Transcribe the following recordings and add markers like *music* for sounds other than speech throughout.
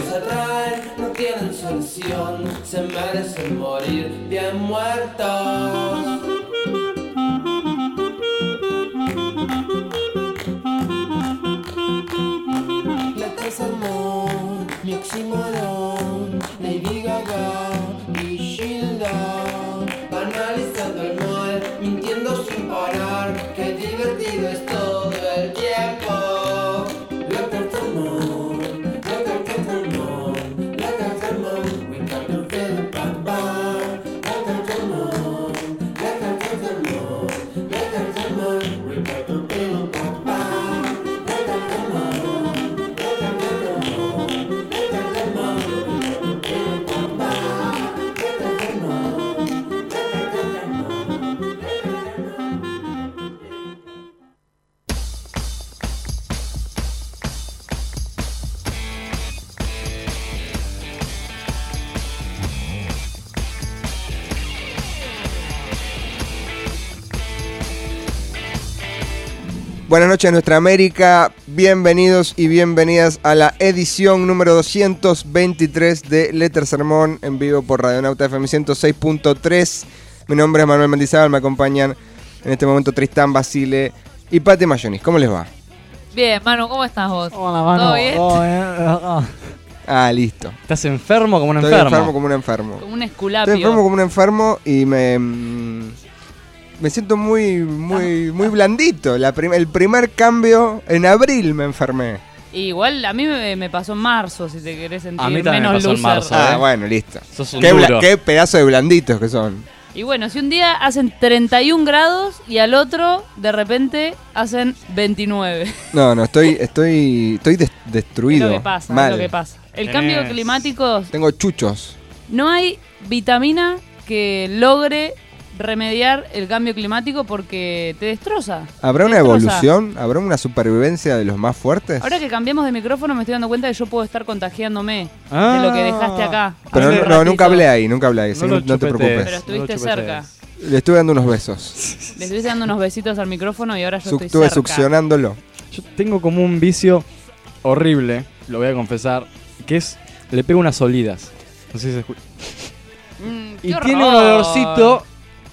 se atraen, no tienen solución, se merecen morir Buenas noches nuestra América, bienvenidos y bienvenidas a la edición número 223 de Letter Sermón en vivo por Radionauta FM 106.3. Mi nombre es Manuel Mendizábal, me acompañan en este momento Tristán Basile y Pate Mayonis. ¿Cómo les va? Bien, Manu, ¿cómo estás vos? Hola, mano. ¿Todo bien? Oh, eh, ah. Ah, listo. Estás enfermo como un Estoy enfermo. enfermo como un enfermo. Como un Estoy esculapio. enfermo como un enfermo y me... Me siento muy, muy, muy blandito. La prim- el primer cambio en abril me enfermé. Igual a mí me, me pasó en marzo, si te querés sentir A mí también me menos pasó en marzo. Ah, ¿eh? bueno, listo. Sos un Qué, duro. qué pedazo de blanditos que son. Y bueno, si un día hacen 31 grados y al otro, de repente, hacen 29. *laughs* No, no, estoy, estoy, estoy des- Es destruido. lo que pasa, Mal. es lo que pasa. El cambio climático, Tengo chuchos. no hay vitamina que logre remediar el cambio climático porque te destroza. ¿Habrá Te una destroza. evolución? ¿Habrá una supervivencia de los más fuertes? Ahora que cambiamos de micrófono me estoy dando cuenta que yo puedo estar contagiándome Ah. de lo que dejaste acá. Pero no, nunca hablé ahí, nunca hablé ahí, no, no te preocupes. Pero estuviste cerca. Le estuve dando unos besos. Le estuviste dando unos besitos al micrófono y ahora yo estoy estuve cerca. succionándolo. Yo tengo como un vicio horrible, lo voy a confesar, que es le pego unas olidas. No sé si se escucha. Mm, Y horror. tiene un olorcito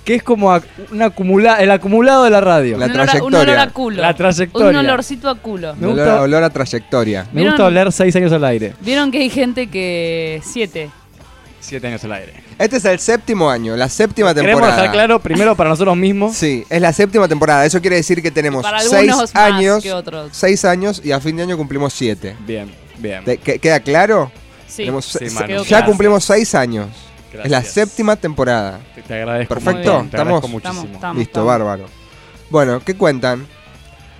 que es como un acumula el acumulado de la radio. La un olor, a- un trayectoria. olor a culo. La trayectoria. Un olorcito a culo. Me olor, gusta- olor a trayectoria. Me ¿Vieron? gusta oler seis años al aire. Vieron que hay gente que. Siete. Siete años al aire. Este es el séptimo año, la séptima Queremos temporada. dejar claro, primero para nosotros mismos. Sí, es la séptima temporada. Eso quiere decir que tenemos Para seis más años. que otros. Seis años y a fin de año cumplimos siete. Bien, bien. ¿Te- que- ¿Queda claro? Sí. Tenemos Sí, se- Manu, ya cumplimos seis años. Es la séptima temporada. Te, te agradezco. Perfecto, un montón, te estamos- agradezco Estamos, muchísimo. estamos, Listo, estamos. bárbaro. Bueno, ¿qué cuentan?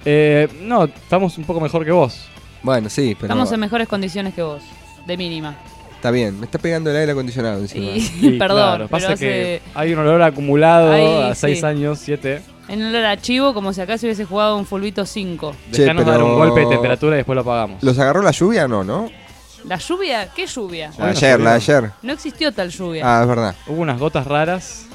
Eh, no, estamos un poco mejor que vos. Bueno, sí, pero Estamos en mejores condiciones que vos. De mínima. está bien. Me está pegando el aire acondicionado encima. Y, Sí, *laughs* perdón, claro, pero pasa hace- que hay un olor acumulado Ahí, a 6 sí. años, 7. en el archivo como si acá se hubiese jugado un fulbito 5. Che, Dejanos dar pero- un golpe de temperatura y después lo apagamos. ¿Los agarró la lluvia? No, ¿no? ¿La lluvia? ¿Qué lluvia? La ayer, la de ayer. No existió tal lluvia. Ah, es verdad. Hubo unas gotas raras,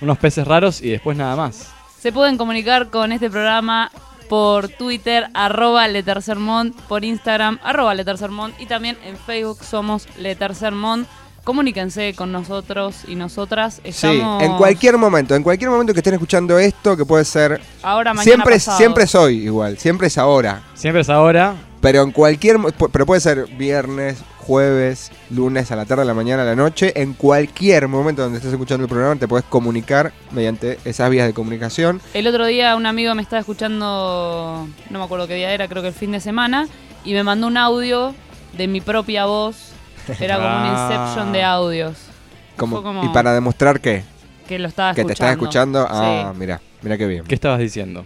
unos peces raros y después nada más. Se pueden comunicar con este programa por Twitter, arroba Letercermont, por Instagram, arroba Letercermont y también en Facebook somos Letercermont. Comuníquense con nosotros y nosotras. Estamos Sí, en cualquier momento, en cualquier momento que estén escuchando esto, que puede ser. Ahora, mañana, Siempre, pasado. siempre es hoy igual, siempre es ahora. Siempre es ahora. Pero en cualquier. Pero puede ser viernes, jueves, lunes, a la tarde, a la mañana, a la noche. En cualquier momento donde estés escuchando el programa, te puedes comunicar mediante esas vías de comunicación. El otro día un amigo me estaba escuchando, no me acuerdo qué día era, creo que el fin de semana, y me mandó un audio de mi propia voz. Era como un *laughs* Ah. inception de audios. Como, Fue como- Y para demostrar que, Que lo estaba que te escuchando. estás escuchando. Ah, Sí. mira, mira qué bien. ¿Qué estabas diciendo?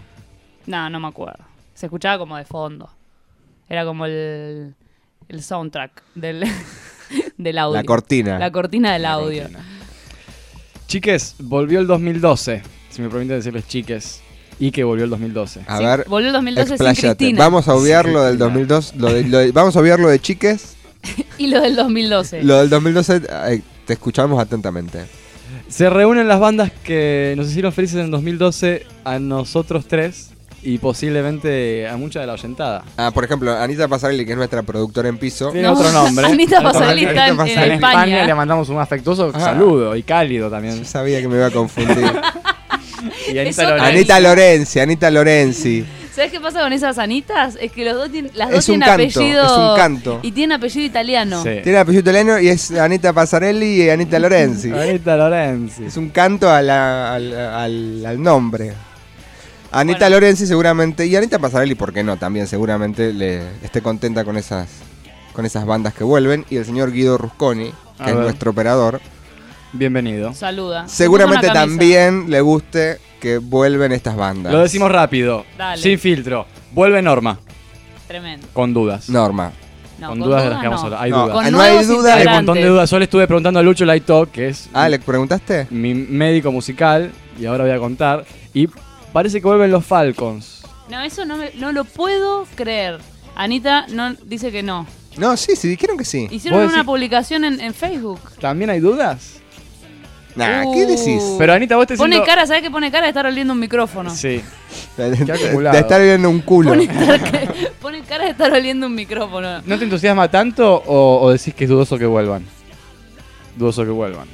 No, no me acuerdo. Se escuchaba como de fondo. Era como el, el soundtrack del, *laughs* del audio. La cortina. La cortina del La audio. cortina. Chiques, volvió el 2012. si me permiten decirles chiques, y que volvió el 2012. A Sí, ver, volvió el 2012 sin expláyate. Cristina. Vamos a obviar lo del Cristina. 2002, lo de- lo de- vamos a obviar lo de chiques. *laughs* Y lo del 2012. Lo del 2012, ay, te escuchamos atentamente. Se reúnen las bandas que nos hicieron felices en el 2012 a nosotros tres y posiblemente a mucha de la oyentada. Ah, por ejemplo, Anita Pasarelli, que es nuestra productora en piso. Tiene No, otro nombre. Anita Pasarelli está en, Anita en España. España le mandamos un afectuoso Ah. saludo y cálido también. Yo sabía que me iba a confundir. *laughs* Y Anita Lorenzi. Anita Lorenzi, Anita Lorenzi. ¿Sabes qué pasa con esas Anitas? Es que los dos tienen, las dos Es un tienen canto, apellido. es un canto. Y tienen apellido italiano. Sí. Tiene apellido italiano y es Anita Pasarelli y Anita Lorenzi. *laughs* Anita Lorenzi. Es un canto a la- al, al- al nombre. Anita Bueno. Lorenzi seguramente, y Anita Pasarelli, ¿por qué no? También seguramente le esté contenta con esas, con esas bandas que vuelven. Y el señor Guido Rusconi, A que es ver. nuestro operador, Bienvenido. Saluda. seguramente también le guste que vuelven estas bandas. Lo decimos rápido, Dale. sin filtro. Vuelve Norma, Tremendo. con dudas. Norma. No, con dudas de las que vamos a hablar. Hay No, dudas. No hay nuevos duda. Hay un montón de dudas. Yo le estuve preguntando a Lucho Laito, que es Ah, ¿le preguntaste? mi médico musical, y ahora voy a contar. Y parece que vuelven los Falcons. No, eso no, me- no lo puedo creer. Anita no, dice que no. No, sí, sí, dijeron que sí. Hicieron ¿Vos una decís- publicación en, en Facebook. ¿También hay dudas? Nah, ¿qué Uh. decís? Pero Anita, vos te Pone siendo- cara, ¿sabes qué pone cara de estar oliendo un micrófono? Sí. *laughs* De, acumulado. estar viendo un culo. Pone, cara- *laughs* pone cara de estar oliendo un micrófono. ¿No te entusiasma tanto o, o decís que es dudoso que vuelvan? Dudoso que vuelvan.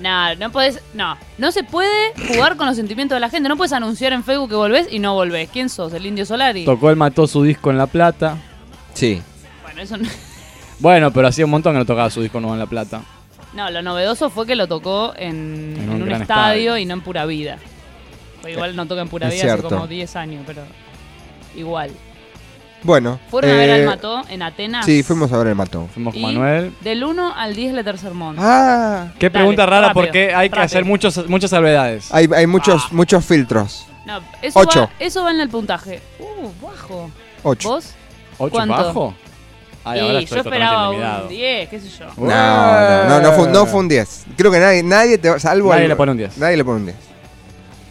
No, no puedes. No, no se puede jugar con los sentimientos de la gente. No puedes anunciar en Facebook que volvés y no volvés. ¿Quién sos? ¿El Indio Solari? Tocó él mató su disco en La Plata. Sí. Bueno, eso no. *laughs* Bueno, pero hacía un montón que no tocaba su disco nuevo en La Plata. No, lo novedoso fue que lo tocó en, En en un estadio, estadio. y no en pura vida. Pues igual no toca en pura Es vida hace como 10 años, pero igual. Bueno. ¿Fueron a ver al eh, Mató en Atenas? Sí, fuimos a ver el matón. Fuimos con Y Manuel. Del 1 al 10 Letter Sermón. Ah, Qué Dale, pregunta rara rápido, porque hay que rápido. hacer muchos, muchas salvedades. hay, hay muchos, Ah. muchos filtros. No, eso, Ocho. Va, eso va en el puntaje. Uh, bajo. Ocho. ¿Vos? ¿Ocho ¿Cuánto? bajo? Ay, ahora y estoy yo esperaba totalmente un 10, qué sé yo. No, no, no, no, fue, no fue un 10. Creo que nadie, nadie te salvo Nadie al- le pone un 10. Nadie le pone un 10.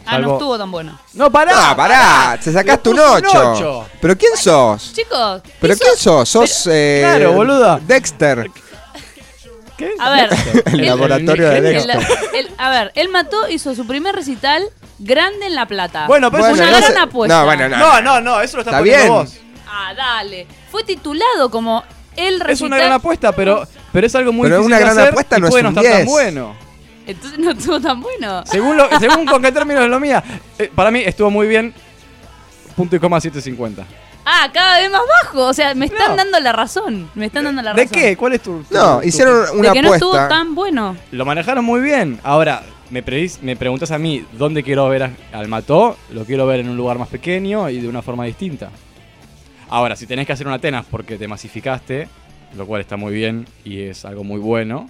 Ah, no estuvo tan bueno. No, pará. Ah, pará, te sacaste un Le puse un 8. ocho. ¿Pero quién sos? Chicos, ¿Pero quién sos? Sos. eh, Claro, boluda. Dexter. ¿Qué? A ver, *laughs* El él- laboratorio de Dexter. el- a ver, él mató, hizo su primer recital grande en La Plata. Bueno, pero Una eso gran apuesta. No, bueno, no. No, no, no, eso lo está, Está poniendo bien. vos. Ah, dale. Fue titulado como el recital. Es una gran apuesta, pero, pero es algo muy Pero difícil una de gran hacer apuesta y no es puede un no estar tan 10. bueno. Entonces no estuvo tan bueno. Según, lo, según con qué términos lo mía. Eh, para mí estuvo muy bien. Punto y coma 750. Ah, cada vez más bajo. O sea, me están No. dando la razón. Me están dando la ¿De razón. qué? ¿Cuál es tu...? tu- No, tu- hicieron De una que no estuvo apuesta. tan bueno. Lo manejaron muy bien. Ahora, me, predis- me preguntas a mí dónde quiero ver a- al Mató. Lo quiero ver en un lugar más pequeño y de una forma distinta. Ahora, si tenés que hacer una Atenas porque te masificaste, lo cual está muy bien y es algo muy bueno,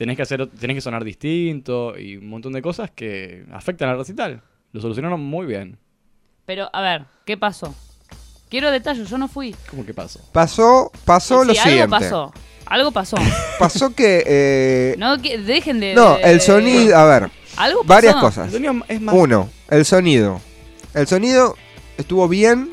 tenés que, hacer, tenés que sonar distinto y un montón de cosas que afectan al recital. Lo solucionaron muy bien. Pero, a ver, ¿qué pasó? Quiero detalles, yo no fui. ¿Cómo que pasó? Pasó, pasó Sí, lo algo siguiente. pasó. Algo pasó. *laughs* Pasó que. eh, No, que dejen de. no, el sonido. A ver, Algo pasó. varias El cosas. sonido es más... Uno, el sonido. El sonido estuvo bien,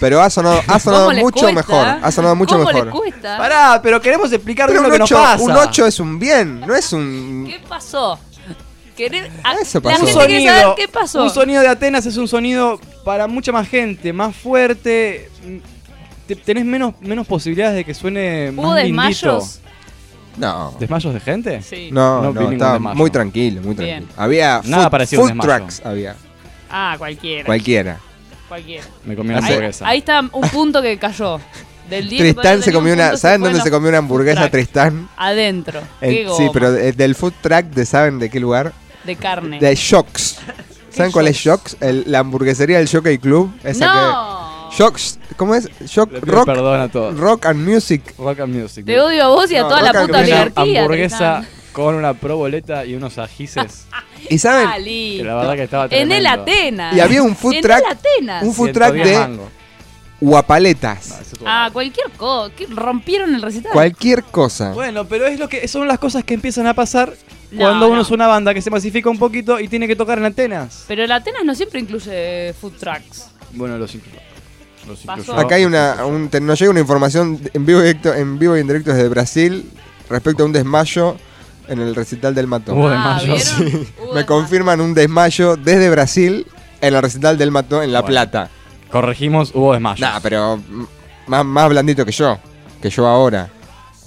pero ha sonado, ha *laughs* sonado ¿Cómo les mucho cuesta? mejor. Ha sonado mucho ¿Cómo mejor. les cuesta? Pará, pero queremos explicar Pero lo que 8, nos pasa. un 8 es un bien, no es un. ¿Qué pasó? Querer- a- Eso La pasó. gente Un quiere sonido, saber qué pasó. un sonido de Atenas es un sonido para mucha más gente, más fuerte. te- tenés menos, menos posibilidades de que suene ¿Hubo más desmayos? No. ¿Desmayos de gente? Sí. No, No no, estaba desmayo. muy tranquilo, muy Bien. tranquilo. Había Nada food, un había. Ah, cualquiera. Cualquiera. Cualquiera. Me comí una Ahí, hamburguesa. ahí está un punto que cayó. Del 10 que Tristán podía se comió un una. ¿Saben dónde se comió una hamburguesa track. Tristán? Adentro. En- Qué sí, pero de- del food truck de ¿saben de qué lugar? De carne. De Shocks. *laughs* ¿Saben cuál es Shocks? El- la hamburguesería del Jockey Club. Esa no. que. Shocks. ¿Cómo es? Shock Rock. perdón a todos. Rock and Music. Rock and Music. Te odio a vos y a No, toda la puta oligarquía. Hamburguesa Tristán. Con una proboleta y unos ajices. *laughs* Y saben, Ah, que la verdad que estaba En el. Atenas. Y había un food en truck- el Atenas. un food truck 110 de guapaletas. No, Ah, cualquier cosa. Rompieron el recital. Cualquier cosa. Bueno, pero es lo que son las cosas que empiezan a pasar No, cuando uno no. es una banda que se masifica un poquito y tiene que tocar en Atenas. Pero el Atenas no siempre incluye food trucks. Bueno, los incluyó. Acá hay una, un- te- nos llega una información en vivo, y directo, en vivo y en directo desde Brasil respecto a un desmayo en el recital del Mató. Hubo Ah, desmayos. ¿vieron? Sí. Hubo Me confirman un desmayo desde Brasil en el recital del Mató en La Bueno. Plata. Corregimos, hubo desmayos. Nah, pero más, más blandito que yo, que yo ahora.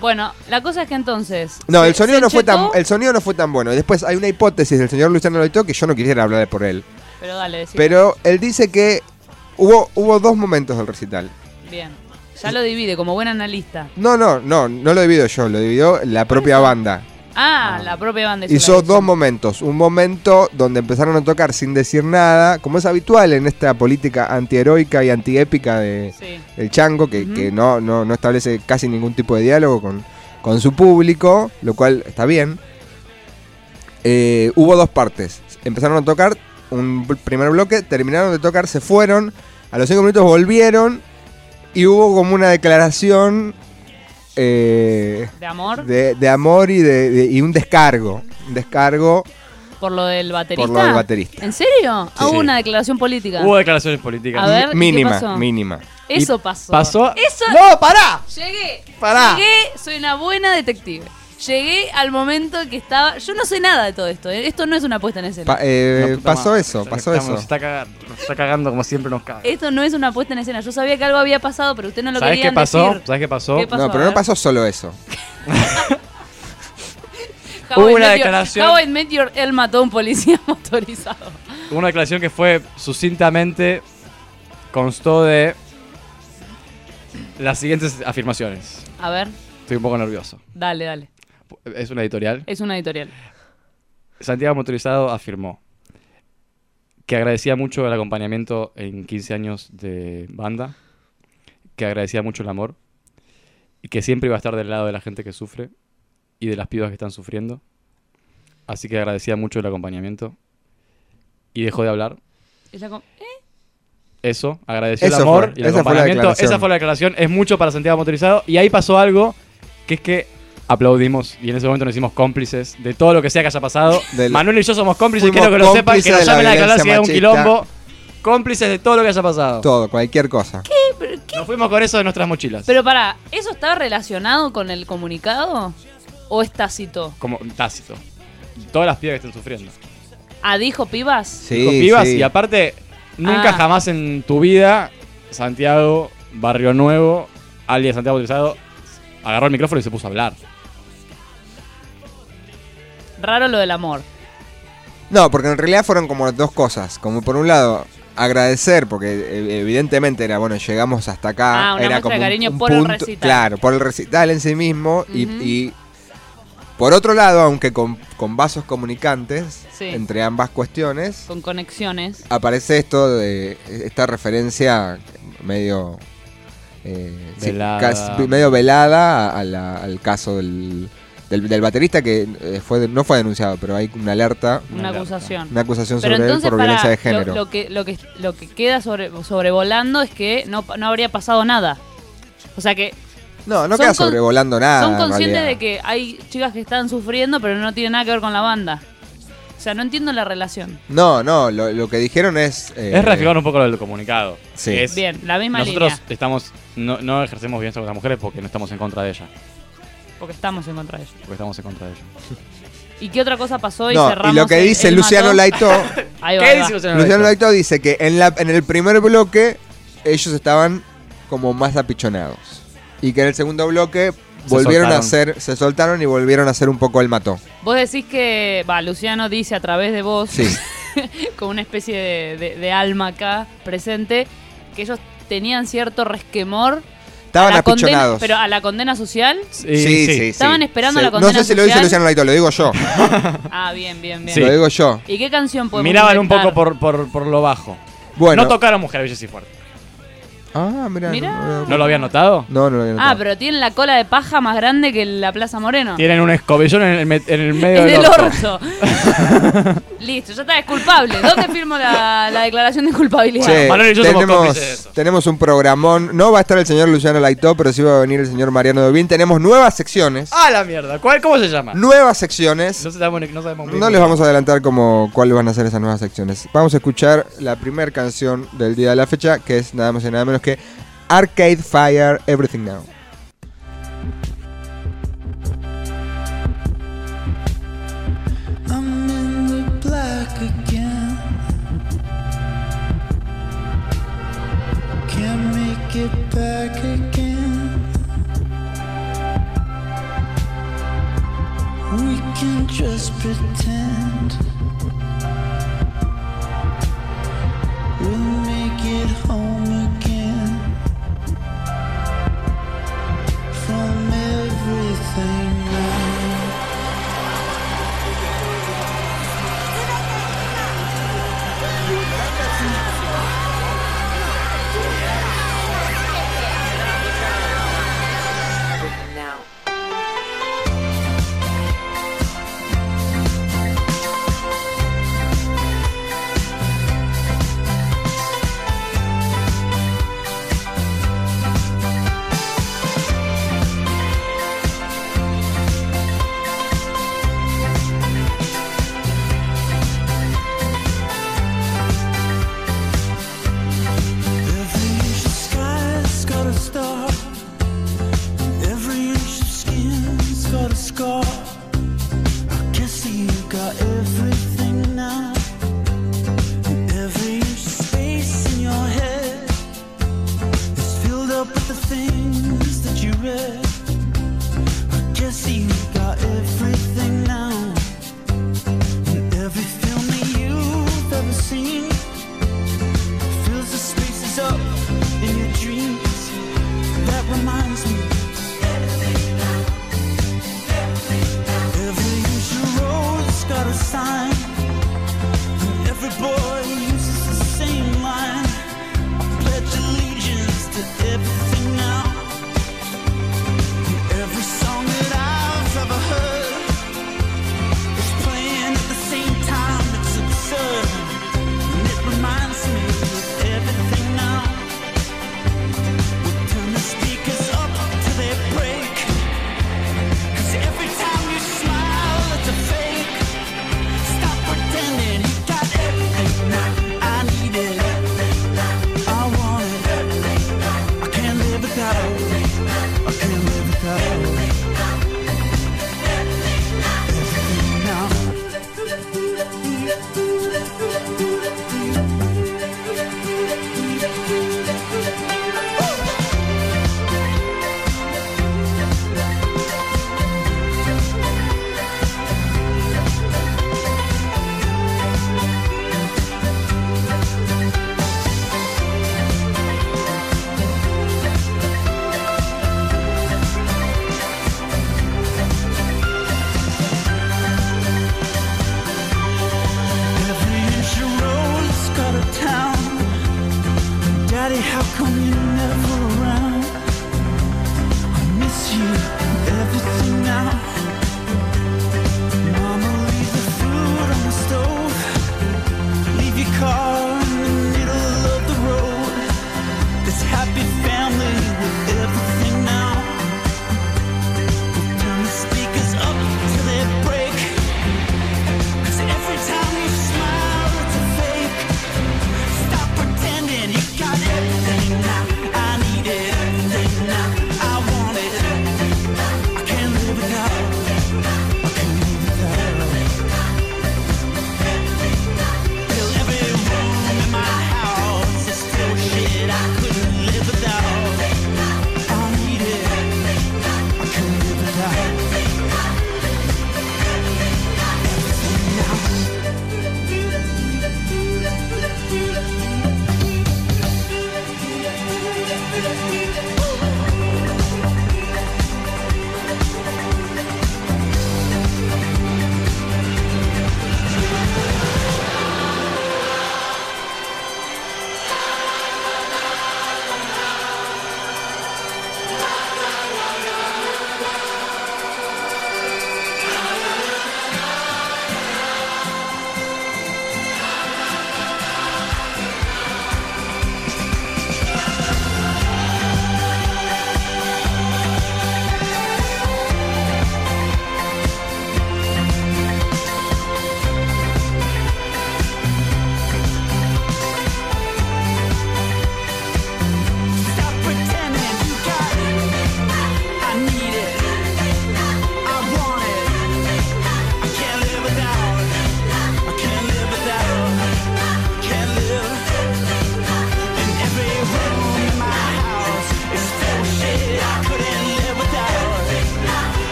Bueno, la cosa es que entonces. No, se- el sonido se no fue tan, el sonido no fue tan bueno. Y después hay una hipótesis del señor Luciano Loito que yo no quisiera hablar por él. Pero dale, decime. Pero él dice que hubo, hubo dos momentos del recital. Bien. Ya lo divide como buen analista. No, no, no, no lo divido yo, lo dividió la propia banda. Ah, la propia banda. hizo dos momentos. Un momento donde empezaron a tocar sin decir nada, como es habitual en esta política antiheroica y antiépica de, Sí. el chango, que, que no, no, no establece casi ningún tipo de diálogo con, con su público, lo cual está bien. Eh, hubo dos partes. Empezaron a tocar un primer bloque, terminaron de tocar, se fueron, a los cinco minutos volvieron y hubo como una declaración eh, De amor de, de amor y, de, de- y un descargo. Un descargo por lo del baterista. por lo del baterista. ¿En serio? Sí. Hubo una declaración política. Hubo declaraciones políticas. A ver, ¿y qué mínima, pasó? mínima. Eso pasó. pasó- Eso. ¡No, pará! Llegué. Pará. Llegué, soy una buena detective. Llegué al momento que estaba. Yo no sé nada de todo esto. ¿eh? Esto no es una puesta en escena. Pa- eh, puta pasó madre. eso, pasó eso. Nos está, cagando, nos está cagando como siempre nos caga. Esto no es una puesta en escena. Yo sabía que algo había pasado, pero usted no lo ¿Sabes querían qué pasó? decir. ¿Sabes qué pasó? ¿Qué pasó? No, pero A no ver. pasó solo eso. *laughs* How Hubo I una Met Your- declaración- How I Met Your- Él mató a un policía *laughs* motorizado. Hubo una declaración que fue sucintamente constó de las siguientes afirmaciones. A ver, Estoy un poco nervioso. dale, dale. Es una editorial. Es una editorial. Santiago Motorizado afirmó que agradecía mucho el acompañamiento en 15 años de banda, que agradecía mucho el amor y que siempre iba a estar del lado de la gente que sufre y de las pibas que están sufriendo. Así que agradecía mucho el acompañamiento y dejó de hablar. Es la com- Eso, agradeció Eso el amor fue, y el esa fue acompañamiento. declaración. esa fue la declaración. Es mucho para Santiago Motorizado. Y ahí pasó algo que es que aplaudimos y en ese momento nos hicimos cómplices de todo lo que sea que haya pasado. *laughs* Del- Manuel y yo somos cómplices, quiero que lo sepan, que nos llamen a declarar si hay un quilombo. Cómplices de todo lo que haya pasado. Todo, cualquier cosa. Nos fuimos con eso de nuestras mochilas. Pero para, ¿eso está relacionado con el comunicado? ¿O es tácito? Como tácito. Todas las pibas que estén sufriendo. Ah, dijo pibas. Sí, Dijo pibas sí. y aparte, nunca Ah. jamás en tu vida, Santiago, Barrio Nuevo, alias Santiago Motorizado, agarró el micrófono y se puso a hablar. Raro lo del amor. No, porque en realidad fueron como dos cosas. Como por un lado, agradecer, porque eh, evidentemente era, bueno, llegamos hasta acá. Ah, una era como de un- cariño un por el recital. Claro, por el recital en sí mismo. y- y, por otro lado, aunque con, con vasos comunicantes Sí. entre ambas cuestiones, Con conexiones. aparece esto de esta referencia medio eh, sí, Velada. casi- medio velada a- a la- al caso del, del, del baterista que eh, fue no fue denunciado pero hay una alerta Una alerta. acusación. una acusación Pero sobre él por para, violencia de género lo que, lo, que, lo que queda sobre, sobrevolando es que no, no habría pasado nada. O sea que no no son queda con- sobrevolando nada son en conscientes de que hay chicas que están sufriendo, pero no tiene nada que ver con la banda. O sea, no entiendo la relación. no no lo, lo que dijeron es eh, Es reafirmar un poco lo del comunicado. Sí. Es- Bien, la misma Nosotros línea. estamos, no, no ejercemos violencia contra las mujeres porque no estamos en contra de ella. Porque estamos en contra de ello. Porque estamos en contra de ella. ¿Y qué otra cosa pasó? Y no, cerramos y lo que dice el Luciano mató. Laito *laughs* Ahí va, ¿Qué ahí va. dice Luciano Luciano Laito? Laito dice que en la en el primer bloque ellos estaban como más apichonados y que en el segundo bloque Se volvieron a hacer se soltaron y volvieron a hacer un poco el mató Vos decís que, va, Luciano dice a través de vos, sí *laughs* con una especie de, de- de alma acá presente, que ellos tenían cierto resquemor. Estaban apichonados pero a la condena social. Sí, Sí, sí, sí. sí. Estaban esperando Se- la condena No sé si lo dice social. Luciano Laito, lo digo yo. *laughs* Ah, bien, bien, bien. Sí. Lo digo yo. ¿Y qué canción podemos Miraban un poco por, por, por lo bajo. Bueno, No tocaron mujeres bellas y fuertes. Ah. Mirá. No, ¿No lo habían notado? no, no lo había Ah, notado. pero tienen la cola de paja más grande que la Plaza Moreno. Tienen un escobillón en el, me- en el medio En del el orto. orto. *laughs* Listo, ya está, es culpable. ¿Dónde firmo la, la declaración de culpabilidad? Che, Manuel y yo somos tenemos, cómplices de eso. tenemos un programón. No va a estar el señor Luciano Laitó, pero sí va a venir el señor Mariano Dobín. Tenemos nuevas secciones. ¡Ah, la mierda! ¿Cuál, ¿Cómo se llama? Nuevas secciones. No sabemos, no sabemos bien No bien. les vamos a adelantar como cuáles van a ser esas nuevas secciones. Vamos a escuchar la primera canción del día de la fecha, que es nada más y nada menos que Arcade Fire Everything Now.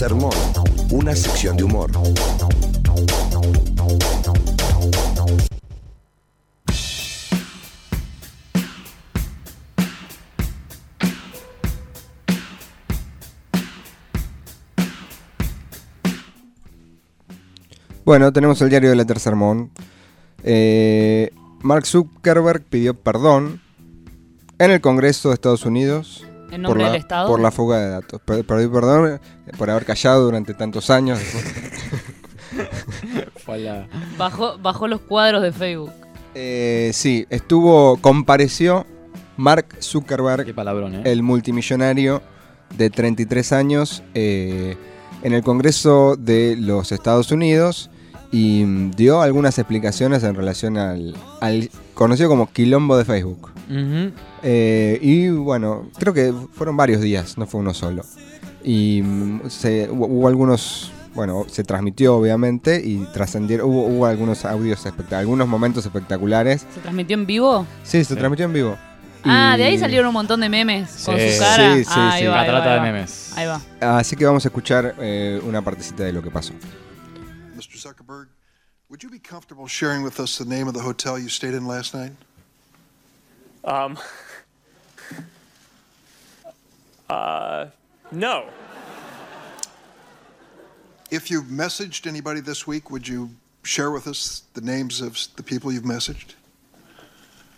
Sermón, una sección de humor. Bueno, tenemos el diario de Letter Sermón. Eh, Mark Zuckerberg pidió perdón en el Congreso de Estados Unidos En por nombre la, del Estado. por la fuga de datos. Perdón por haber callado durante tantos años. *laughs* Bajó, bajó los cuadros de Facebook. Eh, sí, estuvo, compareció Mark Zuckerberg, Qué palabrón, ¿eh? el multimillonario de 33 años, eh, en el Congreso de los Estados Unidos y mm, dio algunas explicaciones en relación al, al conocido como quilombo de Facebook. Eh, y bueno, creo que fueron varios días, no fue uno solo. Y mm, se- hubo, hubo algunos, bueno, se transmitió obviamente y trascendieron, hubo, hubo algunos audios espectaculares, algunos momentos espectaculares. ¿Se transmitió en vivo? Sí, se Sí. transmitió en vivo. Ah, de ahí salieron un montón de memes con Sí. su cara. Sí, sí, Ah, sí. ahí va, ahí va, Catarata ahí de memes. Ahí va. Así que vamos a escuchar eh, una partecita de lo que pasó. Mr. Zuckerberg, would you be comfortable sharing with us the name of the hotel you stayed in last night? Um, *laughs* uh, no. If you've messaged anybody this week, would you share with us the names of the people you've messaged?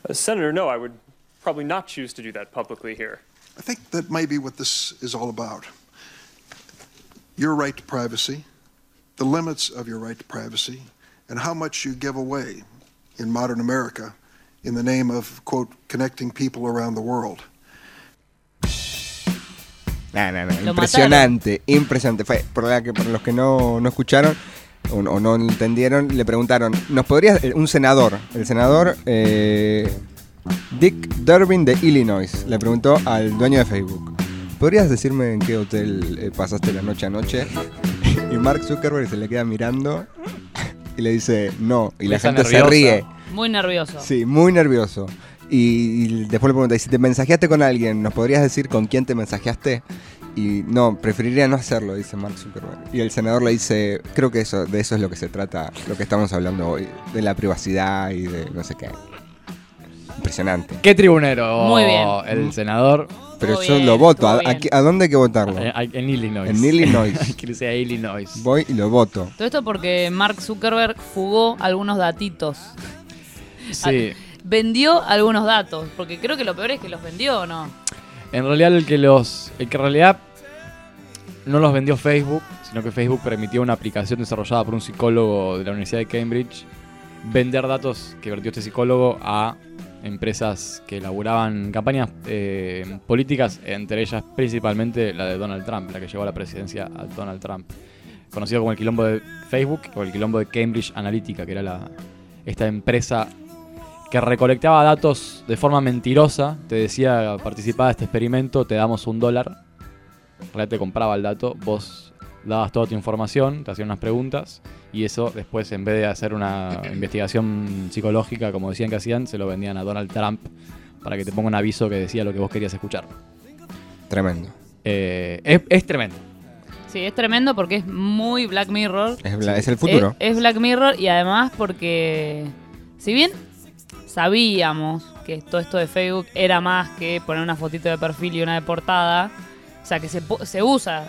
Uh, Senator, no, I would probably not choose to do that publicly here. I think that may be what this is all about. Your right to privacy, the limits of your right to privacy, and how much you give away in modern America in the name of, quote, connecting people around the world. No, no, no, Lo impresionante, impresionante. Fue, por, la que, por los que no, no escucharon o, o no entendieron, le preguntaron, ¿nos podrías, eh, un senador, el senador eh, Dick Durbin de Illinois, le preguntó al dueño de Facebook, ¿podrías decirme en qué hotel eh, pasaste la noche anoche? Y Mark Zuckerberg se le queda mirando y le dice, no, y la gente se ríe. Muy nervioso. Sí, muy nervioso. Y, y después le pregunta, ¿y si te mensajeaste con alguien, ¿nos podrías decir con quién te mensajeaste? Y no, preferiría no hacerlo, dice Mark Zuckerberg. Y el senador le dice, creo que eso, de eso es lo que se trata, lo que estamos hablando hoy, de la privacidad y de no sé qué. Impresionante. ¿Qué tribunero? Muy bien. El senador Pero Muy yo bien, lo voto. ¿A, a bien. a dónde hay que votarlo? eh, en Illinois. En Illinois. *laughs* que sea Illinois. Voy y lo voto. Todo esto porque Mark Zuckerberg fugó algunos datitos. Sí. Vendió algunos datos. Porque creo que lo peor es que los vendió o no. En realidad el que los. El que en realidad no los vendió Facebook, sino que Facebook permitió una aplicación desarrollada por un psicólogo de la Universidad de Cambridge vender datos que vertió este psicólogo a empresas que elaboraban campañas eh, políticas, entre ellas principalmente la de Donald Trump, la que llevó a la presidencia a Donald Trump. Conocido como el quilombo de Facebook o el quilombo de Cambridge Analytica, que era la, esta empresa que recolectaba datos de forma mentirosa, te decía, participaba de este experimento, te damos un dólar, en realidad te compraba el dato, vos dabas toda tu información, te hacían unas preguntas, y eso después, en vez de hacer una investigación psicológica, como decían que hacían, se lo vendían a Donald Trump para que te ponga un aviso que decía lo que vos querías escuchar. Tremendo. Eh, es, es tremendo. Sí, es tremendo porque es muy Black Mirror. Es, bla- es el futuro. Es, es Black Mirror y además porque, si bien sabíamos que todo esto de Facebook era más que poner una fotito de perfil y una de portada, o sea, que se, se usa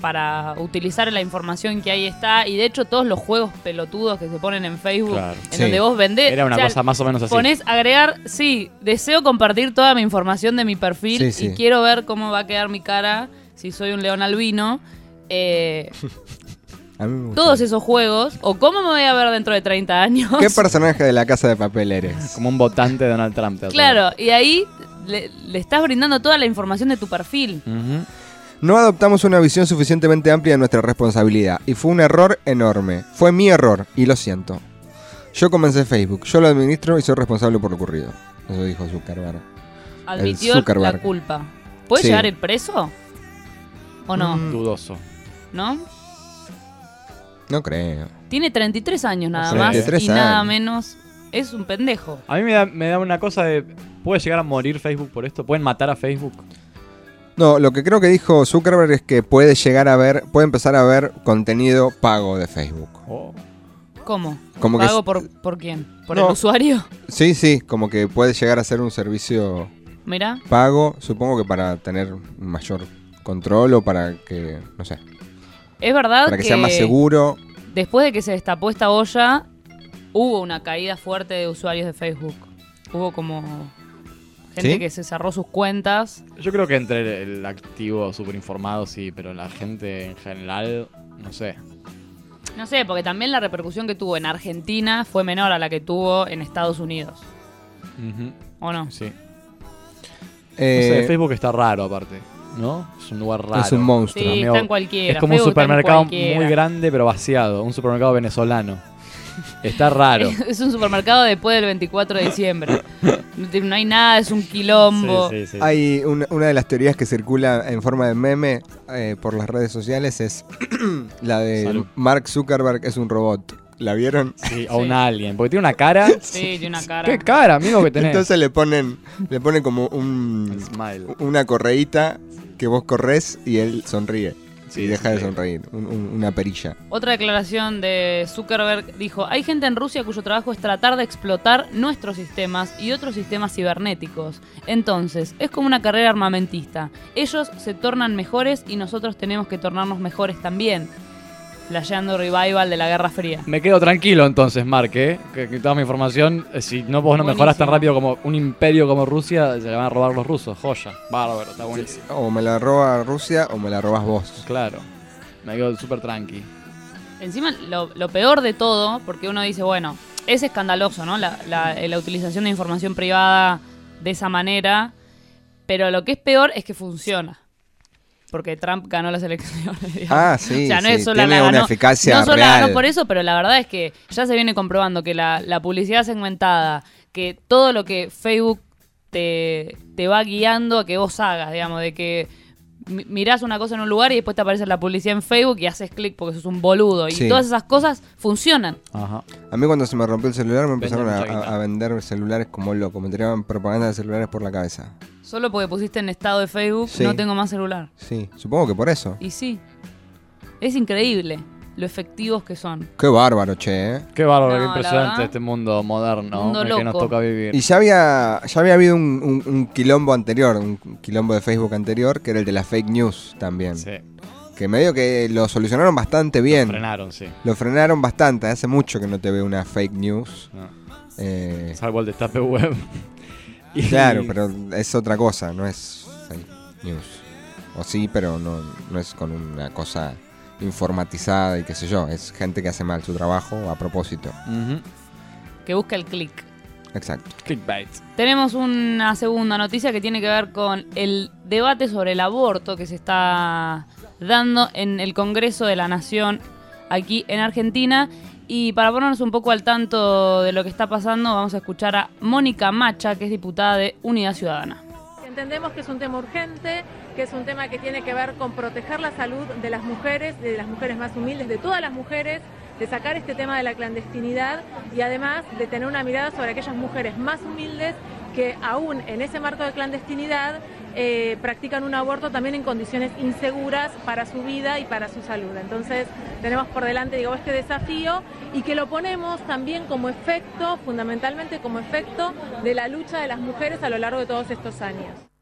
para utilizar la información que ahí está y de hecho todos los juegos pelotudos que se ponen en Facebook Claro. en Sí. donde vos vendés Era una o sea, cosa más o menos así. Pones agregar, sí, deseo compartir toda mi información de mi perfil Sí, sí. y quiero ver cómo va a quedar mi cara si soy un león albino. Eh, *laughs* A mí me gusta. todos esos juegos, o cómo me voy a ver dentro de 30 años. ¿Qué personaje de la casa de papel eres? *laughs* Como un votante de Donald Trump. te claro, y ahí le, le estás brindando toda la información de tu perfil. No adoptamos una visión suficientemente amplia de nuestra responsabilidad y fue un error enorme. Fue mi error y lo siento. Yo comencé Facebook, yo lo administro y soy responsable por lo ocurrido. Eso dijo Zuckerberg. Admitió Zuckerberg. la culpa. ¿Puede Sí. llegar el preso? ¿O no? Mm. Dudoso. ¿No? No creo. Tiene 33 años nada más 33 y nada menos. Es un pendejo. A mí me da, me da una cosa de. ¿Puede llegar a morir Facebook por esto? ¿Pueden matar a Facebook? No, lo que creo que dijo Zuckerberg es que puede llegar a ver, puede empezar a ver contenido pago de Facebook. Oh. ¿Cómo? Como ¿Pago por, por quién? ¿por No. el usuario? Sí, sí, como que puede llegar a ser un servicio Mira. pago, supongo que para tener mayor control o para que, no sé, Es verdad para que sea más seguro. después de que se destapó esta olla, hubo una caída fuerte de usuarios de Facebook. Hubo como gente ¿Sí? que se cerró sus cuentas. Yo creo que entre el, el activo súper informado, sí, pero la gente en general, no sé. No sé, porque también la repercusión que tuvo en Argentina fue menor a la que tuvo en Estados Unidos. ¿O no? Sí. Eh, no sé, Facebook está raro aparte, ¿no? Es un lugar raro. es un monstruo. Sí, Amigo, está en cualquiera. Es como un Facebook supermercado muy grande pero vaciado. Un supermercado venezolano. Está raro. *laughs* Es un supermercado después del 24 de diciembre. No hay nada, es un quilombo. Sí, sí, sí. Hay una, una de las teorías que circula en forma de meme eh, por las redes sociales es *clears throat* la de Salud. Mark Zuckerberg es un robot. ¿La vieron? Sí, o Sí. un alien. Porque tiene una cara. *laughs* Sí, tiene una cara. ¿Qué cara, amigo, que tenés? Entonces le ponen, le ponen como un, smile. una correíta que vos corres y él sonríe. Sí, y deja de sonreír. Un- un- una perilla. Otra declaración de Zuckerberg dijo, hay gente en Rusia cuyo trabajo es tratar de explotar nuestros sistemas y otros sistemas cibernéticos. Entonces, es como una carrera armamentista. Ellos se tornan mejores y nosotros tenemos que tornarnos mejores también. Flasheando revival de la Guerra Fría. Me quedo tranquilo entonces, Mark, ¿eh? que, que toda mi información, eh, si no vos no mejoras tan rápido como un imperio como Rusia, se le van a robar los rusos. Joya. Bárbaro, está buenísimo. O me la roba Rusia o me la robas vos. Claro. Me quedo súper tranqui. Encima, lo, lo peor de todo, porque uno dice, bueno, es escandaloso, ¿no? La, la- la utilización de información privada de esa manera, pero lo que es peor es que funciona. Porque Trump ganó las elecciones. *laughs* Ah, sí, O sea, no sí, es solo tiene la una ganó- eficacia No solo ganó por eso, pero la verdad es que ya se viene comprobando que la, la publicidad segmentada, que todo lo que Facebook te, te va guiando a que vos hagas, digamos, de que mirás una cosa en un lugar y después te aparece la publicidad en Facebook y haces clic porque sos un boludo. Y Sí. todas esas cosas funcionan. Ajá. A mí cuando se me rompió el celular me empezaron a, vender celulares como loco. Me tiraban propaganda de celulares por la cabeza. Solo porque pusiste en estado de Facebook, Sí. no tengo más celular. Sí, supongo que por eso. Y sí, es increíble lo efectivos que son. Qué bárbaro, che. ¿eh? Qué bárbaro, No, qué la impresionante verdad. este mundo moderno Mundo en el que nos loco. toca vivir. Y ya había, ya había habido un, un- un quilombo anterior, un quilombo de Facebook anterior, que era el de las fake news también. Sí, Que medio que lo solucionaron bastante bien. frenaron, sí. Lo frenaron bastante. Hace mucho que no te veo una fake news. No. Eh, Salvo el destape web. Y- *laughs* claro, pero es otra cosa, no es fake news. O sí, pero no, no es con una cosa informatizada y qué sé yo. Es gente que hace mal su trabajo a propósito. Que busca el clic. Exacto. Clickbait. Tenemos una segunda noticia que tiene que ver con el debate sobre el aborto que se está dando en el Congreso de la Nación aquí en Argentina. Y para ponernos un poco al tanto de lo que está pasando, vamos a escuchar a Mónica Macha, que es diputada de Unidad Ciudadana. Entendemos que es un tema urgente, que es un tema que tiene que ver con proteger la salud de las mujeres, de las mujeres más humildes, de todas las mujeres, de sacar este tema de la clandestinidad y además de tener una mirada sobre aquellas mujeres más humildes que aún en ese marco de clandestinidad eh, practican un aborto también en condiciones inseguras para su vida y para su salud. Entonces tenemos por delante digo, este desafío y que lo ponemos también como efecto, fundamentalmente como efecto de la lucha de las mujeres a lo largo de todos estos años.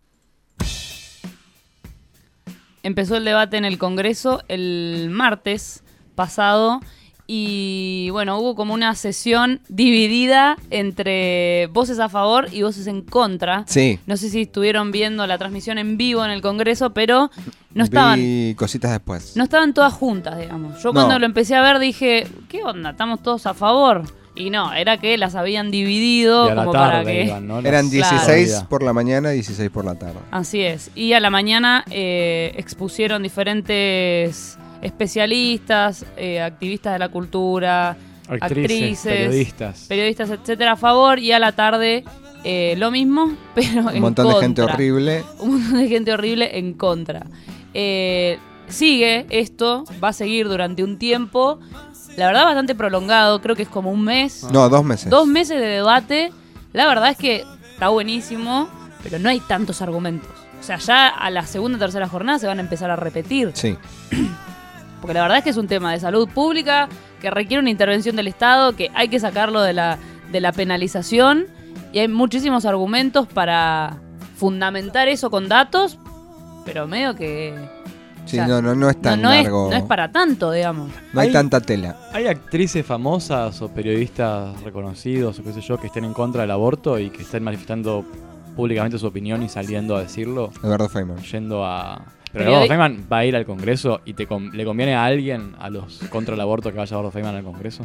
Empezó el debate en el Congreso el martes pasado y bueno, hubo como una sesión dividida entre voces a favor y voces en contra. Sí. No sé si estuvieron viendo la transmisión en vivo en el Congreso, pero no estaban, Vi cositas después. no estaban todas juntas, digamos. Yo No. cuando lo empecé a ver dije, ¿qué onda? ¿Estamos todos a favor? Y no, era que las habían dividido Y a la como para tarde que... iban, ¿no? *laughs* Eran Las- 16 Claro. por la mañana y 16 por la tarde. Así es. Y a la mañana eh, expusieron diferentes especialistas, eh, activistas de la cultura, Actrices, periodistas. periodistas, etcétera, a favor. Y a la tarde eh, lo mismo, *laughs* pero en Un montón de gente horrible. Un montón de gente horrible en contra. Eh, sigue esto, va a seguir durante un tiempo. La verdad, bastante prolongado, creo que es como un mes. No, dos meses. Dos meses de debate. La verdad es que está buenísimo, pero no hay tantos argumentos. O sea, ya a la segunda o tercera jornada se van a empezar a repetir. Sí. *clears throat* Porque la verdad es que es un tema de salud pública que requiere una intervención del Estado, que hay que sacarlo de la, de la penalización. Y hay muchísimos argumentos para fundamentar eso con datos, pero medio que. Sí, o sea, no, no, no es tan no largo. no es para tanto, digamos. No hay Hay- tanta tela. ¿Hay actrices famosas o periodistas reconocidos o qué sé yo que estén en contra del aborto y que estén manifestando públicamente su opinión y saliendo a decirlo? Eduardo Feynman. Yendo a... Pero Eduardo Feynman va a ir al Congreso y te con- le conviene a alguien, a los contra el aborto, que vaya Eduardo Feynman al Congreso.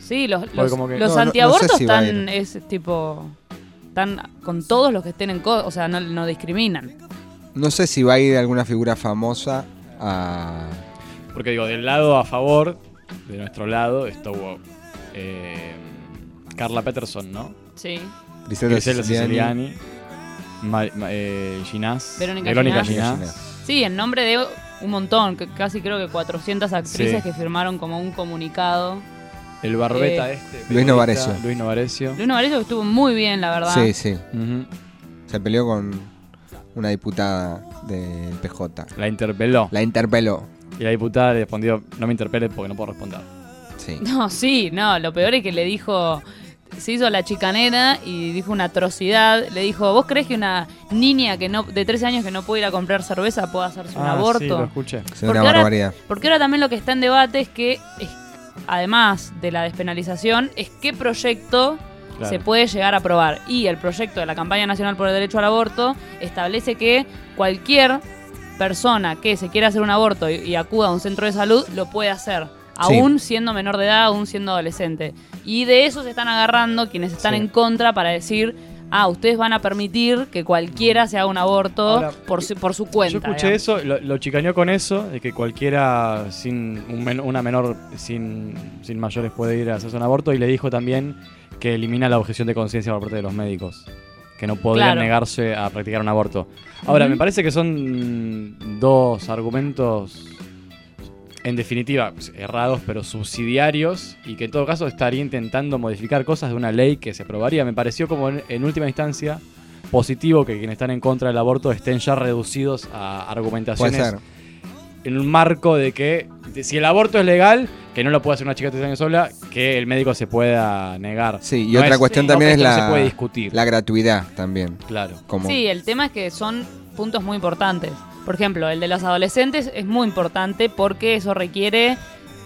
Sí, los, los, como que- los No, no- no antiabortos sé si están, es tipo, están con todos los que estén en contra, o sea, no, no discriminan. No sé si va a ir alguna figura famosa a. Porque digo, del lado a favor, de nuestro lado, estuvo eh, Carla Peterson, ¿no? Sí. Griselda Siciliani. Siciliani, Ma- ma- eh, Ginás, Verónica Verónica Ginás. Ginás. Sí, en nombre de un montón, que casi creo que 400 actrices Sí. que firmaron como un comunicado. El barbeta Eh, este. Luis Novarecio. Luis Novarecio. Luis Novarecio estuvo muy bien, la verdad. Sí, sí. Se peleó con una diputada del PJ. La interpeló. La interpeló. Y la diputada le respondió, no me interpele porque no puedo responder. Sí. *laughs* No, sí, no, lo peor es que le dijo, se hizo la chicanera y dijo una atrocidad. Le dijo, ¿vos crees que una niña que no de 13 años que no puede ir a comprar cerveza puede hacerse un Ah, aborto? Sí, lo escuché. Es Porque una ahora- barbaridad. Porque ahora también lo que está en debate es que, es- además de la despenalización, es qué proyecto Claro. se puede llegar a aprobar. Y el proyecto de la Campaña Nacional por el Derecho al Aborto establece que cualquier persona que se quiera hacer un aborto y, y acuda a un centro de salud lo puede hacer. Aún siendo menor de edad, aún siendo adolescente. Y de eso se están agarrando quienes están Sí. en contra para decir, ah, ustedes van a permitir que cualquiera se haga un aborto Ahora, por, su, por su cuenta. Yo escuché digamos. eso, lo, lo chicaneó con eso, de que cualquiera sin un men- una menor sin, sin mayores puede ir a hacerse un aborto y le dijo también que elimina la objeción de conciencia por parte de los médicos, que no podrían Claro. negarse a practicar un aborto. Ahora, me parece que son dos argumentos en definitiva errados pero subsidiarios y que en todo caso estaría intentando modificar cosas de una ley que se aprobaría. Me pareció como en, en última instancia positivo que quienes están en contra del aborto estén ya reducidos a Puede argumentaciones ser. En un marco de que de- si el aborto es legal, que no lo puede hacer una chica de 13 años sola, que el médico se pueda negar. Sí, y No otra es- cuestión también es esto no la, se puede discutir. la gratuidad también. Claro. Como, Sí, el tema es que son puntos muy importantes. Por ejemplo, el de los adolescentes es muy importante porque eso requiere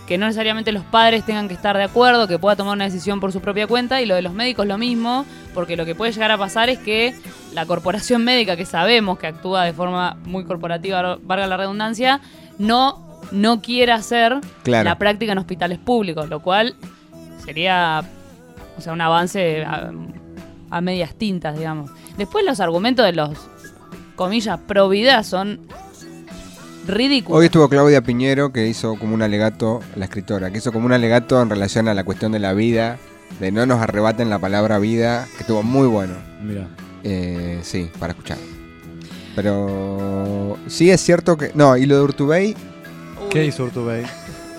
que no necesariamente los padres tengan que estar de acuerdo, que pueda tomar una decisión por su propia cuenta, y lo de los médicos lo mismo, porque lo que puede llegar a pasar es que la corporación *laughs* médica, que sabemos que actúa de forma muy corporativa, valga la redundancia, no, no quiera hacer Claro. la práctica en hospitales públicos, lo cual sería o sea, un avance a, a medias tintas, digamos. Después los argumentos de los, comillas, pro vida son ridículos. Hoy estuvo Claudia Piñero que hizo como un alegato, la escritora, que hizo como un alegato en relación a la cuestión de la vida, de no nos arrebaten la palabra vida, que estuvo muy bueno. Mira. Eh, sí, para escuchar. Pero sí es cierto que... No, y lo de Urtubey, ¿Qué hizo Urtubey?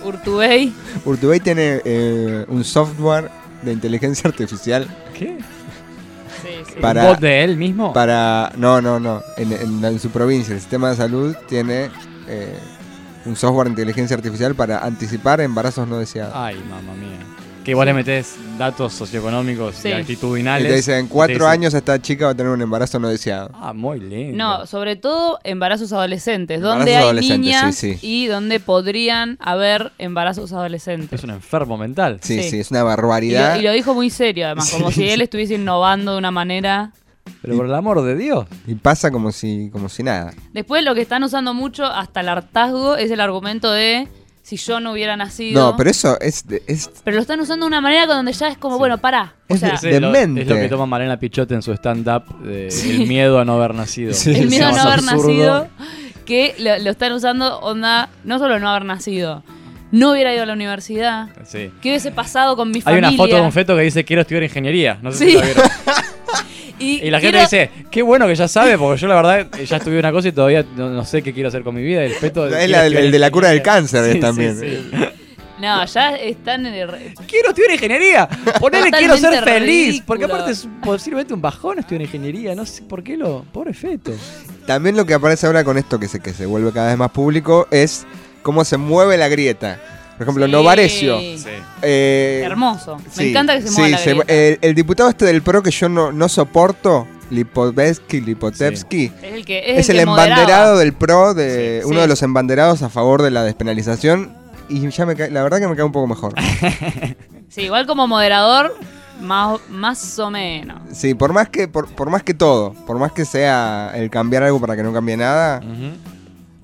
Urtubey. Urtubey tiene eh, un software de inteligencia artificial ¿Qué? Sí, sí. Para- ¿Un bot de él mismo? para... No, no, no. En, en- en su provincia, el sistema de salud tiene eh, un software de inteligencia artificial para anticipar embarazos no deseados. Ay, mamá mía. Que vos le metés datos socioeconómicos Sí. y y actitudinales. te dicen, en cuatro dicen, años esta chica va a tener un embarazo no deseado. Ah, muy lindo. No, sobre todo embarazos adolescentes, Embarazos donde hay adolescentes, niñas sí, sí. y donde podrían haber embarazos adolescentes. Es un enfermo mental. Sí, Sí. sí, es una Y barbaridad. lo, y lo dijo muy serio, además, como si él estuviese innovando de una manera. Pero por el amor de Dios. Y pasa como si, como si nada. Después lo que están usando mucho hasta el hartazgo es el argumento de si yo no hubiera nacido. No, pero eso es, de- es Pero lo están usando de una manera donde ya es como, bueno, pará. O Es sea, de- Es lo, Demente. es lo que toma Malena Pichote en su stand-up de *laughs* El miedo a no haber nacido. Sí. el miedo a no haber absurdo. nacido, que lo, lo están usando, onda, no solo no haber nacido, no hubiera ido a la universidad. Sí. ¿Qué hubiese pasado con mi Hay familia? una foto de un feto que dice quiero estudiar ingeniería. No sé Sí. si la vieron. *laughs* Y, Y la gente dice, qué bueno que ya sabe, porque yo la verdad ya estudié una cosa y todavía no, no sé qué quiero hacer con mi vida. El feto Es la estudiar el de la cura del cáncer Sí, es sí, también. sí. No, ya están en el... Quiero estudiar ingeniería. Ponele quiero ser feliz. ridículo. Porque aparte es posiblemente un bajón estudiar ingeniería. No sé por qué lo. Pobre feto. También lo que aparece ahora con esto que se, que se vuelve cada vez más público es cómo se mueve la grieta. Por ejemplo, Sí. Novarecio. Sí. eh, Hermoso. Me sí, encanta que se mueva sí, la se el, el diputado este del PRO que yo no, no soporto, Lipovetsky, Lipotevsky, Es el que es, es, el, que embanderado moderaba. del PRO, de Sí. uno Sí. de los embanderados a favor de la despenalización. Y ya me cae- la verdad que me cae un poco mejor. *laughs* Sí, igual como moderador, más, más o menos. Sí, por más que por, por más que todo, por más que sea el cambiar algo para que no cambie nada, Ujú.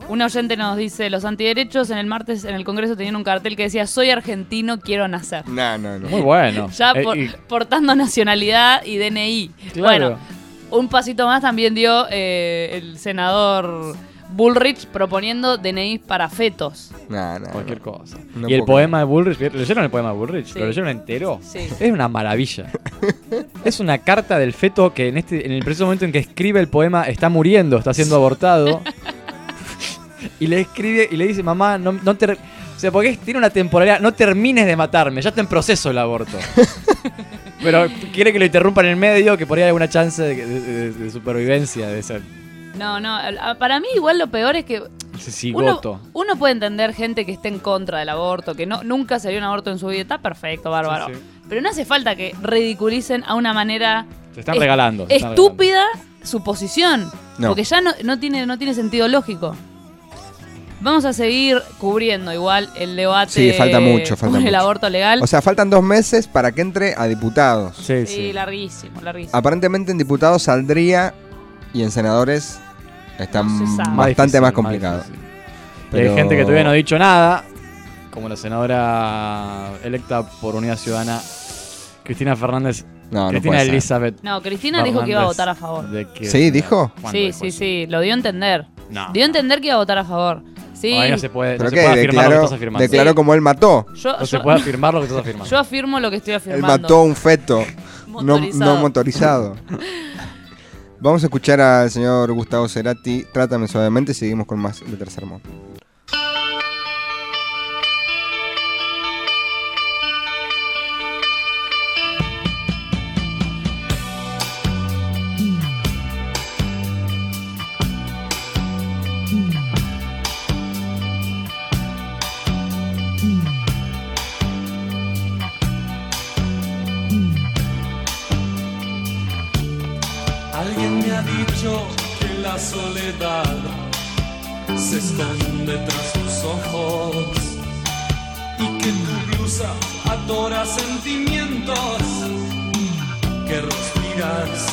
Un oyente nos dice, los antiderechos en el martes en el Congreso tenían un cartel que decía, soy argentino, quiero nacer. no, no, no. Muy bueno. *laughs* Ya Eh, por- y- portando nacionalidad y DNI. Claro. Bueno, un pasito más también dio eh, el senador Bullrich proponiendo DNI para fetos. No, no, Cualquier no. cosa. No y el poema de Bullrich, ¿leyeron el poema de Bullrich? Sí. ¿Lo leyeron entero? Sí. Es una maravilla. es una carta del feto que en este en el preciso momento en que escribe el poema está muriendo, está siendo abortado. *laughs* y le escribe y le dice, mamá, no, no te... O sea, porque tiene una temporalidad, no termines de matarme, ya está en proceso el aborto. *laughs* Pero quiere que lo interrumpan en el medio, que por ahí hay alguna chance de, de- de- de supervivencia de ese, No, no, para mí igual lo peor es que uno, puede entender gente que esté en contra del aborto, que no nunca se dio un aborto en su vida, está perfecto, bárbaro. Sí, sí. Pero no hace falta que ridiculicen a una manera Se están es- regalando. se están estúpida su posición. No. Porque ya no, no tiene, no tiene sentido lógico. Vamos a seguir cubriendo igual el debate Sí, falta mucho, falta por el mucho. aborto legal. O sea, faltan dos meses para que entre a diputados. Sí, sí, sí. larguísimo, larguísimo. Aparentemente en diputados saldría y en senadores está No se sabe. bastante Más difícil, más complicado. Pero- Hay gente que todavía no ha dicho nada, como la senadora electa por Unidad Ciudadana, Cristina Fernández. No, no Cristina ser. Elizabeth. No, Cristina dijo que iba a votar a favor. de que- Sí, ¿dijo? ¿Cuándo Sí, dijo sí, eso? sí, lo dio a entender. No. Dio a entender que iba a votar a favor. Sí, Ahí no se puede, no ¿Pero se qué? puede afirmar lo que Declaró, estás afirmando. declaró Sí. como él mató. yo, No se yo- puede afirmar lo que estás afirmando. yo afirmo lo que estoy Él afirmando. mató a un feto no, Motorizado. no motorizado. *laughs* Vamos a escuchar al señor Gustavo Cerati. Trátame suavemente y seguimos con más de tercer mundo. Se esconde tras tus ojos y que tu blusa adora sentimientos que respiras.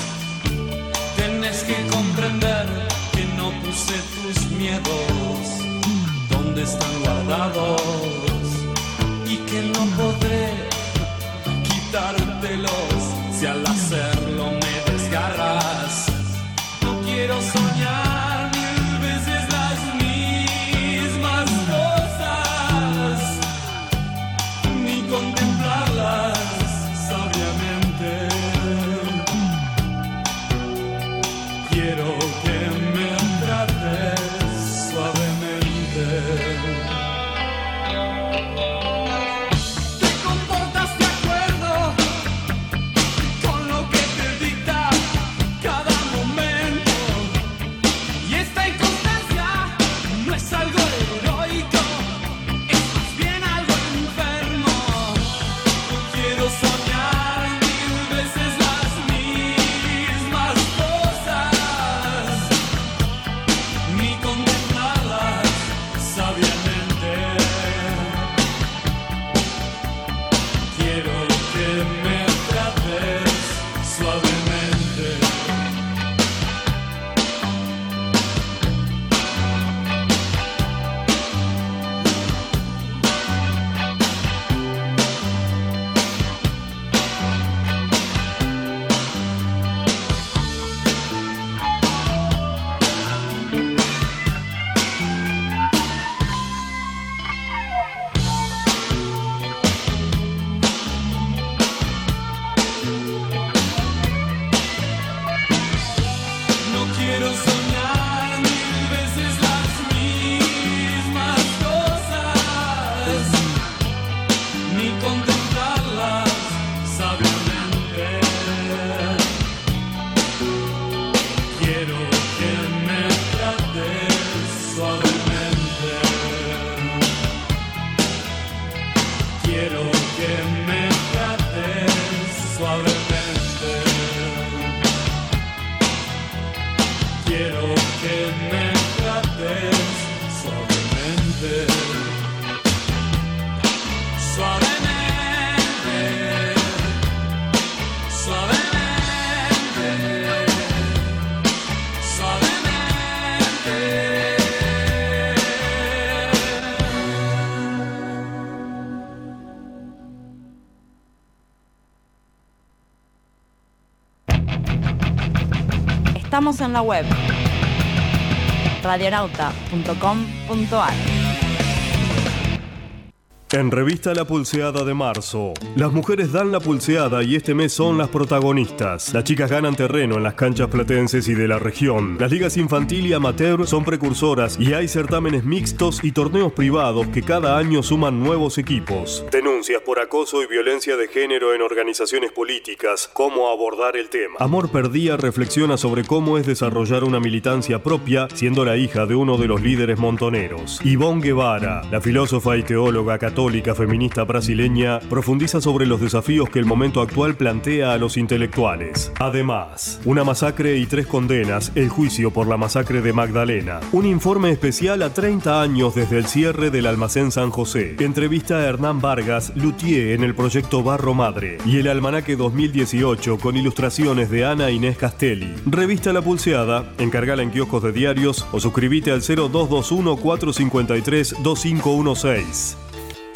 Tienes que comprender que no puse tus miedos donde están guardados y que no podré quitártelos si al hacerlo Estamos en la web radionauta.com.ar. En revista La Pulseada de marzo, las mujeres dan la pulseada y este mes son las protagonistas. Las chicas ganan terreno en las canchas platenses y de la región. Las ligas infantil y amateur son precursoras y hay certámenes mixtos y torneos privados que cada año suman nuevos equipos. Denuncias por acoso y violencia de género en organizaciones políticas. Cómo abordar el tema. Amor Perdía reflexiona sobre cómo es desarrollar una militancia propia siendo la hija de uno de los líderes montoneros. Ivonne Guevara, la filósofa y teóloga católica feminista brasileña, profundiza sobre los desafíos que el momento actual plantea a los intelectuales. Además, una masacre y tres condenas, el juicio por la masacre de Magdalena. Un informe especial a 30 años desde el cierre del almacén San José. Entrevista a Hernán Vargas, Luthier en el proyecto Barro Madre. Y el almanaque 2018 con ilustraciones de Ana Inés Castelli. Revista La Pulseada, encargala en kioscos de diarios o suscríbete al 0221 453 2516.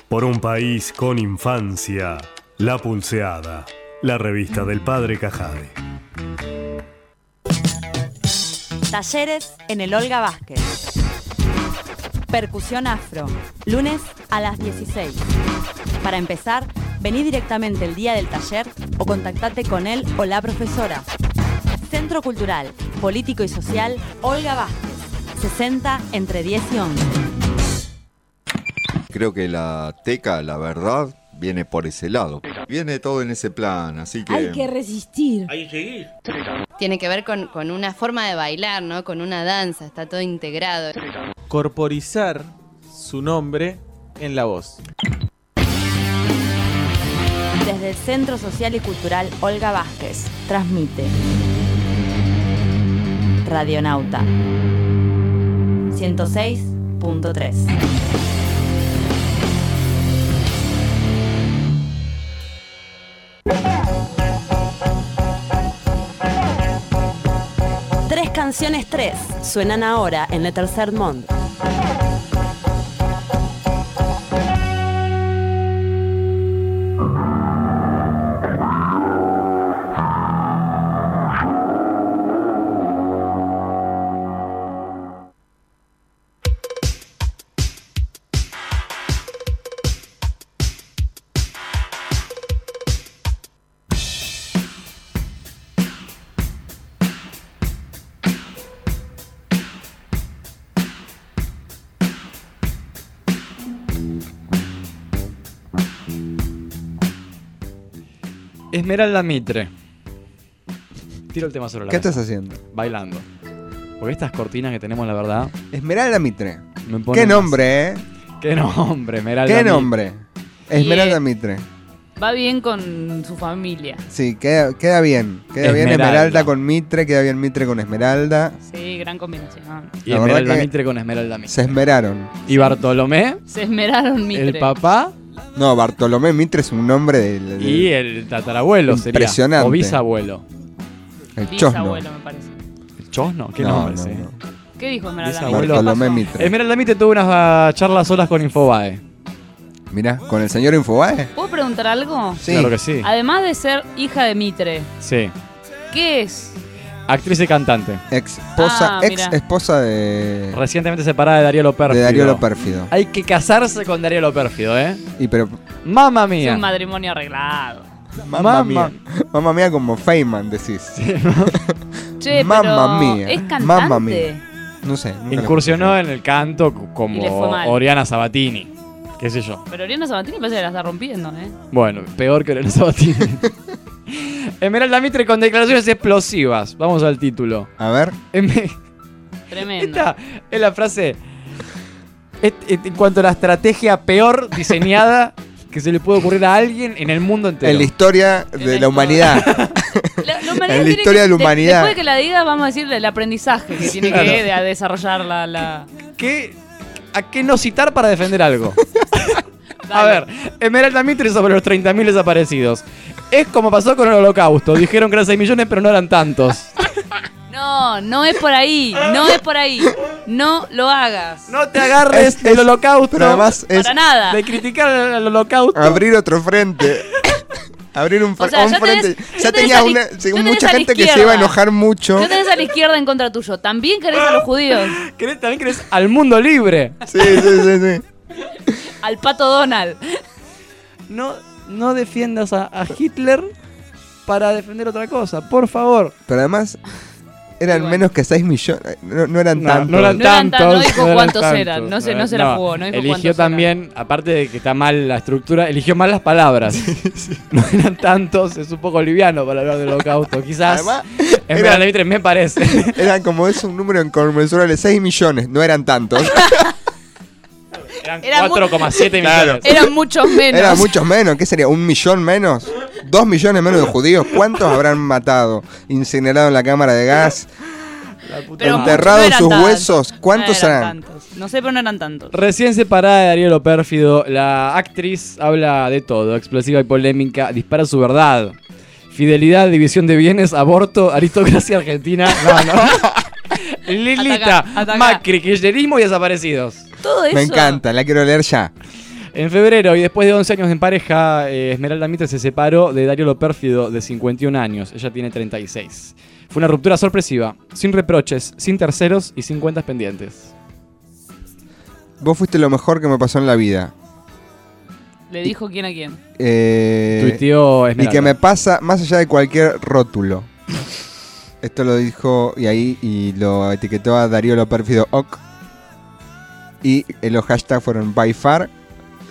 Por un país con infancia, La Pulseada, la revista del padre Cajade. Talleres en el Olga Vázquez. Percusión afro, lunes a las 16. Para empezar, vení directamente el día del taller o contactate con él o la profesora. Centro Cultural, Político y Social, Olga Vázquez. 60 entre 10 y 11. Creo que la teca, la verdad, viene por ese lado. Viene todo en ese plan, así que... Hay que resistir. Tiene que ver con, con una forma de bailar, ¿no? Con una danza, está todo integrado. Corporizar su nombre en la voz. Desde el Centro Social y Cultural Olga Vázquez, transmite Radionauta 106.3. Tres canciones tres suenan ahora en el tercer mundo. Esmeralda Mitre. Tiro el tema sobre la ¿Qué mesa. estás haciendo? Bailando. Porque estas cortinas que tenemos, la verdad. Esmeralda Mitre. me ponen Qué nombre, ¿eh? Qué nombre, Esmeralda Qué Mitre. nombre. Esmeralda Mitre. Va bien con su familia. Sí, queda, queda bien. Queda bien Esmeralda. Esmeralda con Mitre, queda bien Mitre con Esmeralda. Sí, gran combinación. Y La verdad Esmeralda que Mitre con Esmeralda Mitre. Se esmeraron. Y Bartolomé, Se esmeraron Mitre. el papá No, Bartolomé Mitre es un nombre del. del- y el tatarabuelo sería. Impresionante. O bisabuelo. el chosno. Bisabuelo, me parece. ¿El chosno? ¿Qué No, nombre no. ¿Qué dijo Esmeralda? Bisabuelo. Bartolomé Mitre. Esmeralda Mitre tuvo unas ah, charlas solas con Infobae. Mirá, con el señor Infobae. ¿Puedo preguntar algo? Sí. Claro que sí. Además de ser hija de Mitre, Sí. ¿qué es? Actriz y cantante. Ex esposa, Ah, ex esposa de, Recientemente separada de Darío Lopérfido. de Darío Lo Pérfido. Hay que casarse con Darío Lopérfido, ¿eh? Y pero. Mamma Es mía. un matrimonio arreglado. Mamma Mamma. mía. Mamma mía como Feynman decís. Che, Mamma pero mía. es cantante. Mamma mía. No sé. Incursionó en el canto como. Oriana Sabatini. ¿Qué sé yo? Pero Oriana Sabatini parece que la está rompiendo, ¿eh? Bueno, peor que Oriana Sabatini. *laughs* *laughs* Esmeralda Mitre con declaraciones explosivas. Vamos al título. A ver. Em- Tremendo. Esta es la frase. En cuanto a la estrategia peor diseñada que se le puede ocurrir a alguien en el mundo entero. En la historia de la humanidad. *laughs* La, la humanidad En la historia que- de la humanidad. después de que la diga, vamos a decirle el aprendizaje que tiene Claro. que de- desarrollar la, la- ¿Qué, ¿A qué no citar para defender algo? *laughs* A ver, Esmeralda Mitre sobre los 30.000 desaparecidos. Es como pasó con el holocausto. Dijeron que eran 6 millones, pero no eran tantos. No, no es por ahí. No es por ahí. No lo hagas. No te agarres Es- del es- holocausto. Pero además es Para nada. De criticar al, al holocausto. abrir otro frente. Abrir un, O sea, un ya frente. tenés- ya ya tenés tenía a la- una, ya sí, tenés mucha a la gente que se iba a enojar mucho. No tenés a la izquierda en contra tuyo. También querés a los judíos. ¿Querés- también querés al mundo libre. Sí, sí, sí, sí. Al pato Donald. No, no defiendas a, a Hitler para defender otra cosa, por favor. Pero además, eran menos que 6 millones. No, no eran No, tantos. no eran eran tantos. no dijo eran cuántos tantos. eran, no se- no se la jugó, no dijo Eligió también, aparte de que está mal la estructura, eligió mal las palabras. *laughs* No eran tantos, es un poco liviano para hablar del holocausto. *laughs* Quizás Además, en era- verdad Mitre me parece. *laughs* Eran como es un número inconmensurable, 6 millones, no eran tantos. Eran Era mu- 4,7 Claro. millones. Eran muchos menos. Eran muchos menos, ¿qué sería? ¿Un millón menos? ¿Dos millones menos de judíos? ¿Cuántos habrán matado? ¿Incinerado en la cámara de gas? ¿Enterrado no sus tantos. huesos? ¿Cuántos no eran serán? tantos. No sé, pero no eran tantos. Recién separada de Darío Pérfido, la actriz habla de todo, explosiva y polémica, dispara su verdad. Fidelidad, división de bienes, aborto, aristocracia argentina. No, no. *laughs* Lilita, Ataca, ataca. Macri, kirchnerismo y desaparecidos. Todo eso. Me encanta, la quiero leer ya. En febrero, y después de 11 años en pareja, eh, Esmeralda Mitre se separó de Darío Pérfido de 51 años. Ella tiene 36. Fue una ruptura sorpresiva, sin reproches, sin terceros y sin cuentas pendientes. Vos fuiste lo mejor que me pasó en la vida. Le dijo quién a quién. Eh, Tuiteó y Esmeralda. que me pasa más allá de cualquier rótulo. Esto lo dijo y ahí y lo etiquetó a Darío Lo Pérfido Oc. Y eh, los hashtags fueron by far,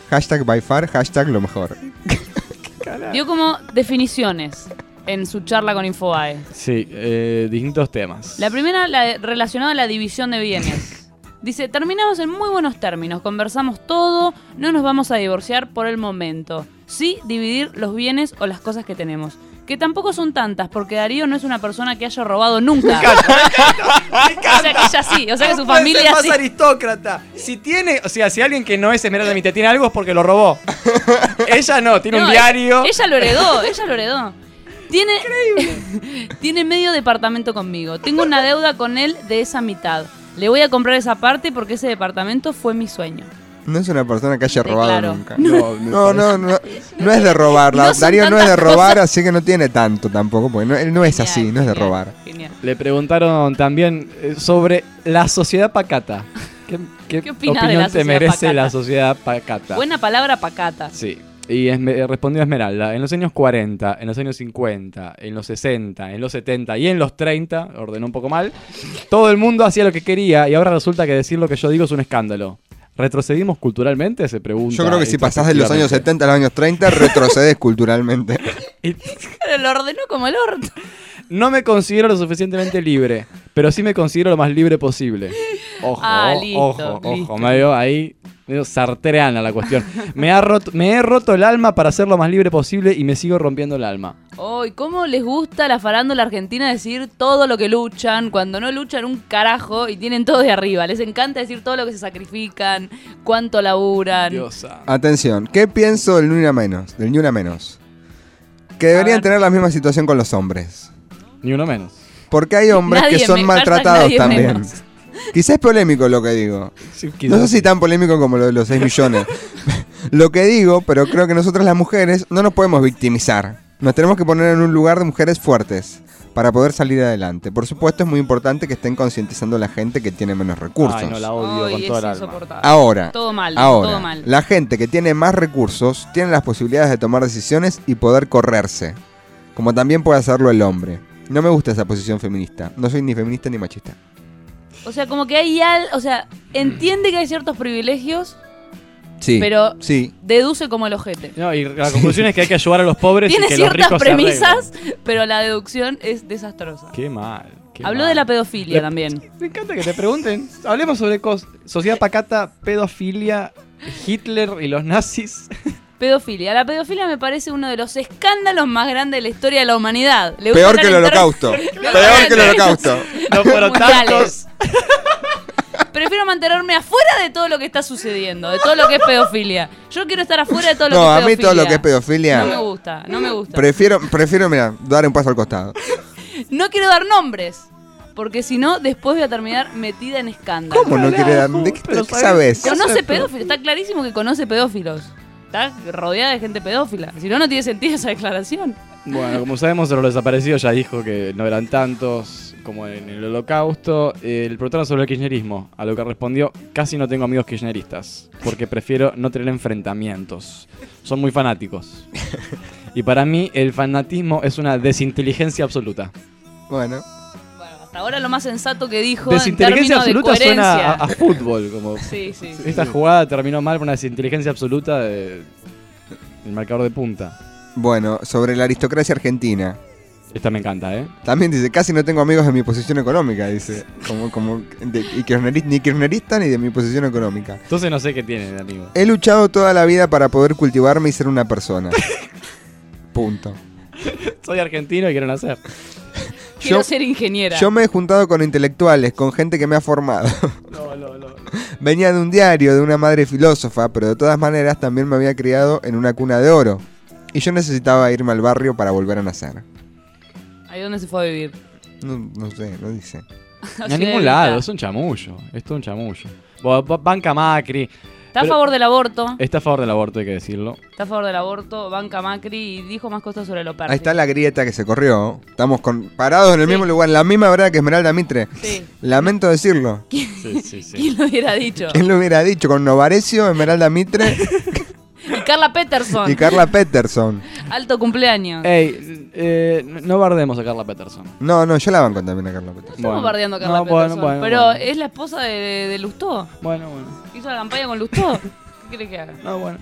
hashtag by far, hashtag lo mejor. *laughs* Dio como definiciones en su charla con Infobae. Sí, eh, distintos temas. La primera, la de- relacionada a la división de bienes. *laughs* Dice, terminamos en muy buenos términos, conversamos todo, no nos vamos a divorciar por el momento. Sí, dividir los bienes o las cosas que tenemos. Que tampoco son tantas, porque Darío no es una persona que haya robado nunca. *laughs* o sea que ella sí, o sea que su puede familia ser más sí. aristócrata. Si tiene, o sea, si alguien que no es Esmeralda Mitre tiene algo es porque lo robó. Ella no, tiene No, un diario. Ella lo heredó, ella lo heredó. Tiene, *laughs* tiene medio departamento conmigo. Tengo una deuda con él de esa mitad. Le voy a comprar esa parte porque ese departamento fue mi sueño. No es una persona que haya robado claro. nunca. No, No, no, no, no es de robar. la- Darío no es de robar, cosas. así que no tiene tanto tampoco. Porque no, él no es así, no es de robar. Genial. Le preguntaron también eh, sobre la sociedad pacata. ¿Qué, qué ¿Qué opinás de la te merece pacata? la sociedad pacata? Buena palabra pacata. Sí. Y Esme- respondió Esmeralda, en los años 40, en los años 50, en los 60, en los 70 y en los 30, ordenó un poco mal, todo el mundo hacía lo que quería y ahora resulta que decir lo que yo digo es un escándalo. ¿Retrocedimos culturalmente? Se pregunta. Yo creo que si pasás de los años 70 a los años 30, retrocedes *laughs* culturalmente. Lo ordenó como el orto. No me considero lo suficientemente libre, pero sí me considero lo más libre posible. Ojo, Ah, listo, ojo, listo. ojo, medio ahí, medio sartreana la cuestión. Me, ha roto, me he roto el alma para ser lo más libre posible y me sigo rompiendo el alma. ¿cómo les gusta la farándula argentina decir todo lo que luchan cuando no luchan un carajo y tienen todo de arriba? Les encanta decir todo lo que se sacrifican, cuánto laburan. Diosa. Atención, ¿qué pienso del ni una menos? Del ni una menos. Que deberían tener la misma situación con los hombres. Ni uno menos. Porque hay hombres Nadie que son me- *laughs* maltratados hashtag nadie también. menos. Quizás es polémico lo que digo. Sí, No sé si tan polémico como lo de los 6 millones. *laughs* lo que digo, pero creo que nosotros las mujeres no nos podemos victimizar. Nos tenemos que poner en un lugar de mujeres fuertes para poder salir adelante. Por supuesto es muy importante que estén concientizando a la gente que tiene menos recursos. Ay, no la odio Ay, con es toda el alma. insoportable. Ahora, Todo mal, ahora todo mal. la gente que tiene más recursos tiene las posibilidades de tomar decisiones y poder correrse. Como también puede hacerlo el hombre. No me gusta esa posición feminista. No soy ni feminista ni machista. O sea, como que hay al, o sea, entiende que hay ciertos privilegios, Sí. pero Sí. deduce como el ojete. No, y la conclusión es que hay que ayudar a los pobres Tiene y que los ciertas ricos se arreglen. premisas, pero la deducción es desastrosa. Qué mal. qué Habló mal. de la pedofilia Le- también. Me encanta que te pregunten. Hablemos sobre cos- sociedad pacata, pedofilia, Hitler y los nazis. Pedofilia. La pedofilia me parece uno de los escándalos más grandes de la historia de la humanidad. Le Peor que el holocausto. Peor que el holocausto. No fueron tantos. Prefiero mantenerme afuera de todo lo que está sucediendo, de todo lo que es pedofilia. Yo quiero estar afuera de todo lo No, que es a pedofilia. mí todo lo que es pedofilia. No me gusta, no me gusta. Prefiero, prefiero, mira, dar un paso al costado. No quiero dar nombres, porque si no, después voy a terminar metida en escándalo. ¿Cómo no quiere dar? ¿De qué, qué ¿sabes? sabes? Conoce pedófilos, está clarísimo que conoce pedófilos. Está rodeada de gente pedófila. Si no, no tiene sentido esa declaración. Bueno, como sabemos, de los desaparecidos ya dijo que no eran tantos como en el holocausto. Eh, El preguntaron sobre el kirchnerismo, a lo que respondió, casi no tengo amigos kirchneristas, porque prefiero no tener enfrentamientos. Son muy fanáticos. *laughs* Y para mí el fanatismo es una desinteligencia absoluta. Bueno. Hasta ahora lo más sensato que dijo en Desinteligencia de absoluta coherencia. suena a, a fútbol. Como *laughs* Sí, sí, sí. Esta jugada terminó mal por una desinteligencia absoluta de- del marcador de punta. Bueno, sobre la aristocracia argentina. Esta me encanta, ¿eh? También dice, casi no tengo amigos de mi posición económica, dice. Como, como de- y kirchneris- ni kirchnerista ni de mi posición económica. Entonces no sé qué tiene de amigo. He luchado toda la vida para poder cultivarme y ser una persona. *laughs* Punto. Soy argentino y quiero nacer. Quiero Yo- ser ingeniera. Yo me he juntado con intelectuales, con gente que me ha formado. *laughs* Venía de un diario, de una madre filósofa, pero de todas maneras también me había criado en una cuna de oro. Y yo necesitaba irme al barrio para volver a nacer. ¿Ahí dónde se fue a vivir? No, no sé, no dice. *laughs* Ciudad A ningún lado, es un chamullo. Es todo un chamullo. Banca Macri. Está a favor del aborto. Está a favor del aborto, hay que decirlo. Está a favor del aborto, banca Macri y dijo más cosas sobre lo Ahí está la grieta que se corrió. Estamos con, parados en el mismo lugar, en la misma verdad que Esmeralda Mitre. Sí. Lamento decirlo. Sí, sí, sí. *laughs* ¿Quién lo hubiera dicho? ¿Quién lo hubiera dicho? Con Novarecio, Esmeralda Mitre *laughs* Y Carla Peterson. y Carla Peterson. Alto cumpleaños. Ey, eh, no bardemos a Carla Peterson. No, no, yo la banco también a Carla Peterson. Estamos bardeando a Carla no, bueno, Peterson. bueno, pero bueno. es la esposa de, de Lustó. Bueno, bueno. Hizo la campaña con Lustó. ¿Qué querés que haga? No, bueno.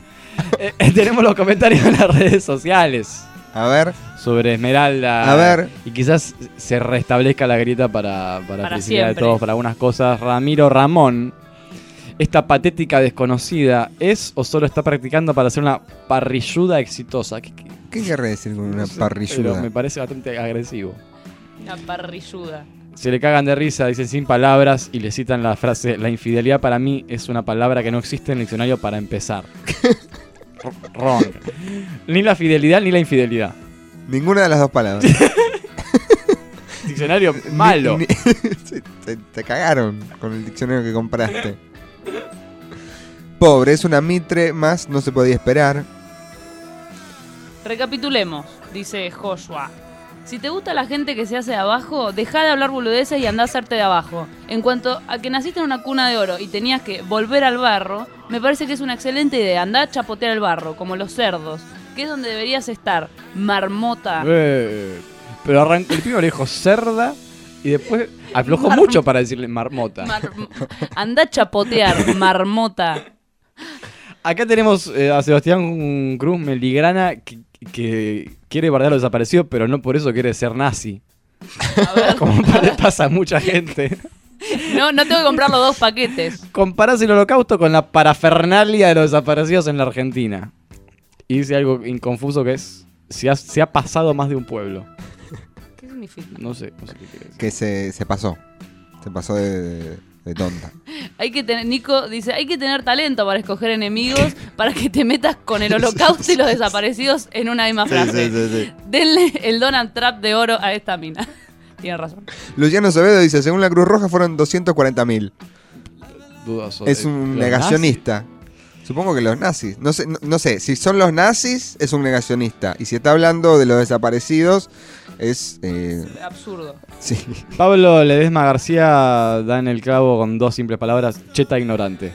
Eh, eh, tenemos los comentarios en las redes sociales. A ver. Sobre Esmeralda. A ver. Y quizás se restablezca la grieta para, para, Para felicidad de siempre. todos, para algunas cosas. Ramiro Ramón. Esta patética desconocida es o solo está practicando para ser una parrilluda exitosa. ¿Qué, qué- ¿Qué querré decir con una Pero parrilluda? me parece bastante agresivo. Una parrilluda. Se le cagan de risa, dicen sin palabras y le citan la frase: La infidelidad para mí es una palabra que no existe en el diccionario para empezar. *laughs* Wrong. Ni la fidelidad ni la infidelidad. Ninguna de las dos palabras. *laughs* Diccionario malo. Ni- ni- Sí, te, te cagaron con el diccionario que compraste. Pobre, es una mitre más, no se podía esperar. Recapitulemos, dice Joshua. Si te gusta la gente que se hace de abajo, deja de hablar boludeces y anda a hacerte de abajo. En cuanto a que naciste en una cuna de oro y tenías que volver al barro, me parece que es una excelente idea. Anda a chapotear el barro, como los cerdos, que es donde deberías estar. Marmota. Eh, pero arrancó, el primero le dijo cerda y después aflojó mucho para decirle marmota. Mar- anda a chapotear, *laughs* marmota. Acá tenemos eh, a Sebastián Cruz Meligrana que, que quiere bardear a los desaparecidos, pero no por eso quiere ser nazi. Como le pasa a mucha gente. No, no tengo que comprar los dos paquetes. Comparás el holocausto con la parafernalia de los desaparecidos en la Argentina. Y dice algo inconfuso que es, se ha, se ha pasado más de un pueblo. No sé, no sé qué quiere decir. Que se, se pasó. Se pasó de, de- de tonta. *laughs* Hay que tener, Nico dice, hay que tener talento para escoger enemigos *laughs* para que te metas con el holocausto y los desaparecidos en una misma frase. sí, sí, sí. Denle el Donald Trump de oro a esta mina. *laughs* Tiene razón. Luciano Acevedo dice, según la Cruz Roja fueron 240.000. Dudoso. Es de- un negacionista. Supongo que los nazis. No sé, no, no sé, si son los nazis, es un negacionista. Y si está hablando de los desaparecidos, es... eh, Absurdo. sí. Pablo Ledesma García da en el clavo con dos simples palabras, cheta ignorante.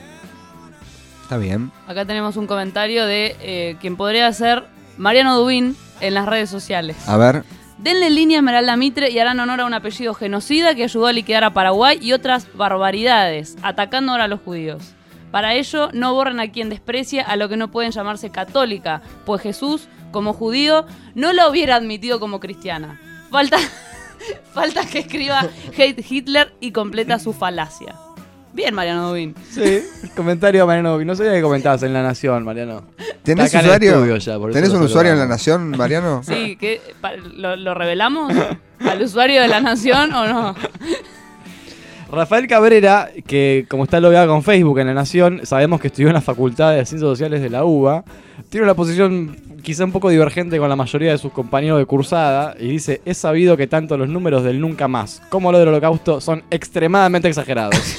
Está bien. Acá tenemos un comentario de eh, quien podría ser Mariano Dubín en las redes sociales. A ver. Denle línea a Esmeralda Mitre y harán honor a un apellido genocida que ayudó a liquidar a Paraguay y otras barbaridades, atacando ahora a los judíos. Para ello, no borren a quien desprecia a lo que no pueden llamarse católica, pues Jesús, como judío, no la hubiera admitido como cristiana. Falta, *laughs* falta que escriba Hate Hitler y completa su falacia. Bien, Mariano Dubín. Sí, comentario Mariano. No sabía que comentabas en La Nación, Mariano. ¿Tenés usuario? ya, por eso ¿Tenés lo un usuario en la. Nación, Mariano? Sí, ¿qué? Pa- ¿Lo, lo revelamos? ¿Al usuario de la nación o no? Rafael Cabrera, que como está logueado con Facebook en La Nación, sabemos que estudió en la Facultad de Ciencias Sociales de la UBA, tiene una posición quizá un poco divergente con la mayoría de sus compañeros de cursada, y dice, es sabido que tanto los números del nunca más como los del holocausto son extremadamente exagerados. *laughs*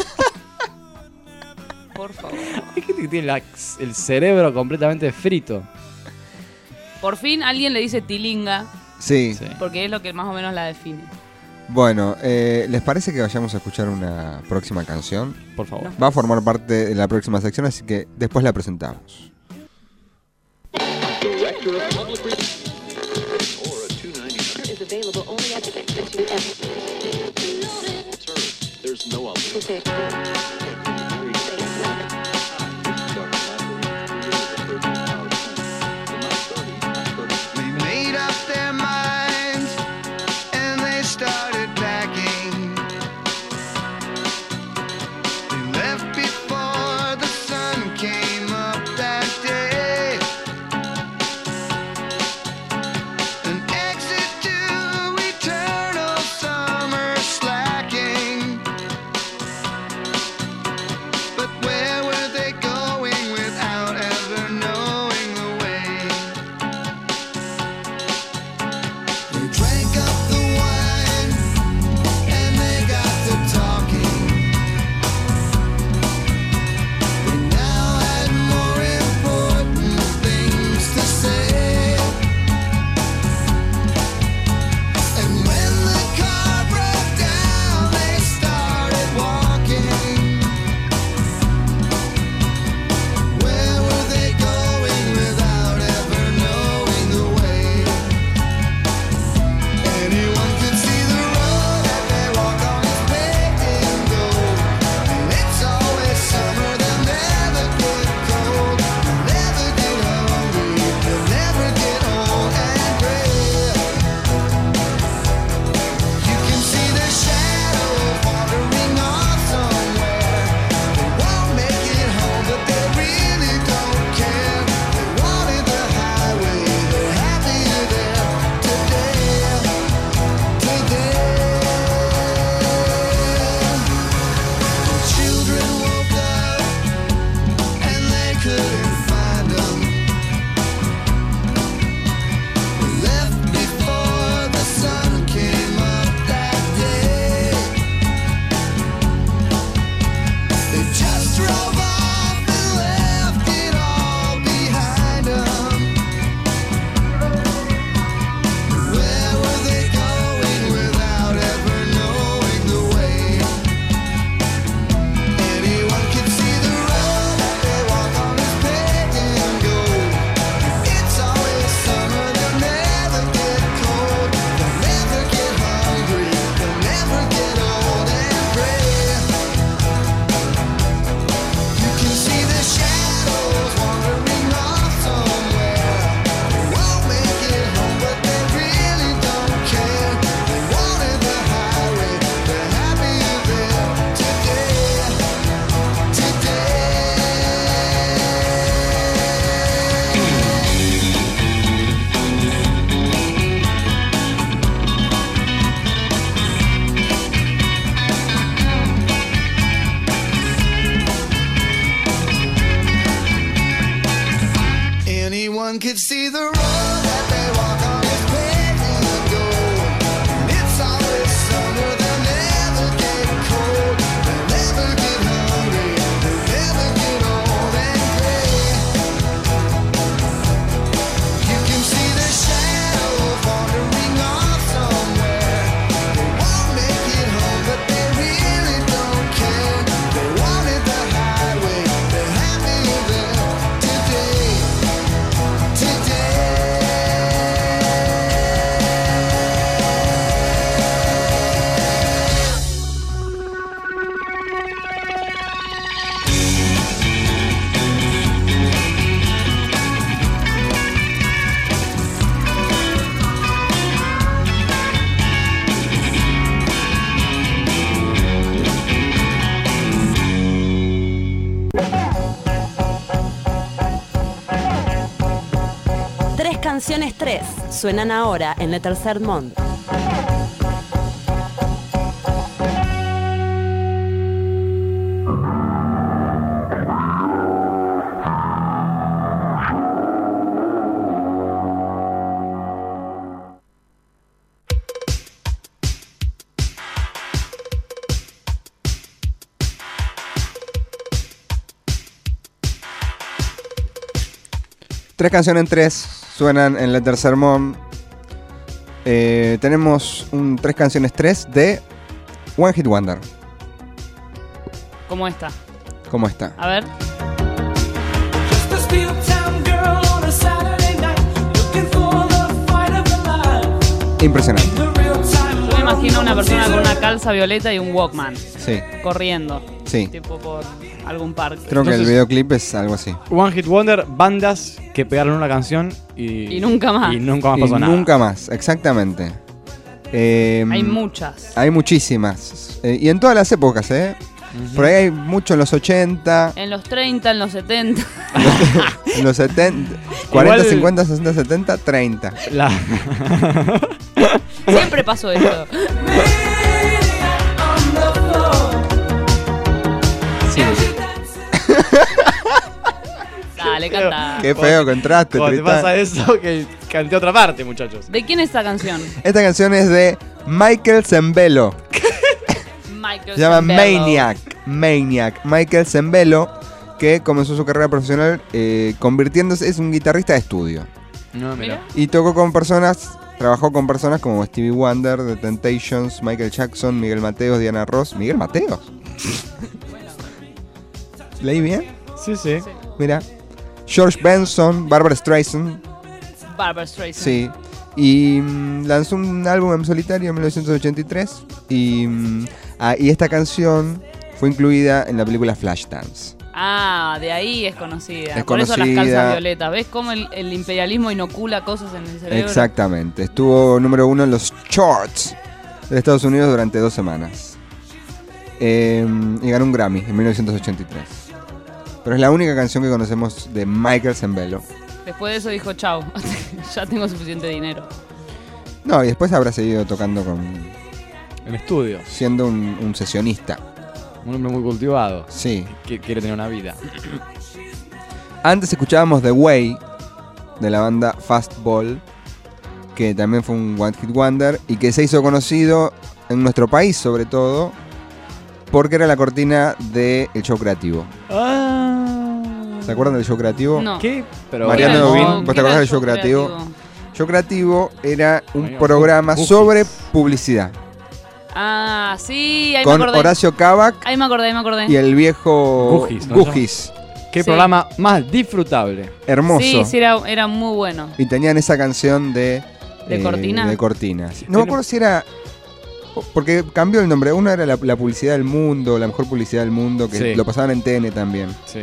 Por favor. Hay gente que tiene el cerebro completamente frito. Por fin alguien le dice tilinga, Sí. Porque es lo que más o menos la define. Bueno, eh, ¿les parece que vayamos a escuchar una próxima canción? Por favor. Va a formar parte de la próxima sección, así que después la presentamos. için keyifliyim. canciones 3 suenan ahora en el tercer mundo. Tres canciones en tres suenan en Letter Sermón. Eh, tenemos un tres canciones tres de One Hit Wonder. ¿Cómo está? ¿Cómo está? A ver. Impresionante. Yo me imagino una persona con una calza violeta y un Walkman. Sí. Corriendo. Sí. Tipo por algún parque. Creo que el Entonces- videoclip es algo así. One Hit Wonder, bandas que pegaron una canción y, Y nunca más. Y nunca más Y pasó nada. nunca más, exactamente. Eh, Hay muchas. Hay muchísimas. Eh, y en todas las épocas, ¿eh? Por ahí hay mucho en los 80, En los 30, en los 70. *laughs* en los 70, 40, Igual- 50, 60, 70, 30. La- Siempre pasó eso. *laughs* Dale, canta. Qué feo contraste, Cuando te pasa eso, que cante otra parte, muchachos. ¿De quién es esta canción? Esta canción es de Michael Zembello. Michael Se llama. Maniac. Maniac. Michael Zembello, que comenzó su carrera profesional eh, convirtiéndose, es un guitarrista de estudio. No, mira. Y tocó con personas, trabajó con personas como Stevie Wonder, The Temptations, Michael Jackson, Miguel Mateos, Diana Ross. ¿Miguel Mateos? *laughs* ¿Leí bien? Sí, sí. Mira. George Benson, Barbara Streisand. Barbara Streisand. Sí. Y mm, lanzó un álbum en solitario en 1983. Y, mm, ah, y esta canción fue incluida en la película Flashdance. Ah, de ahí es conocida. Es Por eso las conocida. calzas violetas. ¿Ves cómo el, el imperialismo inocula cosas en el cerebro? Exactamente. Estuvo número uno en los charts de Estados Unidos durante dos semanas. Eh, y ganó un Grammy en 1983. Pero es la única canción que conocemos de Michael Zembello. Después de eso dijo, chau, *laughs* ya tengo suficiente dinero. No, y después habrá seguido tocando con. En estudio. Siendo un, un sesionista. Un hombre muy cultivado. Sí. Que quiere tener una vida. Antes escuchábamos The Way de la banda Fastball, que también fue un One Hit Wonder y que se hizo conocido en nuestro país, sobre todo, porque era la cortina del show creativo. ¿Se acuerdan del show creativo? No. ¿Qué? Pero Mariano Dubín, ¿vos ¿qué te acordás del show creativo? Creativo? Show creativo era un Amigo, programa sobre publicidad. Ah, sí, ahí Con me acordé. Horacio Cavac Ahí me acordé, ahí me acordé. y el viejo Gugis, ¿no? Gugis. Qué Sí. programa más disfrutable. Hermoso. Sí, sí, era, era muy bueno. Y tenían esa canción de. eh, ¿De Cortina? De Cortina. No me acuerdo si era. Porque cambió el nombre. Una era la, la publicidad del mundo, la mejor publicidad del mundo, que Sí. lo pasaban en TN también. Sí.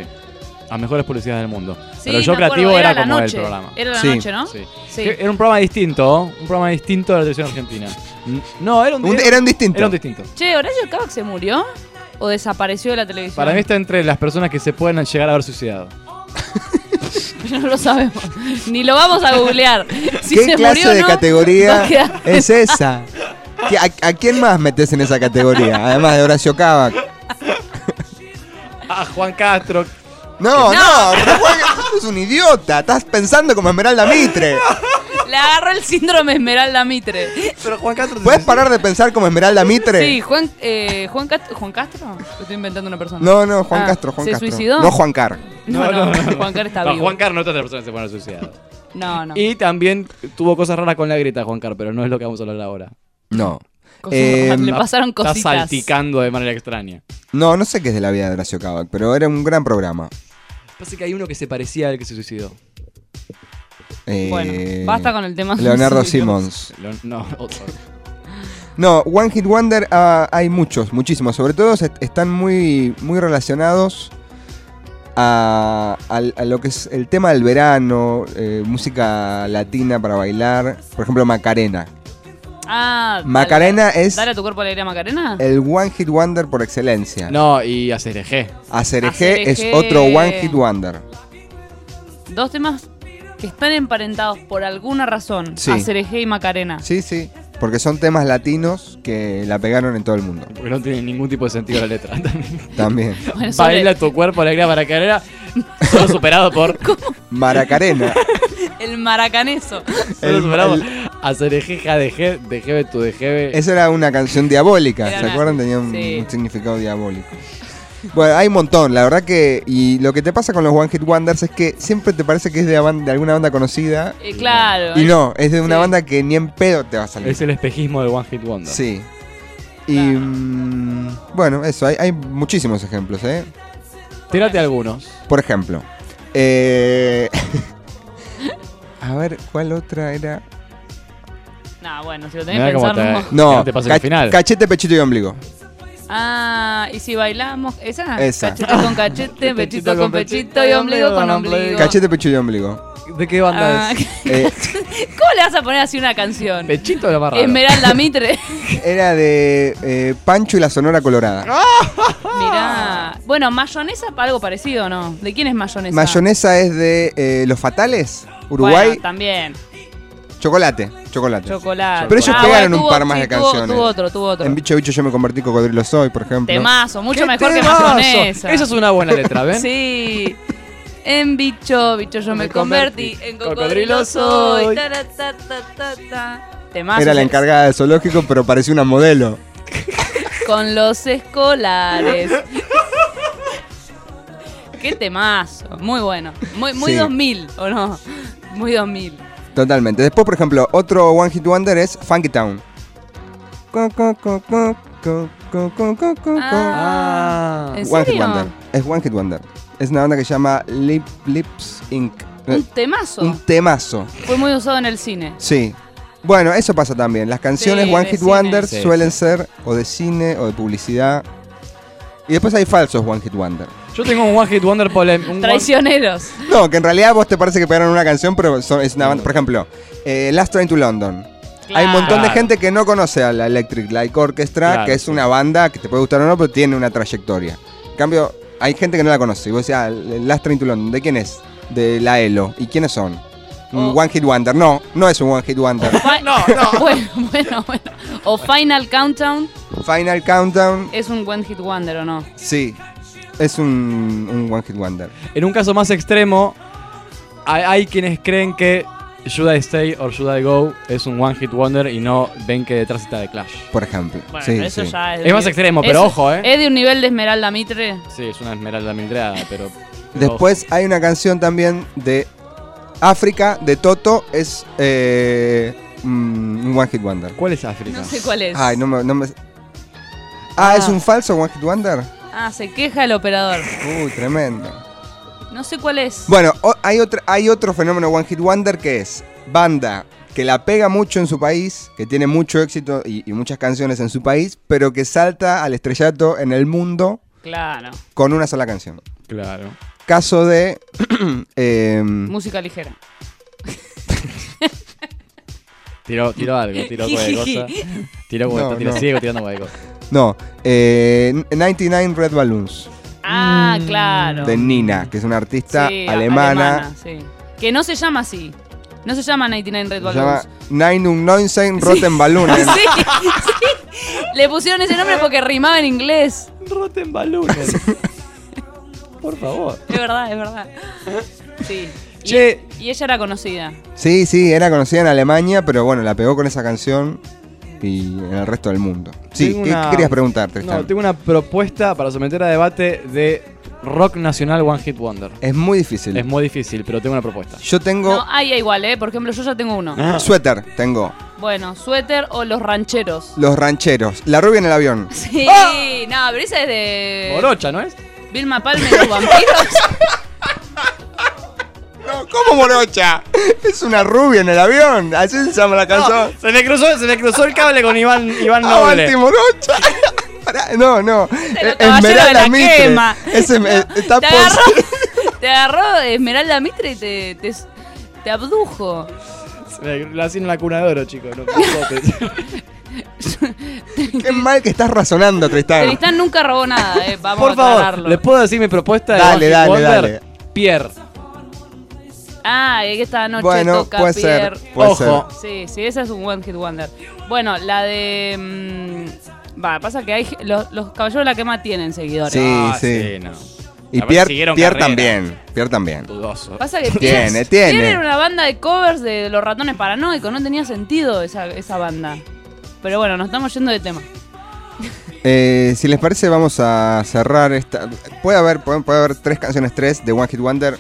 Las mejores publicidades del mundo. Sí, Pero yo creativo era, como noche. el programa. Era la Sí. noche, ¿no? Sí. Sí. Era un programa distinto, un programa distinto de la televisión argentina. No, era un, Un- era un distinto. Era un distinto. Che, ¿Horacio Cavac se murió? ¿O desapareció de la televisión? Para mí está entre las personas que se pueden llegar a haber suicidado. *laughs* No lo sabemos. Ni lo vamos a googlear. *laughs* Si ¿Qué se clase murió, de no, categoría a *laughs* es esa? ¿Qué- a, a quién más metes en esa categoría? Además de Horacio Cavac. Ah, Juan Castro. No, no, pero Juan, sos un idiota. Estás pensando como Esmeralda Mitre. Le agarró el síndrome Esmeralda Mitre. Pero Juan Castro. ¿Puedes parar de pensar como Esmeralda Mitre? Sí, Juan, eh, Juan, Cast- ¿Juan Castro. Estoy inventando una persona. No, no, Juan Ah, Castro, Juan ¿Se Castro. suicidó? No Juan Car. No, no, Juan Car está No, vivo. Juan Carlos no es otra persona que se pone suicidado. No, no. Y también tuvo cosas raras con la grieta, Juan Carlos, pero no es lo que vamos a hablar ahora. No. Cosas Eh, raras, le Está- pasaron Está cositas. salticando de manera extraña. No, no sé qué es de la vida de Horacio Cavac, pero era un gran programa. Pasa que hay uno que se parecía al que se suicidó. Eh, Bueno, basta con el tema Leonardo. Simmons. Lo- No, otro. No, One Hit Wonder ah, hay muchos, muchísimos. Sobre todo se- están muy, muy relacionados a, al- a lo que es el tema del verano, eh, música latina para bailar. Por ejemplo, Macarena. Ah, Macarena dale- es Dale a tu cuerpo alegría, Macarena. el One Hit Wonder por excelencia. No, y a CRG. Acereje es Acereje. otro One Hit Wonder. Dos temas que están emparentados por alguna razón. Sí. Acereje y Macarena. Sí, sí. Porque son temas latinos que la pegaron en todo el mundo. Porque no tiene ningún tipo de sentido la letra. *laughs* También. *laughs* Bueno, Baila tu cuerpo, alegría para carrera. Solo superado por. *laughs* Maracarena. El maracaneso. Solo El- superado el- por. Acereje, jadejé, dejebe tu dejebe. Esa era una canción diabólica, Era ¿se una- acuerdan? Tenía un, sí. un significado diabólico. Bueno, hay un montón, la verdad que. Y lo que te pasa con los One Hit Wonders es que siempre te parece que es de, de alguna banda conocida. Eh, claro. Y no, es de una Sí. banda que ni en pedo te va a salir. Es el espejismo del One Hit Wonder. Sí. Y. mm, bueno, eso, hay, hay muchísimos ejemplos, ¿eh? Tírate algunos. Por ejemplo. eh, *laughs* a ver, ¿cuál otra era? Nah, bueno, si lo tenés que pensar, te- no. No, no te ca- final. cachete, pechito y ombligo. Ah, ¿y si bailamos? ¿Esa? Esa. Cachete con cachete, *laughs* pechito con pechito y ombligo con ombligo. Cachete, pechito y ombligo. ¿De qué banda Ah, es? *laughs* Eh, ¿Cómo le vas a poner así una canción? Pechito de la más raro. Esmeralda *laughs* Mitre. era de eh, Pancho y la Sonora Colorada. Mirá. Bueno, mayonesa, algo parecido, ¿no? ¿De quién es mayonesa? Mayonesa es de eh, Los Fatales, Uruguay. Bueno, también. Chocolate, chocolate. Chocolate. Pero ellos Ah, pegaron bueno, un tuvo- par más sí, de tuvo- canciones. Tuvo otro, tuvo otro. En Bicho Bicho yo me convertí cocodrilo soy, por ejemplo. Temazo, mucho ¡Qué mejor que temazo! mayonesa. Eso es una buena letra, ¿ven? *laughs* Sí. En bicho, bicho yo me, Me convertí, convertí, en cocodrilo cocodrilo soy. ta, ta, ta, ta. Temazo Era la encargada del zoológico, pero parecía una modelo. *laughs* Con los escolares. Qué temazo. Muy bueno. Muy, muy Sí. 2000, ¿o no? Muy 2000. Totalmente. Después, por ejemplo, otro One Hit Wonder es Funky Town. Ah, One Hit? Wonder. Es One Hit Wonder. Es una banda que se llama Lip Lips Inc. Un temazo. Un temazo. Fue muy usado en el cine. Sí. Bueno, eso pasa también. Las canciones One Hit. Wonder suelen ser o de cine o de publicidad. Y después hay falsos One Hit Wonder. Yo tengo un One Hit Wonder polémico. Traicioneros. No, que en realidad vos te parece que pegaron una canción, pero son- es una banda. Por ejemplo, eh, Last Train to London. Hay un montón de Claro. gente que no conoce a la Electric Light Orchestra, Claro, que es sí. una banda que te puede gustar o no, pero tiene una trayectoria. En cambio, hay gente que no la conoce. Y vos decís, ah, Last Train to London, ¿de quién es? De la ELO. ¿Y quiénes son? Un Oh. One Hit Wonder. No, no es un One Hit Wonder. *laughs* no, no. *laughs* Bueno, bueno, bueno. O Final Countdown Final Countdown, es un One Hit Wonder, ¿o no? sí. Es un, un One Hit Wonder. En un caso más extremo, hay, hay quienes creen que Should I Stay or Should I Go es un One Hit Wonder y no ven que detrás está de Clash. Por ejemplo. Bueno, sí, eso sí. ya es. Es más extremo, pero es- ojo, ¿eh? Es de un nivel de Esmeralda Mitre. Sí, es una esmeralda mildreada, pero. *laughs* Después hay una canción también de África, de Toto, es eh, mm, un One Hit Wonder. ¿Cuál es África? No sé cuál es. Ay, no me... no me- Ah, ¿es un falso One Hit Wonder? Ah, se queja el operador. Uy, tremendo. No sé cuál es. Bueno, o- hay, otro, hay otro fenómeno One Hit Wonder que es banda que la pega mucho en su país, que tiene mucho éxito y, y muchas canciones en su país, pero que salta al estrellato en el mundo Claro. con una sola canción. Claro. Caso de... *clears throat* em, Música ligera. Tiró, tiró algo, tiró *laughs* cualquier cosa. Tiró como No, ciego tirando cualquier cosa. no, eh, 99 Red Balloons. Ah, claro. de Nina, que es una artista Sí, alemana. sí. Que no se llama así. No se llama 99 Red Se llama Balloons. 919 Rotten Balloons. *laughs* sí, sí. Le pusieron ese nombre porque rimaba en inglés. Rotten Balloons. *laughs* Por favor. Es verdad, es verdad. Sí. Y, Che. y ella era conocida. Sí, sí, era conocida en Alemania, pero bueno, la pegó con esa canción y en el resto del mundo. Sí, Tengo ¿qué, una- querías preguntar, Tristan? No, tengo una propuesta para someter a debate de rock nacional One Hit Wonder. Es muy difícil. Es muy difícil, pero tengo una propuesta. Yo tengo No, hay igual, ¿eh? Por ejemplo, yo ya tengo uno. Ah. suéter, tengo Bueno, suéter o los rancheros. los rancheros, la rubia en el avión. Sí, no, pero esa es de. Morocha, ¿no es? Vilma Palme y los vampiros. *laughs* No, ¿cómo morocha? Es una rubia en el avión, así se llama la canción. se me cruzó, se me cruzó el cable con Iván, Iván Avanti Noble. morocha. *laughs* Pará, no, no. De la Mitre. eh, está Te agarró, *laughs* te agarró Esmeralda Mitre y te, te, te abdujo. La hacía en la cuna de oro, chicos. No. *laughs* Qué mal que estás razonando, Tristán. Tristán nunca robó nada, eh. Vamos Por a favor, aclararlo. ¿les puedo decir mi propuesta de Dale, dale, Wonder? dale. Pierre. Ah, que esta noche Bueno, toca puede ser, Pierre. puede Ojo. Sí, sí, esa es un One Hit Wonder. Bueno, la de. mm, va, pasa que hay los, los caballeros de la quema tienen seguidores. Sí, Ah, sí. no. Y Pierre, Pierre también. Pierre también. Dudoso. Pasa que Tiene, tiene. Pierre era una banda de covers de los ratones paranoicos, no tenía sentido esa, esa banda. Pero bueno, nos estamos yendo de tema. Eh, si les parece, vamos a cerrar esta. Puede haber, puede, puede haber tres canciones, tres de One Hit Wonder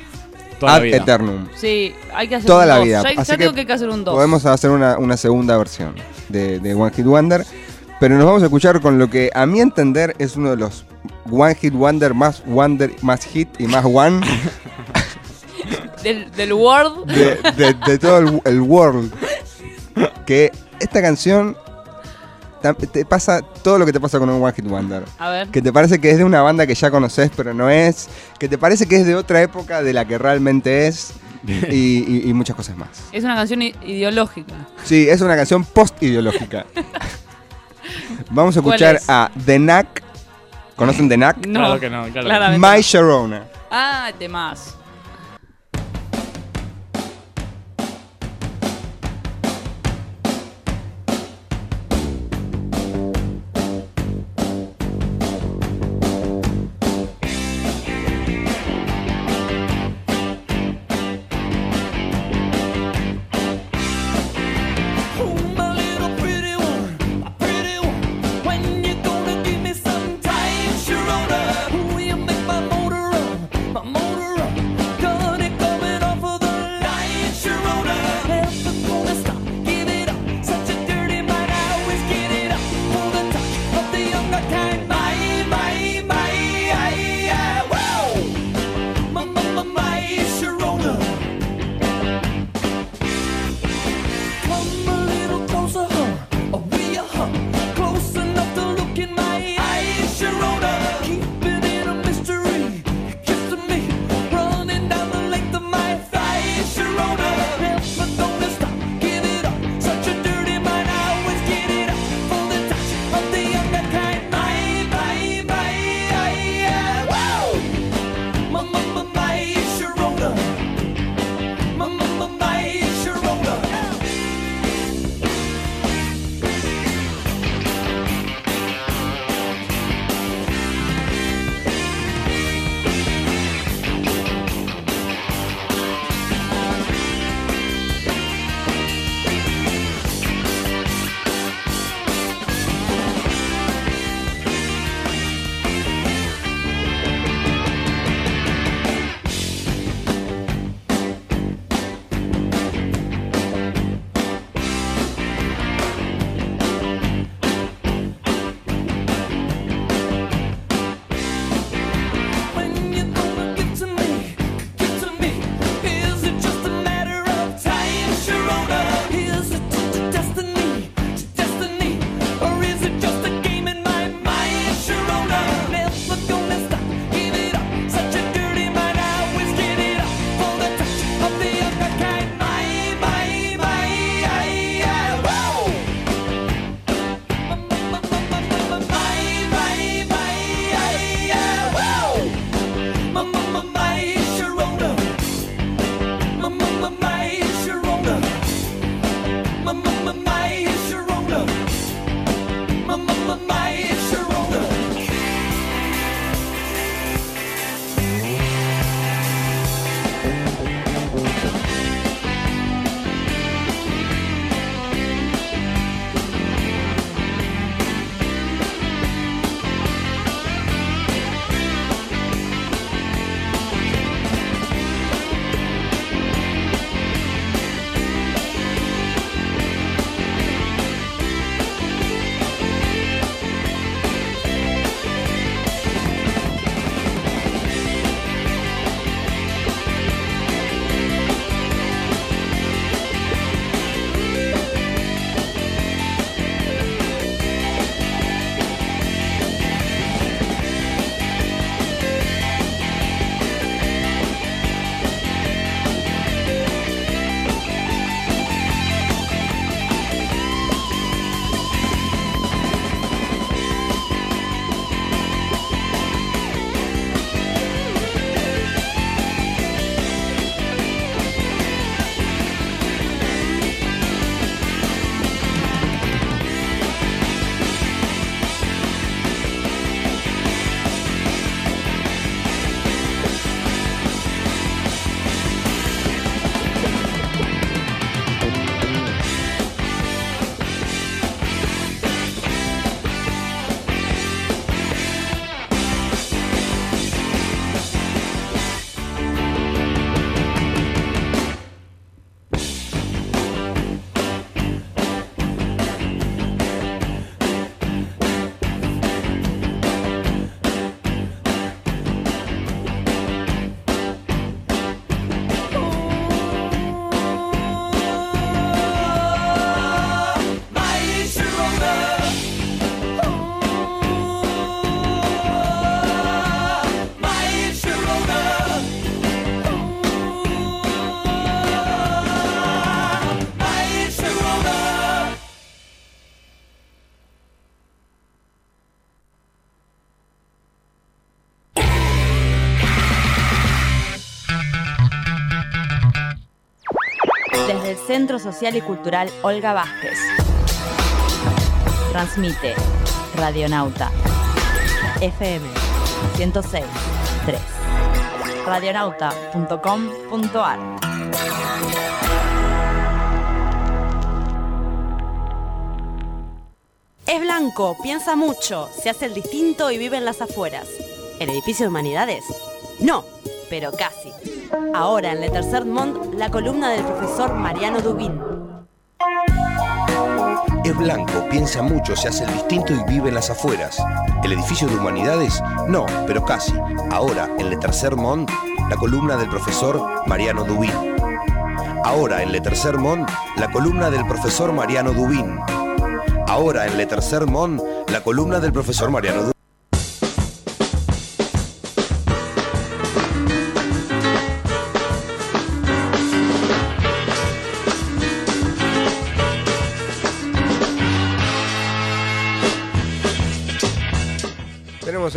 Toda la ad vida. eternum. Sí, hay que hacer Toda un la dos. vida. Ya, ya Así tengo que, hacer un 2. Podemos hacer una, una segunda versión de, de One Hit Wonder. Pero nos vamos a escuchar con lo que, a mi entender, es uno de los One Hit Wonder más Wonder, más hit y más one *laughs* Del, del Word. de, de- de todo el, el world. Que esta canción te pasa todo lo que te pasa con un One Hit Wonder. A ver. Que te parece que es de una banda que ya conoces, pero no es. Que te parece que es de otra época de la que realmente es. *laughs* Y, y- y muchas cosas más. Es una canción ideológica. Sí, es una canción post-ideológica. *laughs* Vamos a ¿Cuál escuchar es? a The Knack. ¿Conocen The Knack? No, Claro que no, claro My. Sharona. Ah, temas. Centro Social y Cultural Olga Vázquez. Transmite Radionauta FM 106 3 radionauta.com.ar Es blanco, piensa mucho, se hace el distinto y vive en las afueras. ¿El edificio de humanidades? No, pero casi. Ahora en Le Tercer Mont, la columna del profesor Mariano Dubín. Es blanco, piensa mucho, se hace el distinto y vive en las afueras. ¿El edificio de humanidades? No, pero casi. Ahora, en Le Tercer Mont, la columna del profesor Mariano Dubín. Ahora, en Le Tercer Mont, la columna del profesor Mariano Dubín. Ahora, en Le Tercer Mont, la columna del profesor Mariano Dubín.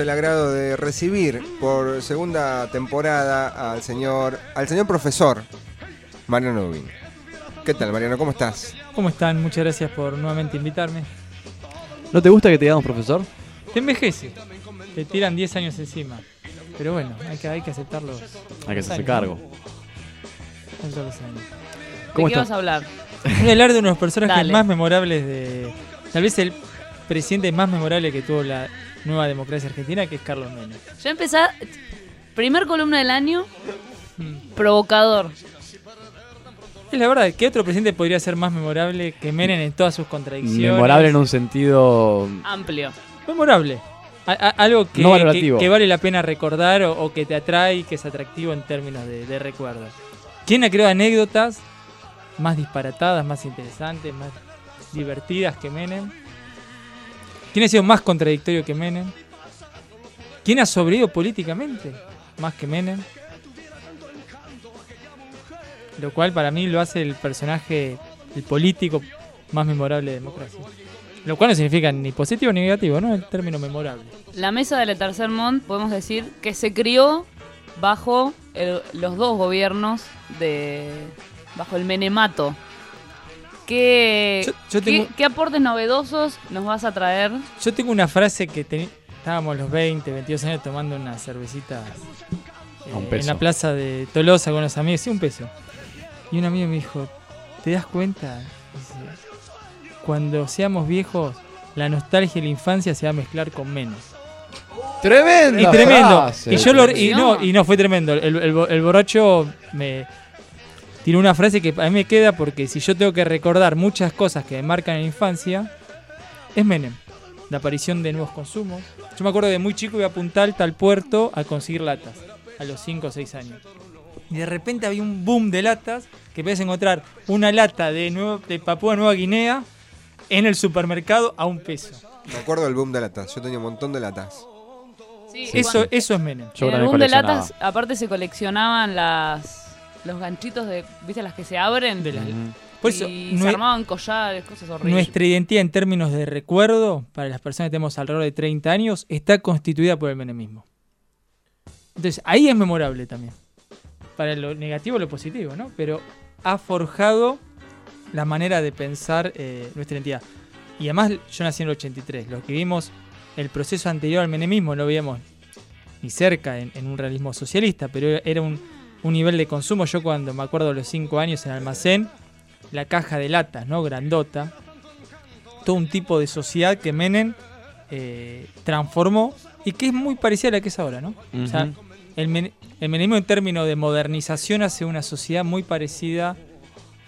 El agrado de recibir por segunda temporada al señor, al señor profesor Mariano Dubín. ¿Qué tal, Mariano? ¿Cómo estás? ¿Cómo están? Muchas gracias por nuevamente invitarme. ¿No te gusta que te digamos profesor? Te envejece. Te tiran 10 años encima. Pero bueno, hay que, hay que aceptarlo. Hay que hacerse cargo. Años. ¿De qué vas a hablar? *laughs* Voy a hablar de uno de los personajes Dale. más memorables de. Tal vez el presidente más memorable que tuvo la nueva democracia argentina, que es Carlos Menem. Ya empezá. Primer columna del año. Provocador. Es la verdad, ¿qué otro presidente podría ser más memorable que Menem en todas sus contradicciones? Memorable en un sentido. Amplio. Memorable. A- a- algo que, No valorativo. que- que vale la pena recordar o, o que te atrae y que es atractivo en términos de, de recuerdo. ¿Quién ha creado anécdotas más disparatadas, más interesantes, más divertidas que Menem? ¿Quién ha sido más contradictorio que Menem? ¿Quién ha sobrevivido políticamente más que Menem? Lo cual para mí lo hace el personaje, el político más memorable de democracia. Lo cual no significa ni positivo ni negativo, ¿no? El término memorable. La mesa de Le Tercer Mont, podemos decir que se crió bajo los dos gobiernos de. bajo el Menemato. ¿Qué, Yo- yo qué- tengo- qué aportes novedosos nos vas a traer? Yo tengo una frase que teni- estábamos los 20, 22 años tomando una cervecita un eh, en la plaza de Tolosa con los amigos, sí, un peso. Y un amigo me dijo, ¿te das cuenta? Dice, cuando seamos viejos, la nostalgia de la infancia se va a mezclar con menos. Tremenda Y tremendo. frase. Y yo lo, y no, y no fue tremendo. El, el el borracho me tiró una frase que a mí me queda porque si yo tengo que recordar muchas cosas que me marcan en la infancia, es Menem. La aparición de nuevos consumos. Yo me acuerdo de muy chico iba a Punta al puerto a conseguir latas, a los 5 o 6 años. Y de repente había un boom de latas que puedes encontrar una lata de, nuevo, de Papúa Nueva Guinea en el supermercado a un peso. Me acuerdo del boom de latas. Yo tenía un montón de latas. Sí, Eso, eso es Menem. en el boom de latas, aparte se coleccionaban las los ganchitos de, ¿viste? Las que se abren. De las- Por eso, y se armaban collares, cosas horribles. Nuestra identidad en términos de recuerdo, para las personas que tenemos alrededor de 30 años, está constituida por el menemismo. Entonces, ahí es memorable también. Para lo negativo lo positivo, ¿no? Pero ha forjado la manera de pensar eh, nuestra identidad. Y además, yo nací en el 83. Los que vimos el proceso anterior al menemismo no lo veíamos ni cerca en, en un realismo socialista, pero era un, un nivel de consumo. Yo cuando me acuerdo de los 5 años en almacén, la caja de latas, ¿no? Grandota. Todo un tipo de sociedad que Menem eh, transformó y que es muy parecida a la que es ahora, ¿no? O sea, el, men- el menemismo en términos de modernización hace una sociedad muy parecida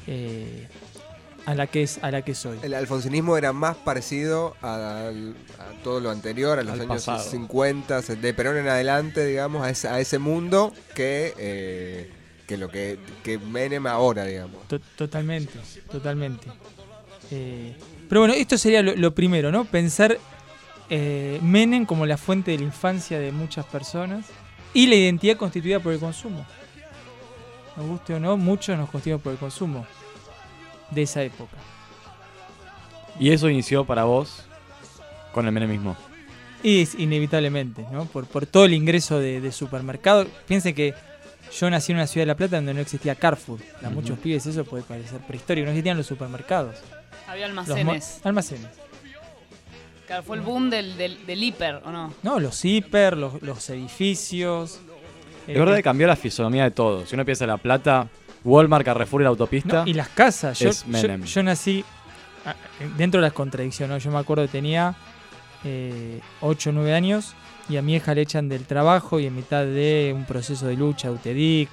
eh, a la que es a la que soy. El alfonsinismo era más parecido a, a todo lo anterior, a los Al años pasado. 50, de Perón en adelante, digamos, a ese, a ese mundo que, eh, que lo que, que Menem ahora, digamos. To- totalmente, totalmente. Eh, pero bueno, esto sería lo, lo primero, ¿no? Pensar eh, Menem como la fuente de la infancia de muchas personas y la identidad constituida por el consumo. Nos guste o no, muchos nos constituimos por el consumo de esa época. Y eso inició para vos con el menemismo. Y es inevitablemente, ¿no? Por, por todo el ingreso de, de supermercado. Piense que Yo nací en una ciudad de La Plata donde no existía Carrefour. A muchos pibes eso puede parecer prehistórico. No existían los supermercados. Había almacenes. almacenes. Claro, fue el boom del, del, del hiper, ¿o no? No, los hiper, los, los edificios. Es verdad que cambió la fisonomía de todo. Si uno piensa en La Plata, Walmart, Carrefour y la autopista. No, y las casas. Yo, nací ah, dentro de las contradicciones. ¿no? Yo me acuerdo que tenía 8 o 9 años y a mi hija le echan del trabajo y en mitad de un proceso de lucha, UTEDIC,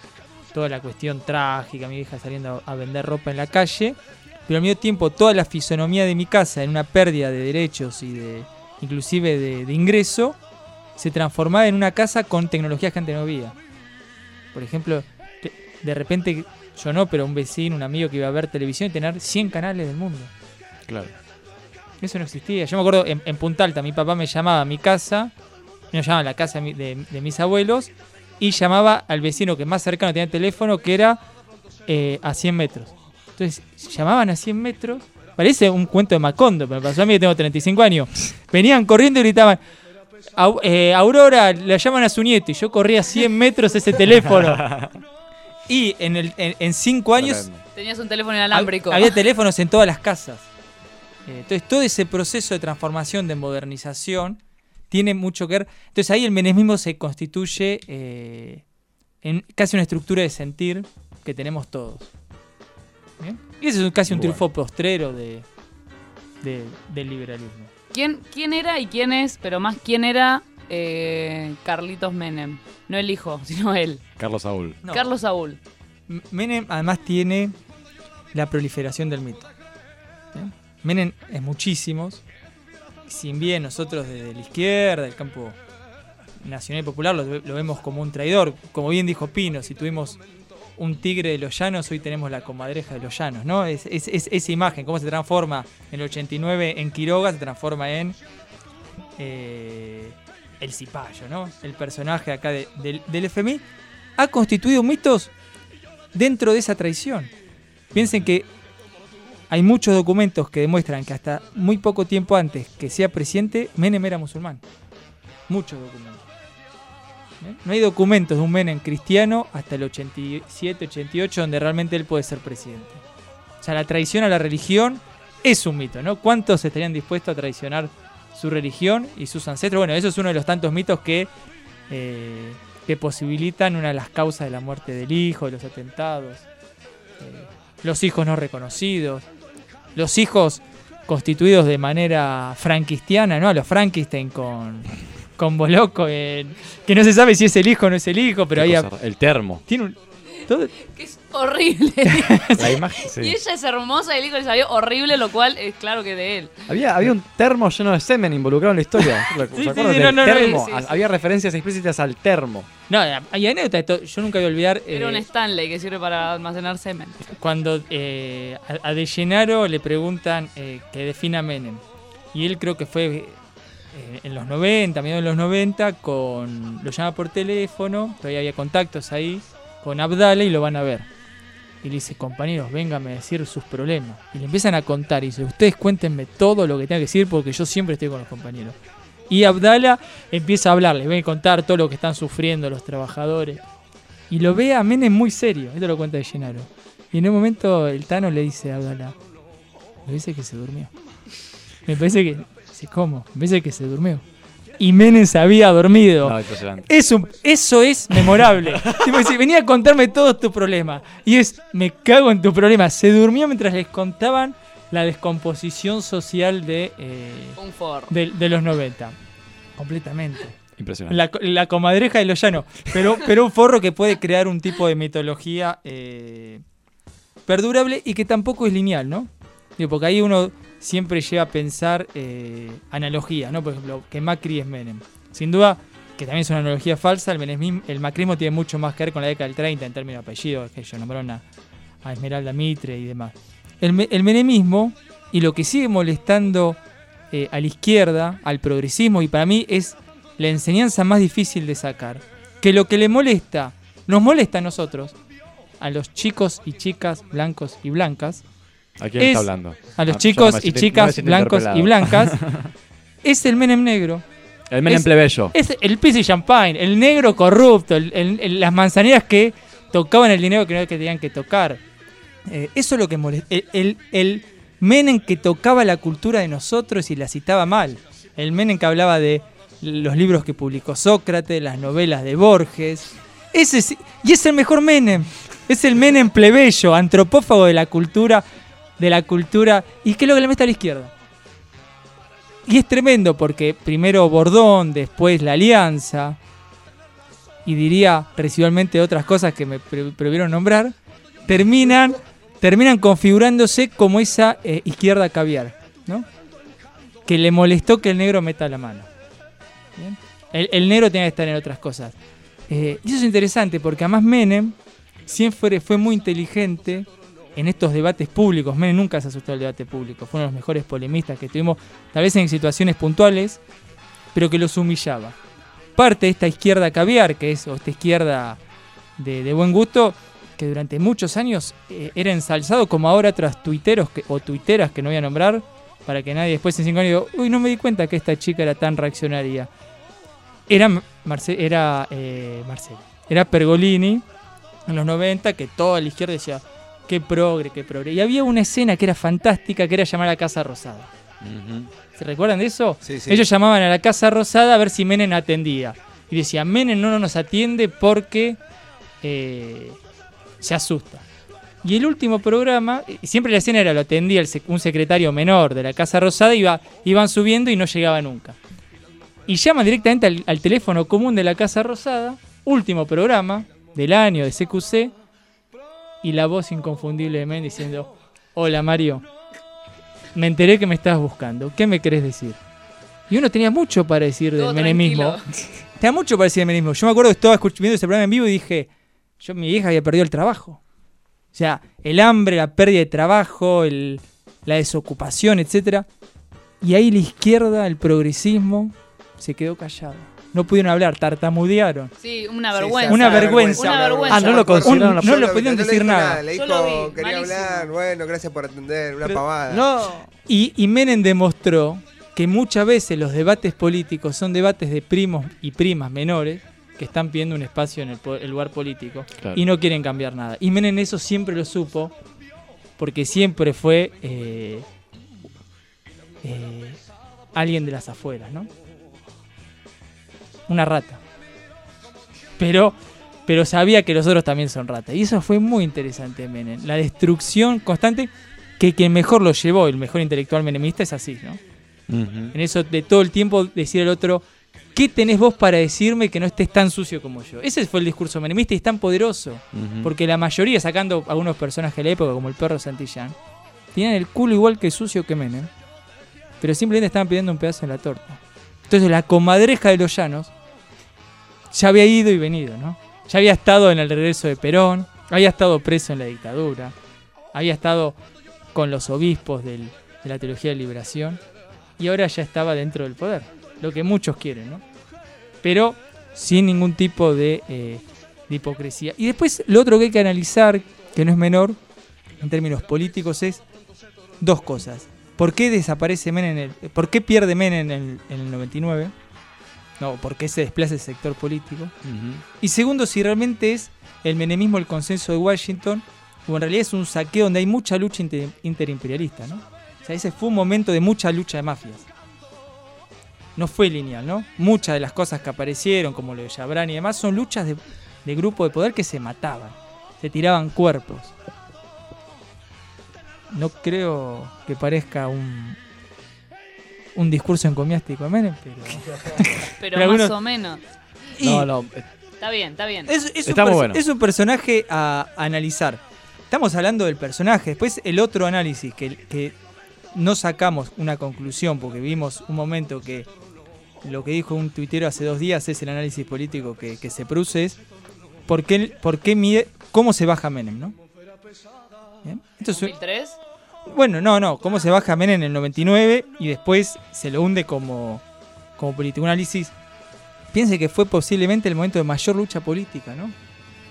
toda la cuestión trágica, mi hija saliendo a, a vender ropa en la calle. Pero al mismo tiempo toda la fisonomía de mi casa en una pérdida de derechos y de inclusive de, de ingreso se transformaba en una casa con tecnologías que antes no había. Por ejemplo, de repente, yo no, pero un vecino, un amigo que iba a ver televisión y tener 100 canales del mundo. Claro. Eso no existía. Yo me acuerdo en, en Punta Alta, mi papá me llamaba a mi casa, me llamaba a la casa de, mi- de- de mis abuelos, y llamaba al vecino que más cercano tenía teléfono, que era eh, a 100 metros. Entonces, llamaban a 100 metros. Parece un cuento de Macondo, pero me pasó a mí que tengo 35 años. Venían corriendo y gritaban, "Au- eh, Aurora, le llaman a su nieto, y yo corría 100 metros ese teléfono. *laughs* Y en, el, en, en cinco años Tenías un teléfono inalámbrico. había teléfonos en todas las casas. Eh, entonces, todo ese proceso de transformación, de modernización, tiene mucho que ver. Entonces, ahí el menemismo se constituye eh, en casi una estructura de sentir que tenemos todos. ¿Bien? Y ese es casi un Bueno. triunfo postrero de, de- del liberalismo. ¿Quién, ¿Quién era y quién es, pero más quién era eh, Carlitos Menem? No el hijo, *laughs* sino él. Carlos Saúl. No. Carlos Saúl. M- Menem además tiene la proliferación del mito. Menem es muchísimos. Si bien nosotros desde la izquierda, del campo nacional y popular, lo, lo vemos como un traidor. Como bien dijo Pino, si tuvimos un tigre de los llanos, hoy tenemos la comadreja de los llanos, ¿no? Es, es- es- esa imagen, cómo se transforma en el 89 en Quiroga, se transforma en eh, el cipayo, ¿no? El personaje acá de- del, del FMI ha constituido mitos dentro de esa traición. Piensen que hay muchos documentos que demuestran que hasta muy poco tiempo antes que sea presidente, Menem era musulmán. Muchos documentos. No hay documentos de un Menem cristiano hasta el 87, 88, donde realmente él puede ser presidente. O sea, la traición a la religión es un mito, ¿no? ¿Cuántos estarían dispuestos a traicionar su religión y sus ancestros? Bueno, eso es uno de los tantos mitos que, eh, que posibilitan una de las causas de la muerte del hijo, de los atentados, eh, los hijos no reconocidos, los hijos constituidos de manera franquistiana, ¿no? A los Frankenstein con, con Boloco, en- que no se sabe si es el hijo o no es el hijo, pero ahí... el termo. Tiene un... todo- Que es horrible. *laughs* La imagen, sí. Y ella es hermosa y el hijo le salió horrible, lo cual es claro que de él. Había, había un termo lleno de semen involucrado en la historia. *laughs* ¿Se sí, acuerdan sí, no, termo? sí. Había referencias explícitas al termo. No, hay todo. Yo nunca voy a olvidar... Era un eh, Stanley que sirve para almacenar semen. cuando eh, a, a De Gennaro le preguntan eh, que defina Menem. Y él creo que fue en los 90, mediados de los 90, con, lo llama por teléfono, todavía había contactos ahí, con Abdala y lo van a ver. Y le dice, compañeros, vénganme a decir sus problemas. Y le empiezan a contar y dice, ustedes cuéntenme todo lo que tenga que decir porque yo siempre estoy con los compañeros. Y Abdala empieza a hablarles, ven a contar todo lo que están sufriendo los trabajadores. Y lo ve a Menem muy serio, esto lo cuenta de Gennaro. Y en un momento el Tano le dice a Abdala, me parece que se durmió. Me parece que... Dice, ¿cómo? Me parece que se durmió. Y Menem se había dormido. No, impresionante. Eso, eso es memorable. *laughs* Tipo, dice, venía a contarme todos tus problemas. Y es, me cago en tu problema. Se durmió mientras les contaban la descomposición social de, eh, Un forro. de, de los 90. Completamente. Impresionante. La, la comadreja de los llanos. Pero, pero un forro que puede crear un tipo de mitología eh, perdurable y que tampoco es lineal, ¿no? Porque ahí uno siempre llega a pensar eh, analogías, ¿no? Por ejemplo, que Macri es Menem. Sin duda, que también es una analogía falsa, el, menemismo- el macrismo tiene mucho más que ver con la década del 30 en términos de apellidos, que ellos nombraron a, a Esmeralda Mitre y demás. El menemismo, y lo que sigue molestando eh, a la izquierda, al progresismo, y para mí es la enseñanza más difícil de sacar, que lo que le molesta, nos molesta a nosotros, a los chicos y chicas blancos y blancas, ¿A quién es- está hablando? A los Ah, chicos y siento- chicas blancos y blancas, *laughs* es el Menem negro. El Menem Es- plebeyo. Es el Pizzi Champagne, el negro corrupto, el- el- el- las manzaneras que tocaban el dinero que no que tenían que tocar. Eh, eso es lo que molesta. El Menem que tocaba la cultura de nosotros y la citaba mal. El Menem que hablaba de los libros que publicó Sócrates, las novelas de Borges. Ese es- y es el mejor Menem. Es el Menem plebeyo, antropófago de la cultura, de la cultura. ¿Y qué es lo que le mete a la izquierda? Y es tremendo porque primero Bordón, después la Alianza, y diría residualmente otras cosas que me pre- prohibieron nombrar, terminan, terminan configurándose como esa eh, izquierda caviar, ¿no? Que le molestó que el negro meta la mano. El, el negro tenía que estar en otras cosas. Eh, y eso es interesante porque además Menem siempre fue muy inteligente en estos debates públicos. Menem nunca se asustó del debate público. Fue uno de los mejores polemistas que tuvimos, tal vez en situaciones puntuales, pero que los humillaba. Parte de esta izquierda caviar, que es, esta izquierda de, buen gusto, que durante muchos años eh, era ensalzado, como ahora otros tuiteros o tuiteras que no voy a nombrar, para que nadie después en cinco años diga, uy, no me di cuenta que esta chica era tan reaccionaria. Era, Marce- era eh, Marcelo, era Pergolini en los 90, que toda la izquierda decía, qué progre, qué progre. Y había una escena que era fantástica, que era llamar a Casa Rosada. ¿Se recuerdan de eso? Sí, sí. Ellos llamaban a la Casa Rosada a ver si Menem atendía. Y decían, Menem no nos atiende porque eh, se asusta. Y el último programa, y siempre la escena era, lo atendía el sec- un secretario menor de la Casa Rosada, iba, iban subiendo y no llegaba nunca. Y llaman directamente al, al teléfono común de la Casa Rosada, último programa del año de CQC, y la voz inconfundible de Menem diciendo, hola Mario, me enteré que me estabas buscando, ¿qué me querés decir? Y uno tenía mucho para decir del Todo menemismo. *laughs* Tenía mucho para decir del menemismo. Yo me acuerdo que estaba escuch- viendo ese programa en vivo y dije, yo mi hija había perdido el trabajo. O sea, el hambre, la pérdida de trabajo, el- la desocupación, etcétera. Y ahí la izquierda, el progresismo, se quedó callado. No pudieron hablar, tartamudearon. Sí, una vergüenza. Una vergüenza. Una vergüenza. Ah, no lo consideraron No lo no decir dijo nada. Le Yo dijo, lo vi, quería malísimo. hablar, bueno, gracias por atender, una Pero- pavada. Y, y Menem demostró que muchas veces los debates políticos son debates de primos y primas menores que están pidiendo un espacio en el, lugar político Claro. y no quieren cambiar nada. Y Menem eso siempre lo supo porque siempre fue eh, eh, alguien de las afueras, ¿no? Una rata. Pero, pero sabía que los otros también son ratas. Y eso fue muy interesante Menem. La destrucción constante que quien mejor lo llevó, el mejor intelectual menemista, es así, ¿no? En eso de todo el tiempo decir al otro, ¿qué tenés vos para decirme que no estés tan sucio como yo? Ese fue el discurso menemista y es tan poderoso. Porque la mayoría, sacando algunos personajes de la época, como el perro Santillán, tenían el culo igual que sucio que Menem. Pero simplemente estaban pidiendo un pedazo de la torta. Entonces la comadreja de los llanos ya había ido y venido, ¿no? Ya había estado en el regreso de Perón, había estado preso en la dictadura, había estado con los obispos de la teología de liberación y ahora ya estaba dentro del poder, lo que muchos quieren, ¿no? Pero sin ningún tipo de, eh, de hipocresía. Y después lo otro que hay que analizar, que no es menor en términos políticos, es dos cosas. ¿Por qué desaparece Menem en el, ¿Por qué pierde Menem en el, en el 99? No, ¿por qué se desplaza el sector político? Y segundo, si realmente es el menemismo el consenso de Washington, o en realidad es un saqueo donde hay mucha lucha inter- interimperialista, ¿no? O sea, ese fue un momento de mucha lucha de mafias. No fue lineal, ¿no? Muchas de las cosas que aparecieron, como lo de Chabran y demás, son luchas de, de grupo de poder que se mataban, se tiraban cuerpos. No creo que parezca un, un discurso encomiástico de Menem, pero... *laughs* Pero pero más algunos- o menos. Y- No, no. Está bien, está bien. Es, es Está un muy perso- bueno. es un personaje a analizar. Estamos hablando del personaje. Después el otro análisis que, que no sacamos una conclusión porque vimos un momento que lo que dijo un tuitero hace dos días es el análisis político que, que se produce es por qué, por qué mide, cómo se baja Menem, ¿no? Bien. Esto es un- ¿2003? bueno, no, no, cómo se baja Menem en el 99 y después se lo hunde como, como político. Un análisis, piense que fue posiblemente el momento de mayor lucha política, ¿no?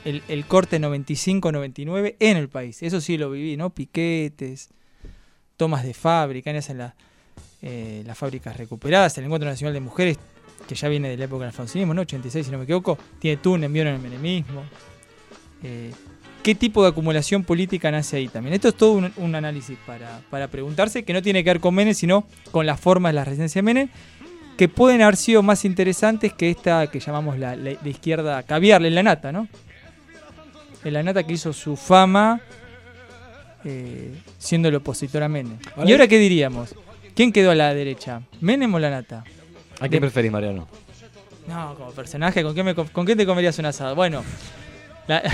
El, corte 95-99 en el país. Eso sí lo viví, ¿no? Piquetes, tomas de fábrica, en en eh, las fábricas recuperadas, el Encuentro Nacional de Mujeres, que ya viene de la época del alfonsinismo, ¿no? 86 si no me equivoco, tiene túnel, vieron el menemismo. Eh, ¿Qué tipo de acumulación política nace ahí también? Esto es todo un, análisis para, preguntarse, que no tiene que ver con Menem, sino con las formas de la resistencia de Menem, que pueden haber sido más interesantes que esta que llamamos la, la- de izquierda caviar, la nata, ¿no? La nata que hizo su fama eh, siendo el opositor a Menem. ¿Y Ahora- qué diríamos? ¿Quién quedó a la derecha? ¿Menem o la nata? ¿A quién De- preferís, Mariano? No, como personaje, ¿con qué, me ¿con qué te comerías un asado? Bueno, la- *laughs*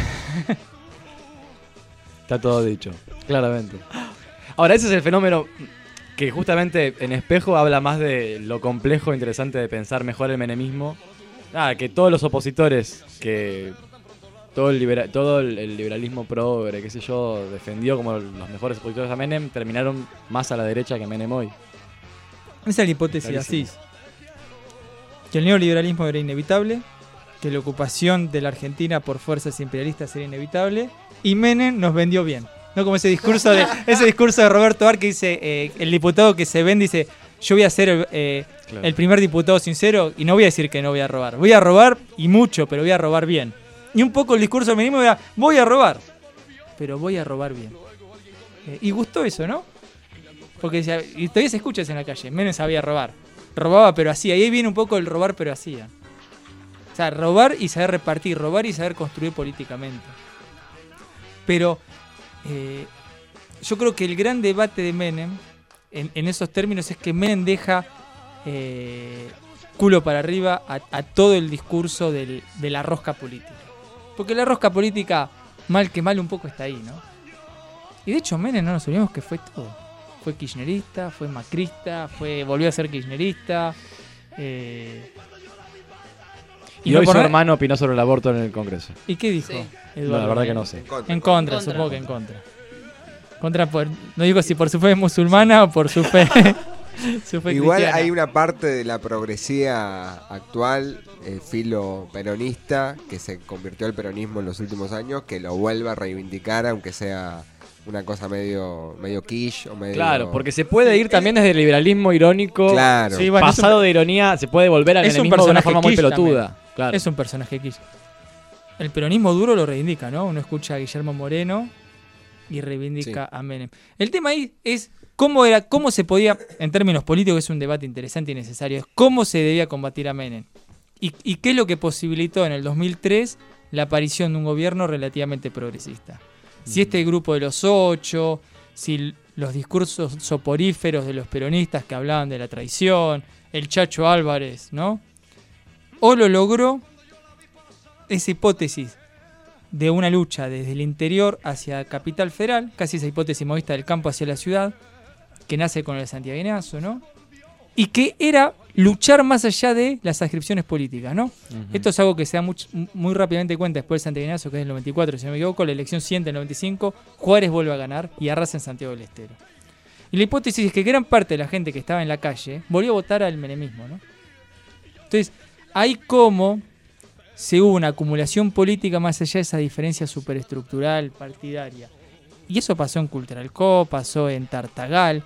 Está todo dicho, claramente. Ahora, ese es el fenómeno que justamente en espejo habla más de lo complejo e interesante de pensar mejor el menemismo. Nada, que todos los opositores que todo el, libera- todo el, liberalismo progre, qué sé yo, defendió como los mejores opositores a Menem, terminaron más a la derecha que Menem hoy. esa es la hipótesis así. Que el neoliberalismo era inevitable, que la ocupación de la Argentina por fuerzas imperialistas era inevitable, y Menem nos vendió bien. No como ese discurso de *laughs* ese discurso de Roberto Ar que dice eh, el diputado que se vende dice yo voy a ser el, eh, Claro. el primer diputado sincero y no voy a decir que no voy a robar. Voy a robar y mucho, pero voy a robar bien. Y un poco el discurso del menemismo era voy a robar, pero voy a robar bien. Eh, y gustó eso, ¿no? Porque decía- y todavía se escucha eso en la calle. Menem sabía robar. Robaba pero hacía. Y ahí viene un poco el robar pero hacía. O sea, robar y saber repartir, robar y saber construir políticamente. Pero eh, yo creo que el gran debate de Menem en, esos términos es que Menem deja eh, culo para arriba a, a todo el discurso del- de la rosca política. Porque la rosca política, mal que mal, un poco está ahí, ¿no? Y de hecho, Menem no nos olvidemos que fue todo. Fue kirchnerista, fue macrista, fue, volvió a ser kirchnerista. eh, Y, hoy su hermano opinó sobre el aborto en el Congreso. ¿Y qué dijo? Sí. No, la verdad que no sé. En contra, en contra. contra, En contra. supongo que en contra. Contra por, no digo si por su fe musulmana o por su fe. *laughs* su fe Igual cristiana. hay una parte de la progresía actual, eh, filo peronista, que se convirtió al peronismo en los últimos años, que lo vuelve a reivindicar, aunque sea una cosa medio, medio quiche o medio... Claro, porque se puede ir también desde el liberalismo irónico, Claro. Sí, bueno, un- pasado de ironía, se puede volver al es un menemismo de una forma muy pelotuda. también. Claro. Es un personaje quiche. El peronismo duro lo reivindica, ¿no? Uno escucha a Guillermo Moreno y reivindica a Menem. El tema ahí es cómo era, cómo se podía, en términos políticos, es un debate interesante y necesario, es cómo se debía combatir a Menem. Y, y qué es lo que posibilitó en el 2003 la aparición de un gobierno relativamente progresista. Si este grupo de los ocho, si los discursos soporíferos de los peronistas que hablaban de la traición, el Chacho Álvarez, ¿no? O lo logró esa hipótesis de una lucha desde el interior hacia Capital Federal, casi esa hipótesis movista del campo hacia la ciudad, que nace con el santiaguenazo, ¿no? Y que era luchar más allá de las ascripciones políticas, ¿no? Esto es algo que se da much- muy rápidamente cuenta después del santiaguenazo, que es el 94, si no me equivoco, la elección siguiente, el 95, Juárez vuelve a ganar y arrasa en Santiago del Estero. Y la hipótesis es que gran parte de la gente que estaba en la calle volvió a votar al menemismo, ¿no? Entonces, hay como se una acumulación política más allá de esa diferencia superestructural, partidaria. Y eso pasó en Culturalco, pasó en Tartagal.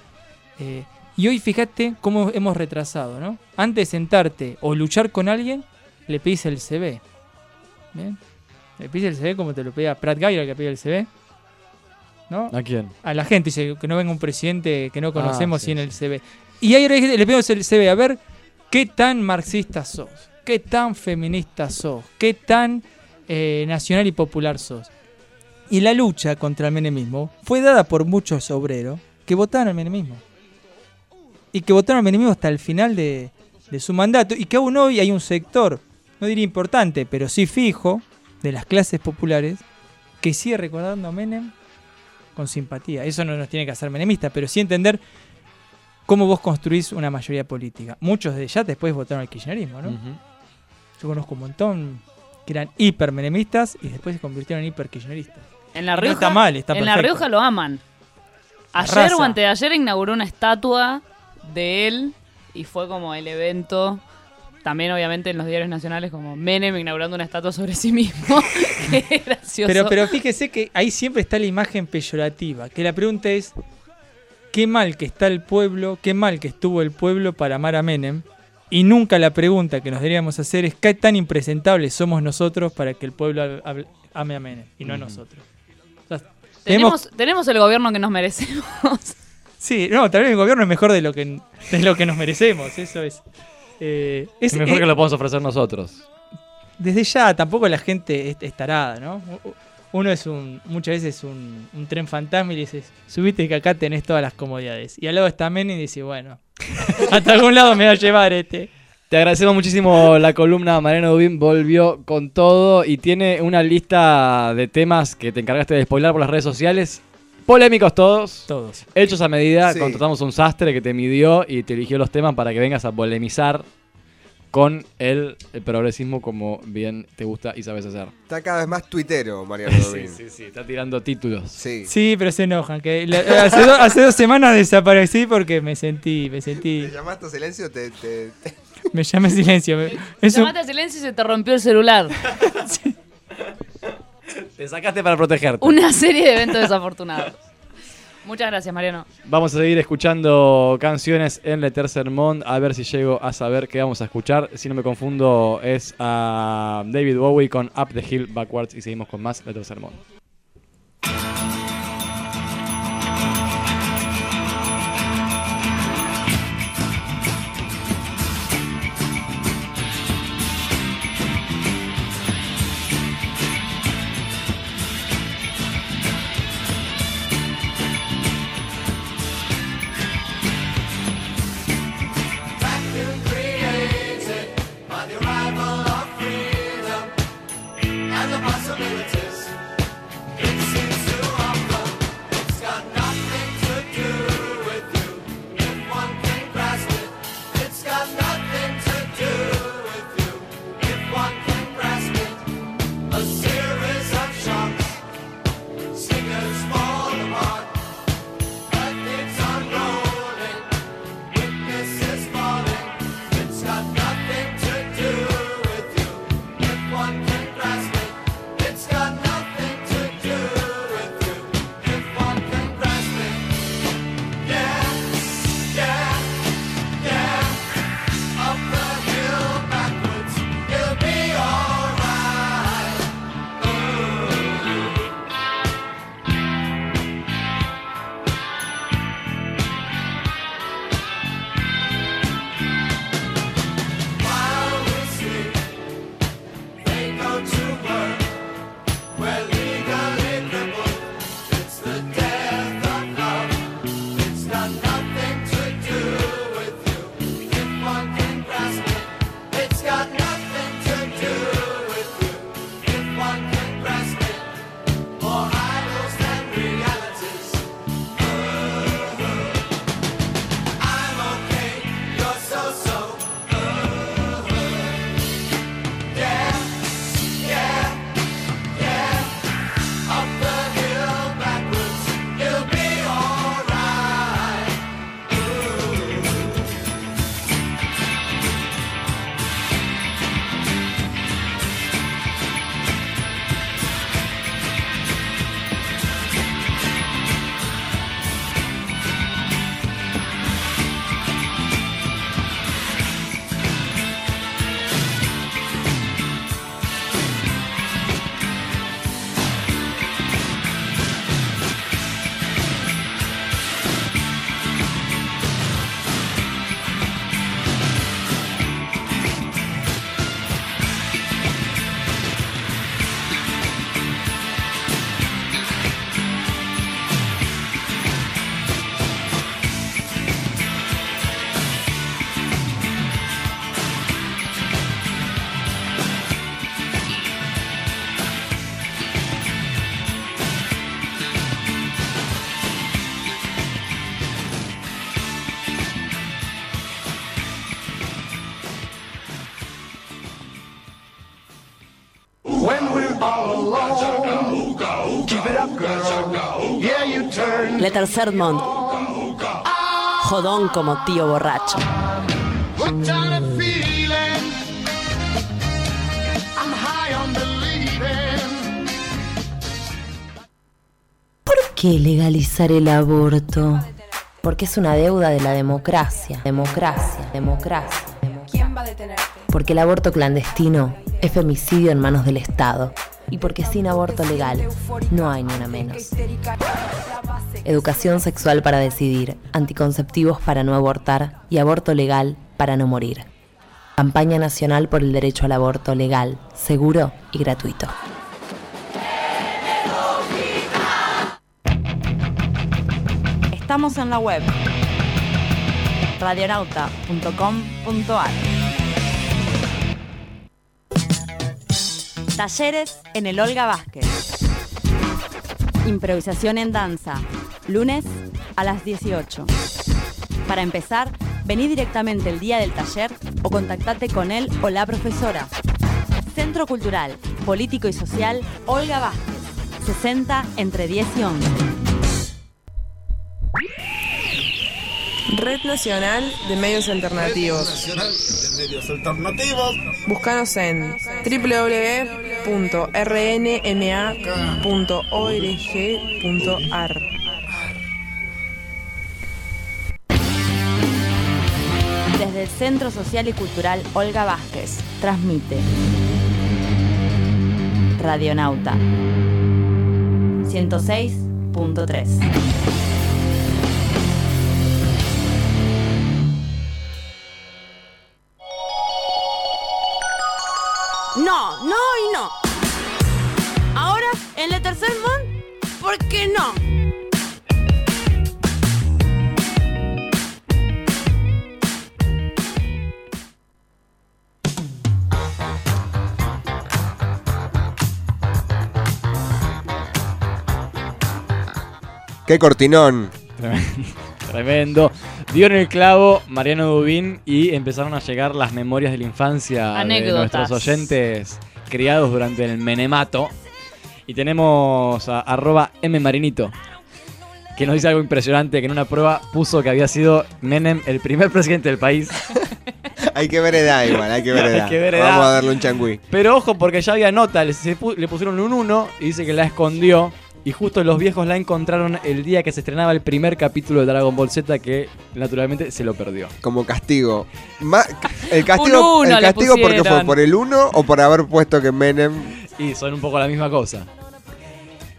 eh, y hoy fíjate cómo hemos retrasado, ¿no? Antes de sentarte o luchar con alguien, le pedís el CV. ¿Bien? Le pedís el CV como te lo pedía Pratt el que pide el CV. ¿No? ¿A quién? A la gente, dice que no venga un presidente que no conocemos sí, sin el CV. Y ahí le le pedimos el CV, a ver qué tan marxista sos, qué tan feminista sos, qué tan eh, nacional y popular sos. Y la lucha contra el menemismo fue dada por muchos obreros que votaron al menemismo. Y que votaron al menemismo hasta el final de, su mandato. Y que aún hoy hay un sector, no diría importante, pero sí fijo, de las clases populares, que sigue recordando a Menem con simpatía. Eso no nos tiene que hacer menemistas, pero sí entender cómo vos construís una mayoría política. Muchos de ya después votaron al kirchnerismo, ¿no? Yo conozco un montón que eran hiper menemistas y después se convirtieron en hiper kirchneristas. En La No Rioja, está mal, está en La. Rioja lo aman. Ayer o antes de ayer inauguró una estatua de él y fue como el evento. También, obviamente, en los diarios nacionales, como Menem inaugurando una estatua sobre sí mismo. *laughs* Qué gracioso. Pero, pero fíjese que ahí siempre está la imagen peyorativa. Que la pregunta es: qué mal que está el pueblo, qué mal que estuvo el pueblo para amar a Menem. Y nunca la pregunta que nos deberíamos hacer es qué tan impresentables somos nosotros para que el pueblo hable- ame a Menem y no a nosotros. O sea, Tenemos, tenemos el gobierno que nos merecemos. Sí, no, tal vez el gobierno es mejor de lo que, de lo que nos merecemos, eso es. eh, Es mejor eh, que lo podamos ofrecer nosotros. Desde ya, tampoco la gente es, es tarada, ¿no? Uno es un, muchas veces un, un tren fantasma y le dices, subiste que acá tenés todas las comodidades. Y al lado está Menem y dice, bueno, *laughs* hasta algún lado me va a llevar este. Te agradecemos muchísimo la columna. Mariano Dubín volvió con todo y tiene una lista de temas que te encargaste de spoiler por las redes sociales. Polémicos todos. Todos. Hechos a medida. Sí. Contratamos un sastre que te midió y te eligió los temas para que vengas a polemizar con el, el progresismo como bien te gusta y sabes hacer. Está cada vez más tuitero, Mariano *laughs* Sí, sí, sí, está tirando títulos. Sí. Sí, pero se enojan. Que la- hace, do- hace dos semanas desaparecí porque me sentí, me sentí, ¿Te llamaste a silencio? Te, te- te- me llamé silencio. me- es un- Llamaste a silencio y se te rompió el celular. *laughs* Te sacaste para protegerte. Una serie de eventos desafortunados. Muchas gracias, Mariano. Vamos a seguir escuchando canciones en Le Tercer Monde. A ver si llego a saber qué vamos a escuchar. Si no me confundo, es a David Bowie con Up the Hill Backwards. Y seguimos con más Le Tercer Monde. And the possibilities it Le Tercer. Jodón como tío borracho. ¿Por qué legalizar el aborto? Porque es una deuda de la democracia, democracia, democracia. ¿Quién va a detenerte? Porque el aborto clandestino es femicidio en manos del Estado. Y porque sin aborto legal no hay ni una menos. Educación sexual para decidir, anticonceptivos para no abortar y aborto legal para no morir. Campaña Nacional por el Derecho al Aborto Legal, Seguro y Gratuito. Estamos en la web radionauta.com.ar. Talleres en el Olga Vázquez. Improvisación en danza, lunes a las 18. Para empezar, vení directamente el día del taller o contactate con él o la profesora. Centro Cultural, Político y Social Olga Vázquez. 60 entre 10 y 11. Red Nacional de Medios Alternativos. Nacional de Medios Alternativos. Búscanos en www.rnma.org.ar. Centro Social y Cultural Olga Vázquez, transmite Radionauta 106.3. No, no y no. Ahora, en el tercer mon, ¿por qué no? ¡Qué cortinón! *laughs* Tremendo. Dio en el clavo Mariano Dubín y empezaron a llegar las memorias de la infancia Anécdotas. de nuestros oyentes criados durante el menemato. Y tenemos a arroba mmarinito, que nos dice algo impresionante, que en una prueba puso que había sido Menem el primer presidente del país. *laughs* Hay que ver edad igual, hay que ver *laughs* Hay edad. que ver Vamos edad. a darle un changüí. Pero ojo, porque ya había nota, le pusieron un 1 y dice que la escondió. Y justo los viejos la encontraron el día que se estrenaba el primer capítulo de Dragon Ball Z, que naturalmente se lo perdió. Como castigo. Ma- el castigo, Un uno el le castigo porque fue por el 1 o por haber puesto que Menem. Y son un poco la misma cosa.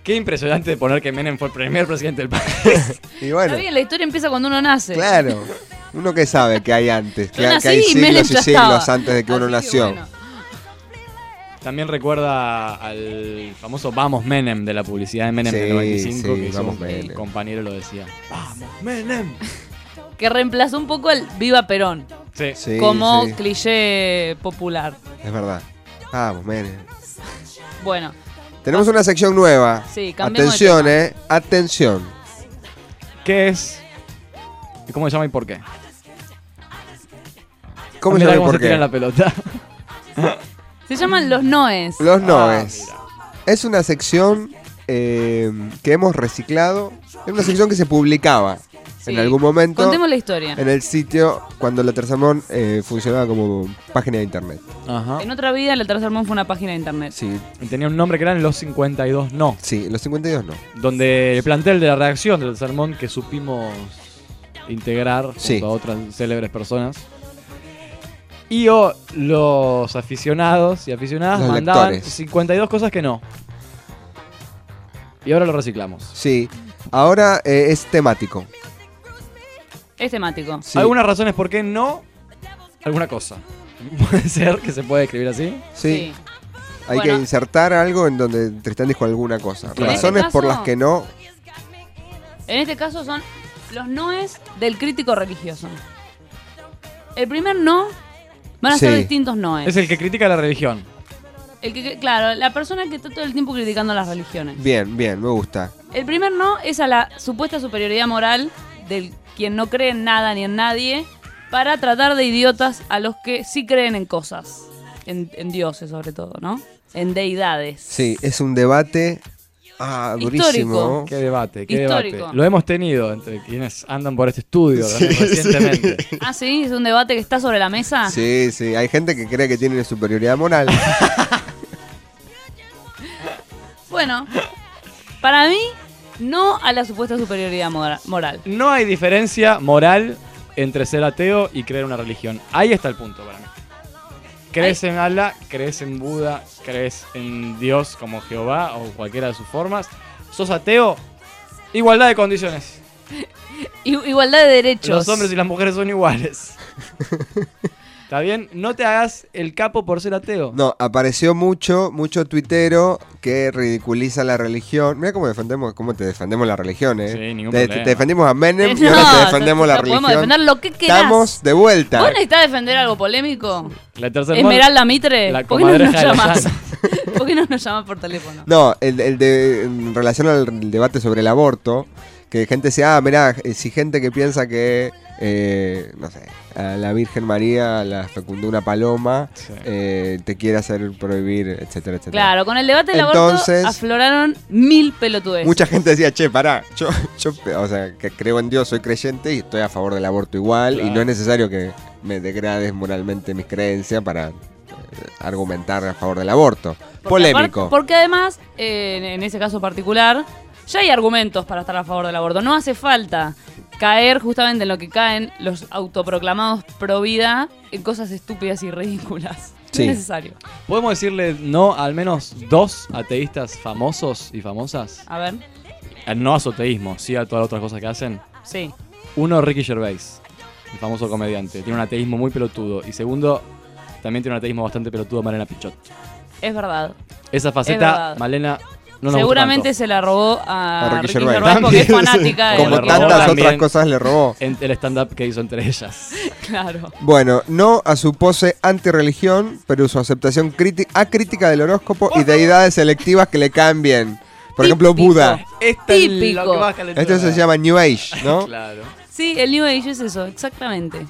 Qué impresionante poner que Menem fue el primer presidente del país. *laughs* Y bueno, Está bien, la historia empieza cuando uno nace. claro. Uno que sabe que hay antes, que, hay- nací que hay y Menem siglos y siglos estaba. antes de que uno nació. También recuerda al famoso Vamos Menem de la publicidad de Menem Sí, del 95, sí, que Vamos un Menem. compañero lo decía. Vamos Menem. *laughs* Que reemplazó un poco el Viva Perón. Sí. Sí, como sí, cliché popular. es verdad. Vamos, Menem. Bueno, Tenemos una sección nueva. Sí, Atención, eh. Atención. ¿Qué es? ¿Y ¿Cómo se llama y por qué? ¿Cómo Ah, se llama y por se tira qué? la pelota. *laughs* se llaman los Noes. Los Ah, Noes. es una sección eh, que hemos reciclado. Es una sección que se publicaba Sí. en algún momento. Contemos la historia. En el sitio cuando la Tercermón eh, funcionaba como página de internet. Ajá. En otra vida, la Tercer Mon fue una página de internet. Sí. Y tenía un nombre que eran Los 52 No. Sí, los 52 no. Donde el plantel de la redacción del sermón que supimos integrar junto Sí. a otras célebres personas. Y o los aficionados y aficionadas Los mandaban lectores. 52 cosas que no. Y ahora lo reciclamos. Sí. Ahora eh, es temático. Es temático. Sí. Algunas razones por qué no, alguna cosa. *laughs* Puede ser que se puede escribir así. Sí. Hay Bueno. que insertar algo en donde Tristán dijo alguna cosa. Este Razones por las que no. En este caso son los noes del crítico religioso. El primer no van a ser Sí. distintos noes. Es el que critica la religión. El que, claro, la persona que está todo el tiempo criticando las religiones. Bien, bien, me gusta. El primer no es a la supuesta superioridad moral del quien no cree en nada ni en nadie para tratar de idiotas a los que sí creen en cosas. En, en dioses sobre todo, ¿no? En deidades. Sí, es un debate. Ah, durísimo. Qué debate, qué Histórico. debate. Lo hemos tenido entre quienes andan por este estudio Sí, recientemente. Ah, sí, es un debate que está sobre la mesa. Sí, sí, hay gente que cree que tiene superioridad moral. *laughs* Bueno, para mí, No a la supuesta superioridad mora- moral. No hay diferencia moral entre ser ateo y creer una religión. Ahí está el punto para mí. ¿Crees en Allah? ¿Crees en Buda? ¿Crees en Dios como Jehová o cualquiera de sus formas? ¿Sos ateo? Igualdad de condiciones. *laughs* I- Igualdad de derechos. Los hombres y las mujeres son iguales. *laughs* ¿Está bien? No te hagas el capo por ser ateo. No, apareció mucho, mucho tuitero que ridiculiza la religión. Mira cómo defendemos, cómo te defendemos la religión, eh. Sí, ningún te, problema. te defendimos a Menem *laughs* y No, ahora te defendemos la no podemos religión. defender lo que querás. Estamos de vuelta. ¿Vos necesitas defender algo polémico? La tercera Esmeralda Mitre, La ¿por qué no nos llana. *laughs* ¿Por qué no nos llamas por teléfono? No, el, el de, en relación al debate sobre el aborto, que gente decía, ah, mirá, eh, si gente que piensa que, eh, no sé, a la Virgen María la fecundó una paloma, eh, te quiere hacer prohibir, etcétera, etcétera. Claro, con el debate del Entonces- aborto afloraron mil pelotudes. Mucha gente decía, che, pará, yo, yo, o sea, que creo en Dios, soy creyente y estoy a favor del aborto igual, y no es necesario que me degrades moralmente mis creencias para eh, argumentar a favor del aborto. Porque Polémico. aparte- porque además, eh, en ese caso particular, ya hay argumentos para estar a favor del aborto. No hace falta caer justamente en lo que caen los autoproclamados pro vida en cosas estúpidas y ridículas. No Sí. es necesario. ¿Podemos decirle no a al menos dos ateístas famosos y famosas? A ver, Eh, No a su ateísmo, sí a todas las otras cosas que hacen. sí. Uno, Ricky Gervais, el famoso comediante. Tiene un ateísmo muy pelotudo. Y segundo, también tiene un ateísmo bastante pelotudo Malena Pichot. Es verdad. Esa Es faceta, verdad. Malena, no nos Seguramente se la robó a, A Ricky Ricky Gervais. Gervais porque es *laughs* fanática de Como tantas otras cosas le robó. En el stand-up que hizo entre ellas. *laughs* Claro. Bueno, no a su pose antirreligión, pero su aceptación críti- acrítica del horóscopo y deidades selectivas que le caen bien. Por ejemplo, Buda. Esta es Típico. lo que baja la Esto se llama New Age, ¿no? claro. Sí, el New Age es eso, exactamente.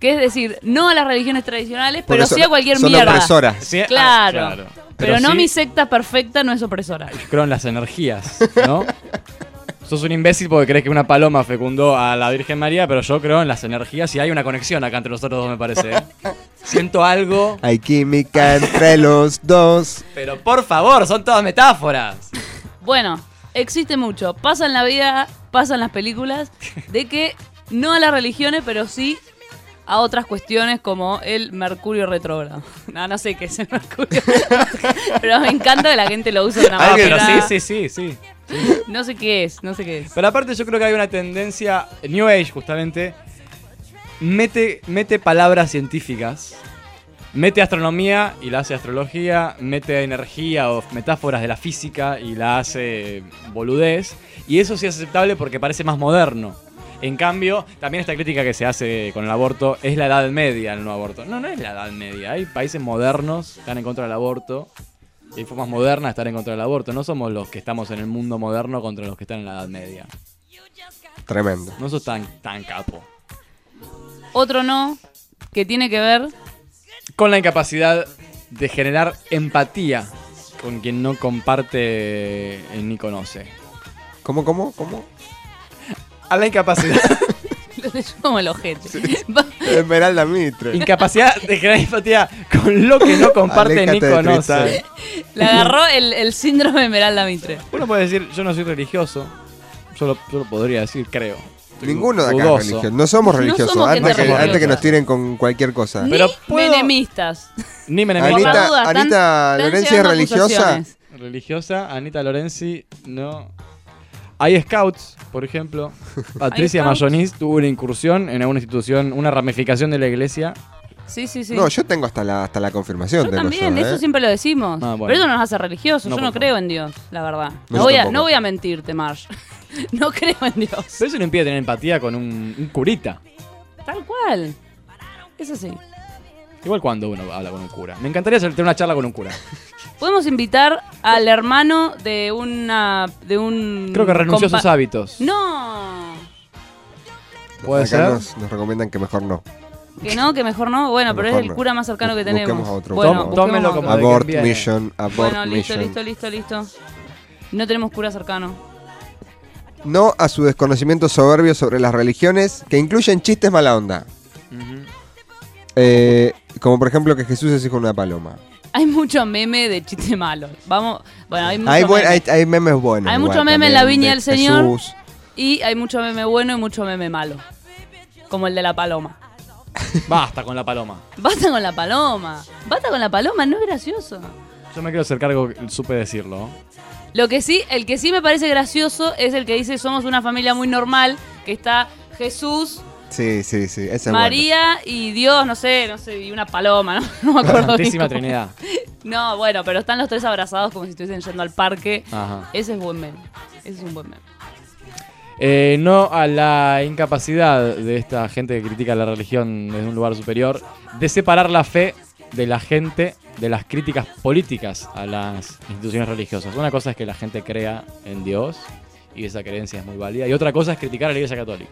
Que es decir, no a las religiones tradicionales, Porque pero son- sí a cualquier son mierda. opresoras. Sí, ah, claro. Pero, Pero no sí- mi secta perfecta no es opresora. *laughs* Creo en las energías, ¿no? Sos un imbécil porque crees que una paloma fecundó a la Virgen María, pero yo creo en las energías y hay una conexión acá entre nosotros dos, me parece. ¿eh? Siento algo, Hay química entre los dos. pero por favor, son todas metáforas. Bueno, existe mucho. Pasa en la vida, pasa en las películas, de que no a las religiones, pero sí a otras cuestiones como el Mercurio retrógrado. *laughs* No, no sé qué es el Mercurio. *laughs* pero me encanta que la gente lo use de una Ah, pero manera. sí, sí, sí, sí. No sé qué es, no sé qué es. Pero aparte yo creo que hay una tendencia, New Age justamente, mete, mete palabras científicas, mete astronomía y la hace astrología, mete energía o metáforas de la física y la hace boludez, y eso sí es aceptable porque parece más moderno. En cambio, también esta crítica que se hace con el aborto es la edad media el no aborto. No, no es la edad media. Hay países modernos que están en contra del aborto y hay formas modernas de estar en contra del aborto. No somos los que estamos en el mundo moderno contra los que están en la edad media. Tremendo. No sos tan, tan capo. Otro no, que tiene que ver Con la incapacidad de generar empatía con quien no comparte ni conoce. ¿Cómo, cómo, cómo? A la incapacidad. *laughs* Lo yo como el ojete. Esmeralda Mitre. incapacidad de generar empatía con lo que no comparte ni Aléjate de conoce. Le agarró el, el síndrome de Esmeralda Mitre. Uno puede decir, yo no soy religioso. Yo lo, yo lo podría decir, creo. Estoy Ninguno de acá es religioso. No somos No religiosos. somos antes, gente que, religiosa. antes que nos tiren con cualquier cosa. Ni Pero puedo- menemistas. Ni Por menemista. la Anita, duda, están- Anita están Lorenzi es llegando religiosa. acusaciones. Religiosa, Anita Lorenzi, no. Hay scouts, por ejemplo. *laughs* Patricia? Mayonis tuvo una incursión en alguna institución, una ramificación de la iglesia. Sí, sí, sí. No, yo tengo hasta la, hasta la confirmación Yo de también, eso. eso ¿eh? siempre lo decimos. Ah, bueno. Pero eso nos hace religiosos. No, yo no favor. creo en Dios, la verdad. No, voy, a, no voy a mentirte, Marge. *laughs* no creo en Dios. Pero eso no impide tener empatía con un, un curita. Tal cual. Es así. Igual cuando uno habla con un cura. Me encantaría tener una charla con un cura. *laughs* Podemos invitar al hermano de una. de un. Creo que renunció a sus hábitos. No. ¿Puede Acá ser? Nos, nos recomiendan que mejor no. Que no, que mejor no. Bueno, pero es el no. cura más cercano que tenemos. busquemos a otro. Bueno, otro. como- Abort mission, abort Bueno, listo, mission. listo, listo, listo. No tenemos cura cercano. No a su desconocimiento soberbio sobre las religiones, que incluyen chistes mala onda. Eh, como por ejemplo que Jesús es hijo de una paloma. Hay mucho meme de chiste malo. Vamos, bueno, hay mucho Hay, buen- meme. hay, hay memes buenos. Hay igual mucho meme en la viña de del Señor. Jesús. Y hay mucho meme bueno y mucho meme malo. Como el de la paloma. Basta con la paloma. Basta con la paloma. Basta con la paloma, no es gracioso. Yo me quiero hacer cargo, supe decirlo. Lo que sí, el que sí me parece gracioso es el que dice somos una familia muy normal, que está Jesús, Sí, sí, sí. Es. María y Dios, no sé, no sé, y una paloma, *laughs* ¿no? No me acuerdo. Santísima. Trinidad. *laughs* No, bueno, pero están los tres abrazados como si estuviesen yendo al parque. Ajá. Ese es buen meme. Ese es un buen meme. Eh, no a la incapacidad de esta gente que critica la religión desde un lugar superior de separar la fe de la gente de las críticas políticas a las instituciones religiosas. Una cosa es que la gente crea en Dios y esa creencia es muy válida y otra cosa es criticar a la Iglesia Católica.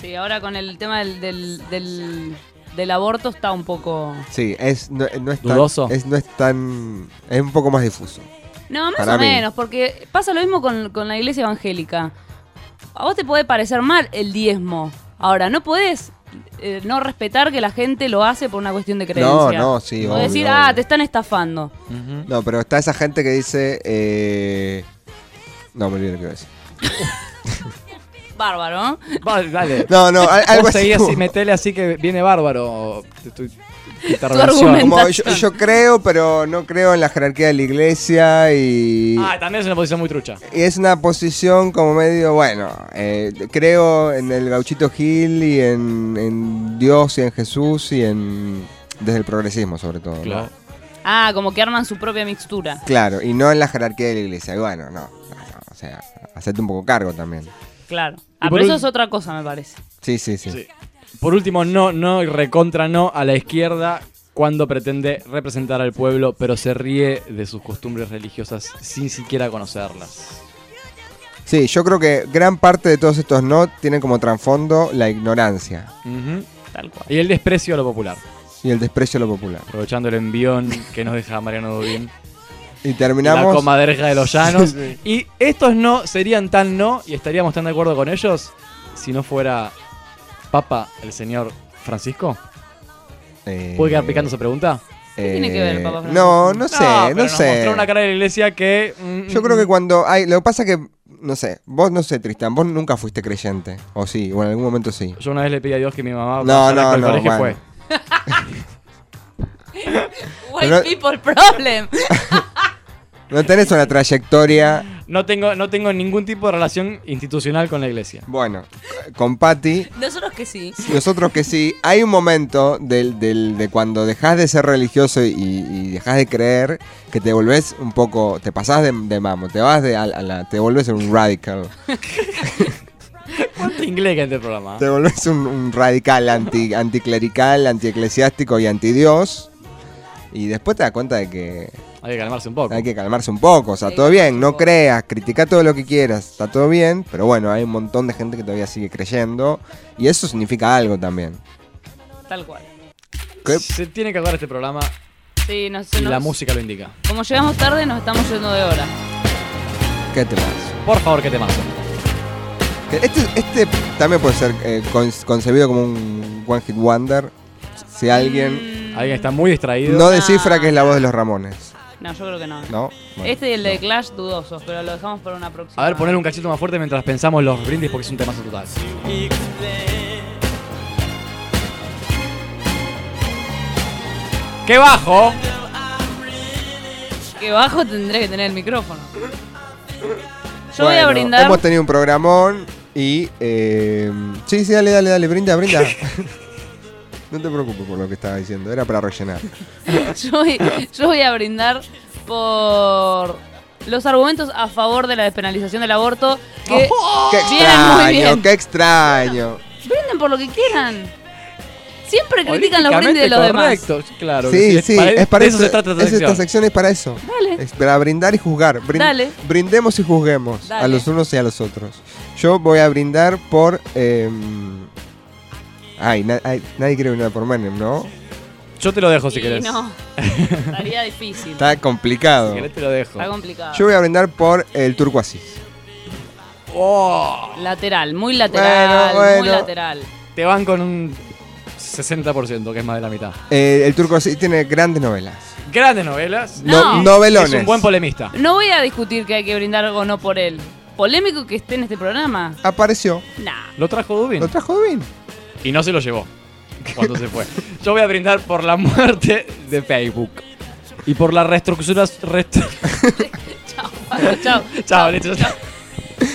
Sí, ahora con el tema del, del, del, del aborto está un poco... Sí, es, no, no es tan, ¿Dudoso? Es, no es tan. Es un poco más difuso. No, más Para o mí. menos, porque pasa lo mismo con, con la iglesia evangélica. A vos te puede parecer mal el diezmo. Ahora, no podés eh, no respetar que la gente lo hace por una cuestión de creencia. no, sí, O obvio, decir, obvio. ah, te están estafando. No, pero está esa gente que dice. Eh... No, me olvidé lo que iba a decir. *laughs* Bárbaro, ¿no? Va, dale. *laughs* No, no, al- algo así seguí como- así, metele así que viene bárbaro. Tu, tu- tu. Como yo, yo creo, pero no creo en la jerarquía de la iglesia y. Ah, también es una posición muy trucha. Y es una posición como medio, bueno, eh, creo en el gauchito Gil y en, en Dios y en Jesús y en... Desde el progresismo sobre todo. ¿no? Claro. Ah, como que arman su propia mixtura. Claro, y no en la jerarquía de la iglesia. Y bueno, no, no, no, o sea, hacerte un poco cargo también. Claro. Ah, pero eso es otra cosa, me parece. Sí, sí, sí. Por último, no, no y recontra no a la izquierda cuando pretende representar al pueblo, pero se ríe de sus costumbres religiosas sin siquiera conocerlas. Sí, yo creo que gran parte de todos estos no tienen como trasfondo la ignorancia. Tal cual. Y el desprecio a lo popular. y el desprecio a lo popular. Aprovechando el envión que nos deja Mariano Dubín. Y terminamos... La comadreja de los llanos. *laughs* Sí. Y estos no serían tan no y estaríamos tan de acuerdo con ellos si no fuera Papa el señor Francisco. Eh, ¿Puede quedar picando esa pregunta? ¿Qué tiene que ver el Papa Eh, No, no sé, pero no nos sé. mostró una cara de la iglesia que. mm, Yo creo que cuando hay... Lo que pasa que, no sé, vos no sé, Tristan, vos nunca fuiste creyente. O sí, o en algún momento sí. Yo una vez le pedí a Dios que mi mamá No, no, no, colegio bueno. *laughs* White Pero- people problem. *laughs* No tenés una trayectoria... No tengo, no tengo ningún tipo de relación institucional con la iglesia. Bueno, con Patty, Nosotros que sí. nosotros que sí, hay un momento del, del- de cuando dejas de ser religioso y, y dejas de creer que te volvés un poco, te pasás de, de mamo, te vas de a, a la, te volvés un radical, *laughs* ¿Cuánto inglés que hay en este programa? te volvés un, un radical anti, anticlerical, antieclesiástico y antidios. Y después te das cuenta de que Hay que calmarse un poco. hay que calmarse un poco, o sea, todo bien, no creas, critica todo lo que quieras, está todo bien, pero bueno, hay un montón de gente que todavía sigue creyendo y eso significa algo también. Tal cual. ¿Qué? Se tiene que acabar este programa Sí, nos, y nos- la música lo indica. Como llegamos tarde, nos estamos yendo de hora. ¿Qué te pasa? Por favor, que te. Que Este, este también puede ser eh, con- concebido como un One Hit Wonder. Si alguien Alguien está muy distraído. no descifra que es la voz de los Ramones. No, yo creo que no. ¿No? Bueno, este y el de Clash, dudosos, pero lo dejamos para una próxima. A ver, poner un cachito más fuerte mientras pensamos los brindis porque es un temazo total. ¡Qué bajo! Que bajo tendré que tener el micrófono. Yo voy a brindar. Hemos tenido un programón y. eh, sí, sí, dale, dale, dale, brinda, brinda. *laughs* no te preocupes por lo que estaba diciendo, era para rellenar. *laughs* yo, voy, yo voy a brindar por los argumentos a favor de la despenalización del aborto que ¡Qué vienen muy extraño, bien. qué extraño! Brinden por lo que quieran. Siempre critican los brindes de los Políticamente demás. correcto, Claro. Sí, sí, es para de eso. eso se trata esta es esta sección. sección es para eso. Dale. Es para brindar y juzgar. Brin- Dale. Brindemos y juzguemos a Dale. los unos y a los otros. Yo voy a brindar por. eh, Ay, na ay nadie quiere una por Menem, ¿no? Yo te lo dejo si y querés. No, estaría difícil. Está complicado. Si querés te lo dejo. Está complicado. Yo voy a brindar por el Turco Asís. Oh. Lateral, muy lateral, muy lateral. Te van con un 60%, que es más de la mitad. Eh, el Turco Asís tiene grandes novelas grandes novelas. No, novelones. Es un buen polemista. No voy a discutir que hay que brindar o no por él. Polémico que esté en este programa. Apareció. Nah. Lo trajo Dubin. Lo trajo Dubin. Y no se lo llevó cuando se fue. Yo voy a brindar por la muerte de Facebook. Y por la reestructuración. *laughs* chao, chao. Chao, listo.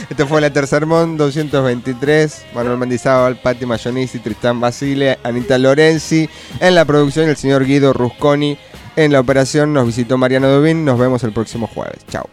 Este fue la tercer Mon 223. Manuel Mendizábal, Patti Mayonisi, Tristán Basile, Anita Lorenzi. En la producción, el señor Guido Rusconi. En la operación nos visitó Mariano Dubín. Nos vemos el próximo jueves. Chao.